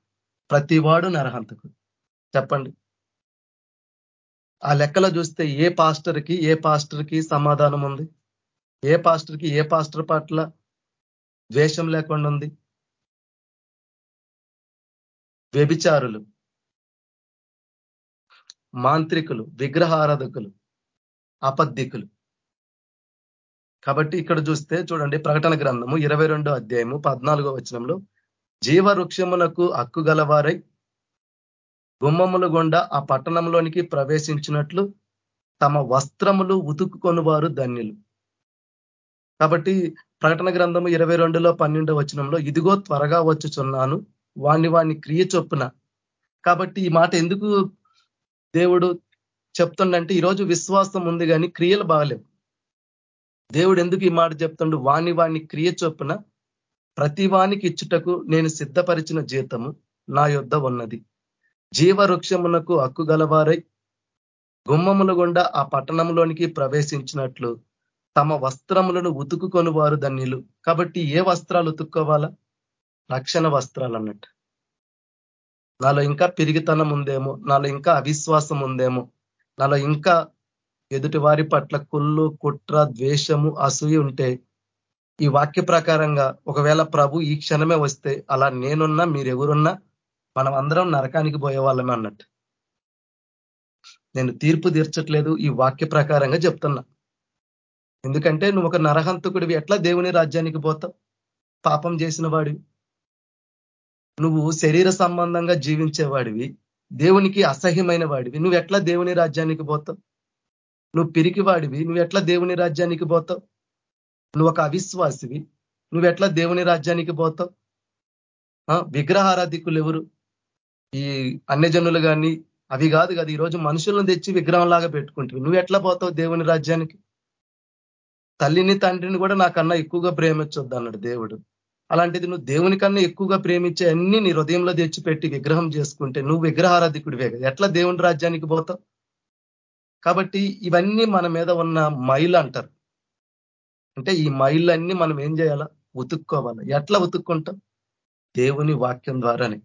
ప్రతివాడు నరహంతకుడు. చెప్పండి. ఆ లెక్కలో చూస్తే ఏ పాస్టర్కి ఏ పాస్టర్కి సమాధానం ఉంది? ఏ పాస్టర్కి ఏ పాస్టర్ పట్ల ద్వేషం లేకుండా ఉంది? వ్యభిచారులు మాంత్రికులు విగ్రహారాధకులు అపద్ధికులు. కాబట్టి ఇక్కడ చూస్తే చూడండి ప్రకటన గ్రంథము ఇరవై అధ్యాయము పద్నాలుగో వచనంలో జీవవృక్షమునకు హక్కు గలవారై గుమ్మముల గుండా ఆ పట్టణంలోనికి ప్రవేశించినట్లు తమ వస్త్రములు ఉతుక్కుని వారు ధన్యులు. కాబట్టి ప్రకటన గ్రంథము ఇరవై రెండులో పన్నెండో వచనంలో ఇదిగో త్వరగా వచ్చుచున్నాను వాణ్ణి వాణ్ణి క్రియ చొప్పున. కాబట్టి ఈ మాట ఎందుకు దేవుడు చెప్తుండంటే ఈరోజు విశ్వాసం ఉంది కానీ క్రియలు బాగలేవు. దేవుడు ఎందుకు ఈ మాట చెప్తుండు? వాణ్ణి వాణ్ణి క్రియ చొప్పున ప్రతి వానికి ఇచ్చుటకు నేను సిద్ధపరిచిన జీతము నా యుద్ధ ఉన్నది. జీవవృక్షమునకు హక్కు గలవారై గుమ్మముల గుండా ఆ పట్టణంలోనికి ప్రవేశించినట్లు తమ వస్త్రములను ఉతుకుకొని వారు ధన్యులు. కాబట్టి ఏ వస్త్రాలు ఉతుక్కోవాలా? రక్షణ వస్త్రాలు అన్నట్టు నాలో ఇంకా పిరిగితనం ఉందేమో నాలో ఇంకా అవిశ్వాసం ఉందేమో నాలో ఇంకా ఎదుటి వారి పట్ల కుళ్ళు కుట్ర ద్వేషము అసూయ ఉంటే ఈ వాక్య ప్రకారంగా ఒకవేళ ప్రభు ఈ క్షణమే వస్తే అలా నేనున్నా మీరెవరున్నా మనం అందరం నరకానికి పోయే వాళ్ళమే అన్నట్టు. నేను తీర్పు తీర్చట్లేదు ఈ వాక్య ప్రకారంగా చెప్తున్నా. ఎందుకంటే నువ్వు ఒక నరహంతకుడివి ఎట్లా దేవుని రాజ్యానికి పోతావు? పాపం చేసిన వాడివి. నువ్వు శరీర సంబంధంగా జీవించేవాడివి దేవునికి అసహ్యమైన వాడివి నువ్వు ఎట్లా దేవుని రాజ్యానికి పోతావు? నువ్వు పిరికి వాడివి నువ్వు ఎట్లా దేవుని రాజ్యానికి పోతావు? నువ్వు ఒక అవిశ్వాసివి. నువ్వు ఎట్లా దేవుని రాజ్యానికి పోతావు? విగ్రహారాధికులు ఎవరు? ఈ అన్యజనులు కానీ అవి కాదు కదా ఈరోజు మనుషులను తెచ్చి విగ్రహం లాగా పెట్టుకుంటుంది నువ్వు ఎట్లా పోతావు దేవుని రాజ్యానికి? తల్లిని తండ్రిని కూడా నాకన్నా ఎక్కువగా ప్రేమించొద్దు అన్నాడు దేవుడు. అలాంటిది నువ్వు దేవుని కన్నా ఎక్కువగా ప్రేమించే అన్ని నీ హృదయంలో తెచ్చిపెట్టి విగ్రహం చేసుకుంటే నువ్వు విగ్రహారాధికుడివే కదా. ఎట్లా దేవుని రాజ్యానికి పోతావు? కాబట్టి ఇవన్నీ మన మీద ఉన్న మైలు అంటారు. అంటే ఈ మైళ్ళన్నీ మనం ఏం చేయాలా? ఉతుక్కోవాలి. ఎట్లా ఉతుక్కుంటాం? దేవుని వాక్యం ద్వారానే.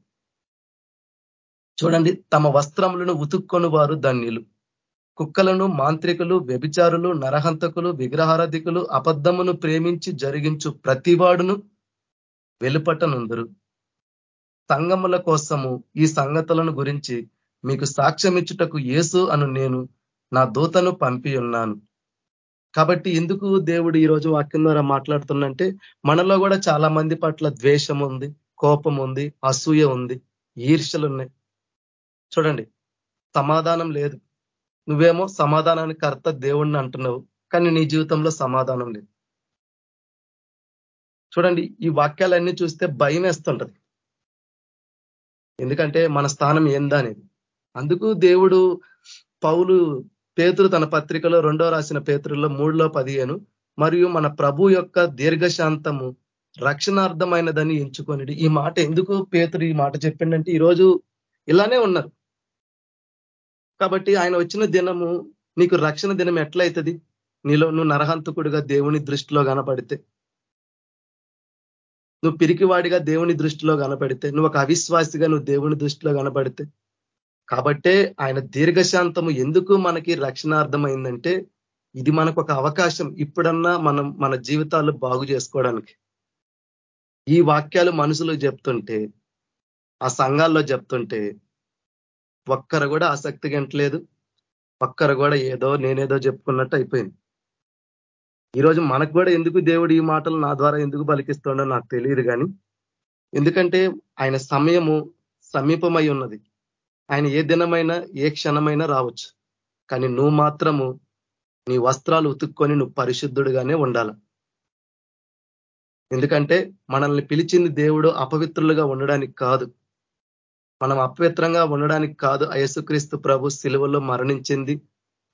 చూడండి తమ వస్త్రములను ఉతుక్కొని వారు ధన్యులు. కుక్కలను మాంత్రికులు వ్యభిచారులు నరహంతకులు విగ్రహారధికులు అబద్ధమును ప్రేమించి జరిగించు ప్రతివాడును వెలుపటనుందరు. సంగముల కోసము ఈ సంగతులను గురించి మీకు సాక్ష్యం ఇచ్చుటకు యేసు అను నేను నా దూతను పంపి ఉన్నాను కాబట్టి ఎందుకు దేవుడు ఈరోజు వాక్యం ద్వారా మాట్లాడుతున్నంటే మనలో కూడా చాలా మంది పట్ల ద్వేషం ఉంది కోపం ఉంది అసూయ ఉంది ఈర్షలు ఉన్నాయి చూడండి సమాధానం లేదు. నువ్వేమో సమాధానానికి కర్త దేవుణ్ణి అంటున్నావు కానీ నీ జీవితంలో సమాధానం లేదు. చూడండి ఈ వాక్యాలన్నీ చూస్తే భయం వేస్తుంటది ఎందుకంటే మన స్థానం ఏందా అనేది. అందుకు దేవుడు పౌలు పేతురు తన పత్రికలో రెండో రాసిన పేతురులో మూడులో పదిహేను మరియు మన ప్రభు యొక్క దీర్ఘశాంతము రక్షణార్థమైనదని ఎంచుకొని ఈ మాట ఎందుకు పేతురు ఈ మాట చెప్పిండంటే ఈరోజు ఇలానే ఉన్నారు. కాబట్టి ఆయన వచ్చిన దినము నీకు రక్షణ దినం ఎట్లయితుంది? నీలో నువ్వు నరహంతకుడుగా దేవుని దృష్టిలో కనపడితే. నువ్వు పిరికివాడిగా దేవుని దృష్టిలో కనపడితే నువ్వు ఒక అవిశ్వాసిగా నువ్వు దేవుని దృష్టిలో కనపడితే కాబట్టే ఆయన దీర్ఘశాంతము ఎందుకు మనకి రక్షణార్థమైందంటే ఇది మనకు ఒక అవకాశం ఇప్పుడన్నా మనం మన జీవితాలు బాగు చేసుకోవడానికి. ఈ వాక్యాలు మనుషులు చెప్తుంటే ఆ సంఘాల్లో చెప్తుంటే ఒక్కరు కూడా ఆసక్తి గంటలేదు ఒక్కరు కూడా ఏదో నేనేదో చెప్పుకున్నట్టు అయిపోయింది. ఈరోజు మనకు కూడా ఎందుకు దేవుడు ఈ మాటలు నా ద్వారా ఎందుకు పలికిస్తుండో నాకు తెలియదు కానీ ఎందుకంటే ఆయన సమయము సమీపమై ఉన్నది. ఆయన ఏ దినమైనా ఏ క్షణమైనా రావచ్చు. కానీ నువ్వు మాత్రము నీ వస్త్రాలు ఉతుక్కొని నువ్వు పరిశుద్ధుడుగానే ఉండాల. ఎందుకంటే మనల్ని పిలిచింది దేవుడు అపవిత్రులుగా ఉండడానికి కాదు. మనం అపవిత్రంగా ఉండడానికి కాదు. అయసుక్రీస్తు ప్రభు శిలువలో మరణించింది.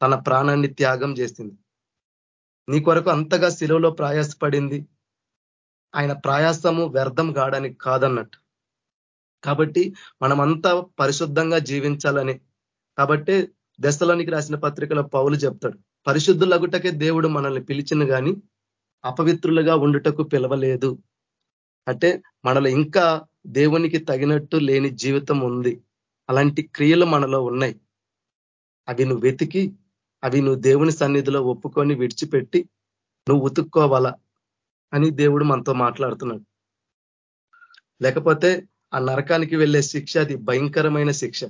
తన ప్రాణాన్ని త్యాగం చేసింది. నీ కొరకు అంతగా శిలువలో ప్రయాసపడింది. ఆయన ప్రయాసము వ్యర్థం కావడానికి కాదన్నట్టు. కాబట్టి మనమంతా పరిశుద్ధంగా జీవించాలని. కాబట్టి దశలోనికి రాసిన పత్రికలో పౌలు చెప్తాడు పరిశుద్ధులగుటకే దేవుడు మనల్ని పిలిచిన కానీ అపవిత్రులుగా ఉండుటకు పిలవలేదు. అంటే మనలో ఇంకా దేవునికి తగినట్టు లేని జీవితం ఉంది. అలాంటి క్రియలు మనలో ఉన్నాయి. అవి నువ్వు వెతికి అవి నువ్వు దేవుని సన్నిధిలో ఒప్పుకొని విడిచిపెట్టి నువ్వు ఉతుక్కోవాలా అని దేవుడు మనతో మాట్లాడుతున్నాడు. లేకపోతే ఆ నరకానికి వెళ్ళే శిక్ష అది భయంకరమైన శిక్ష.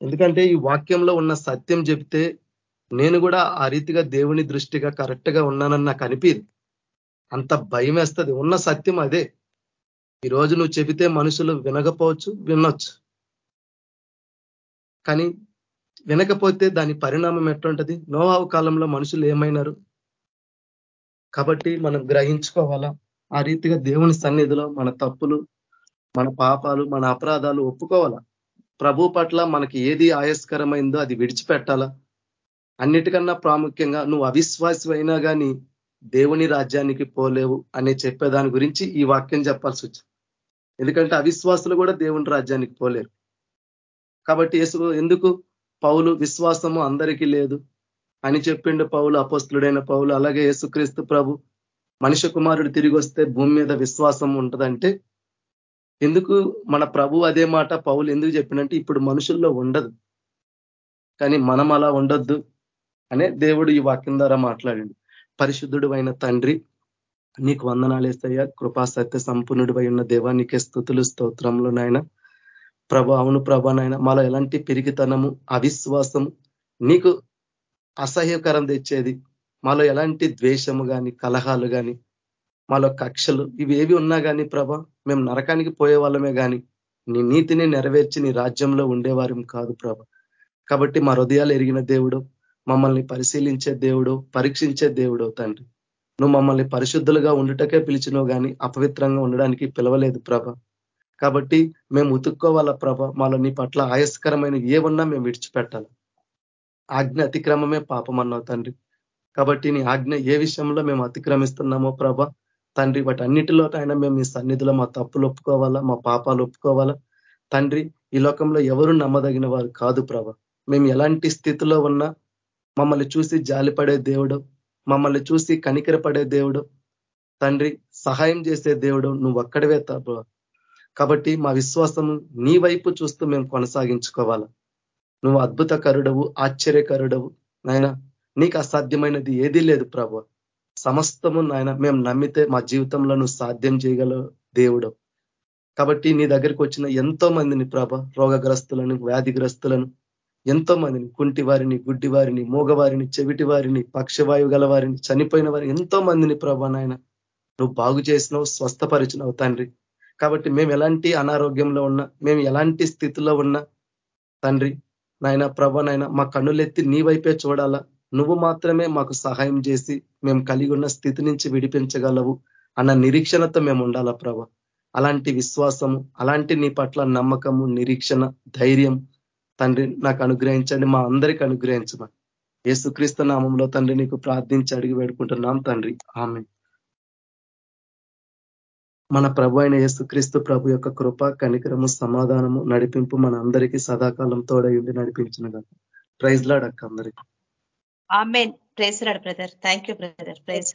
ఎందుకంటే ఈ వాక్యంలో ఉన్న సత్యం చెప్తే నేను కూడా ఆ రీతిగా దేవుని దృష్టిగా కరెక్ట్గా ఉన్నానని నాకు అనిపింది అంత భయం వేస్తుంది. ఉన్న సత్యం అదే. ఈరోజు నువ్వు చెబితే మనుషులు వినకపోవచ్చు వినొచ్చు. కానీ వినకపోతే దాని పరిణామం ఎట్లుంటది? నోవావు కాలంలో మనుషులు ఏమైనారు? కాబట్టి మనం గ్రహించుకోవాలా? ఆ రీతిగా దేవుని సన్నిధిలో మన తప్పులు మన పాపాలు మన అపరాధాలు ఒప్పుకోవాలా? ప్రభు పట్ల మనకి ఏది ఆయస్కరమైందో అది విడిచిపెట్టాలా? అన్నిటికన్నా ప్రాముఖ్యంగా నువ్వు అవిశ్వాసి అయినా కానీ దేవుని రాజ్యానికి పోలేవు అనే చెప్పేదాని గురించి ఈ వాక్యం చెప్పాల్సి వచ్చింది. ఎందుకంటే అవిశ్వాసులు కూడా దేవుని రాజ్యానికి పోలేరు. కాబట్టి ఎందుకు పౌలు విశ్వాసము అందరికీ లేదు. అని చెప్పిండు పౌలు అపస్తుడైన పౌలు అలాగే యేసుక్రీస్తు ప్రభు. మనిషి కుమారుడు తిరిగి వస్తే భూమి మీద విశ్వాసం ఉంటుందంటే ఎందుకు మన ప్రభు అదే మాట పౌలు ఎందుకు చెప్పినంటే ఇప్పుడు మనుషుల్లో ఉండదు. కానీ మనం అలా ఉండొద్దు అనే దేవుడు ఈ వాక్యం ద్వారా మాట్లాడండి. పరిశుద్ధుడు అయిన తండ్రి నీకు వందనాలేస్తయ్యా కృపా సత్య సంపూర్ణుడు ఉన్న దేవానికే స్థుతులు స్తోత్రంలో నాయన. ప్రభ అవును ప్రభ నాయన మాలో ఎలాంటి పెరిగితనము అవిశ్వాసము నీకు అసహ్యకరం తెచ్చేది. మాలో ఎలాంటి ద్వేషము కానీ కలహాలు కానీ మాలో కక్షలు ఇవి ఏవి ఉన్నా కానీ ప్రభ మేము నరకానికి పోయే వాళ్ళమే కానీ నీ నీతిని నెరవేర్చి నీ రాజ్యంలో ఉండేవారం కాదు ప్రభ. కాబట్టి మా హృదయాలు ఎరిగిన దేవుడు మమ్మల్ని పరిశీలించే దేవుడు పరీక్షించే దేవుడు తండ్రి. నువ్వు మమ్మల్ని పరిశుద్ధులుగా ఉండుటకే పిలిచినావు కానీ అపవిత్రంగా ఉండడానికి పిలవలేదు ప్రభ. కాబట్టి మేము ఉతుక్కోవాల ప్రభ? మాలో నీ పట్ల ఆయస్కరమైన ఏమన్నా మేము విడిచిపెట్టాలి. ఆజ్ఞ అతిక్రమమే పాపం అన్నావు తండ్రి. కాబట్టి నీ ఆజ్ఞ ఏ విషయంలో మేము అతిక్రమిస్తున్నామో ప్రభ? తండ్రి వాటి అన్నిటిలో అయినా మేము మీ సన్నిధిలో మా తప్పులు ఒప్పుకోవాలా మా పాపాలు ఒప్పుకోవాలా? తండ్రి ఈ లోకంలో ఎవరు నమ్మదగిన వారు కాదు ప్రభ. మేము ఎలాంటి స్థితిలో ఉన్నా మమ్మల్ని చూసి జాలిపడే దేవుడు మమ్మల్ని చూసి కనికరపడే దేవుడు. తండ్రి సహాయం చేసే దేవుడు నువ్వు ఒక్కడవే తప్ప కాబట్టి మా విశ్వాసము నీ వైపు చూస్తూ మేము కొనసాగించుకోవాలా? నువ్వు అద్భుతకరుడవు ఆశ్చర్యకరుడవు నాయన. నీకు అసాధ్యమైనది ఏదీ లేదు ప్రభు. సమస్తము నాయన మేము నమ్మితే మా జీవితంలో నువ్వు సాధ్యం చేయగల దేవుడు కాబట్టి నీ దగ్గరికి వచ్చిన ఎంతో మందిని ప్రభ రోగగ్రస్తులను వ్యాధిగ్రస్తులను ఎంతో మందిని కుంటి వారిని గుడ్డి వారిని మూగవారిని చెవిటి వారిని పక్షవాయు గల వారిని చనిపోయిన వారిని ఎంతో మందిని ప్రభా నాయన. నువ్వు బాగు చేసినావు స్వస్థపరిచినావు తండ్రి. కాబట్టి మేము ఎలాంటి అనారోగ్యంలో ఉన్నా మేము ఎలాంటి స్థితిలో ఉన్నా తండ్రి నాయన ప్రభ నాయన మా కన్నులెత్తి నీ వైపే చూడాలా. నువ్వు మాత్రమే మాకు సహాయం చేసి మేము కలిగి ఉన్న స్థితి నుంచి విడిపించగలవు అన్న నిరీక్షణతో మేము ఉండాలా ప్రభ. అలాంటి విశ్వాసము అలాంటి నీ పట్ల నమ్మకము నిరీక్షణ ధైర్యం తండ్రి నాకు అనుగ్రహించండి మా అందరికి అనుగ్రహించమని. యేసుక్రీస్తు నామంలో తండ్రి నీకు ప్రార్థించి అడిగి వేడుకుంటున్నాం తండ్రి. ఆమె మన ప్రభు అయిన యేసుక్రీస్తు ప్రభు యొక్క కృప కనికరము సమాధానము నడిపింపు మన అందరికీ సదాకాలం తోడయుండి నడిపించిన కదా ప్రైజ్ లాడ్ అక్క అందరికి. Praise brother thank you brother praise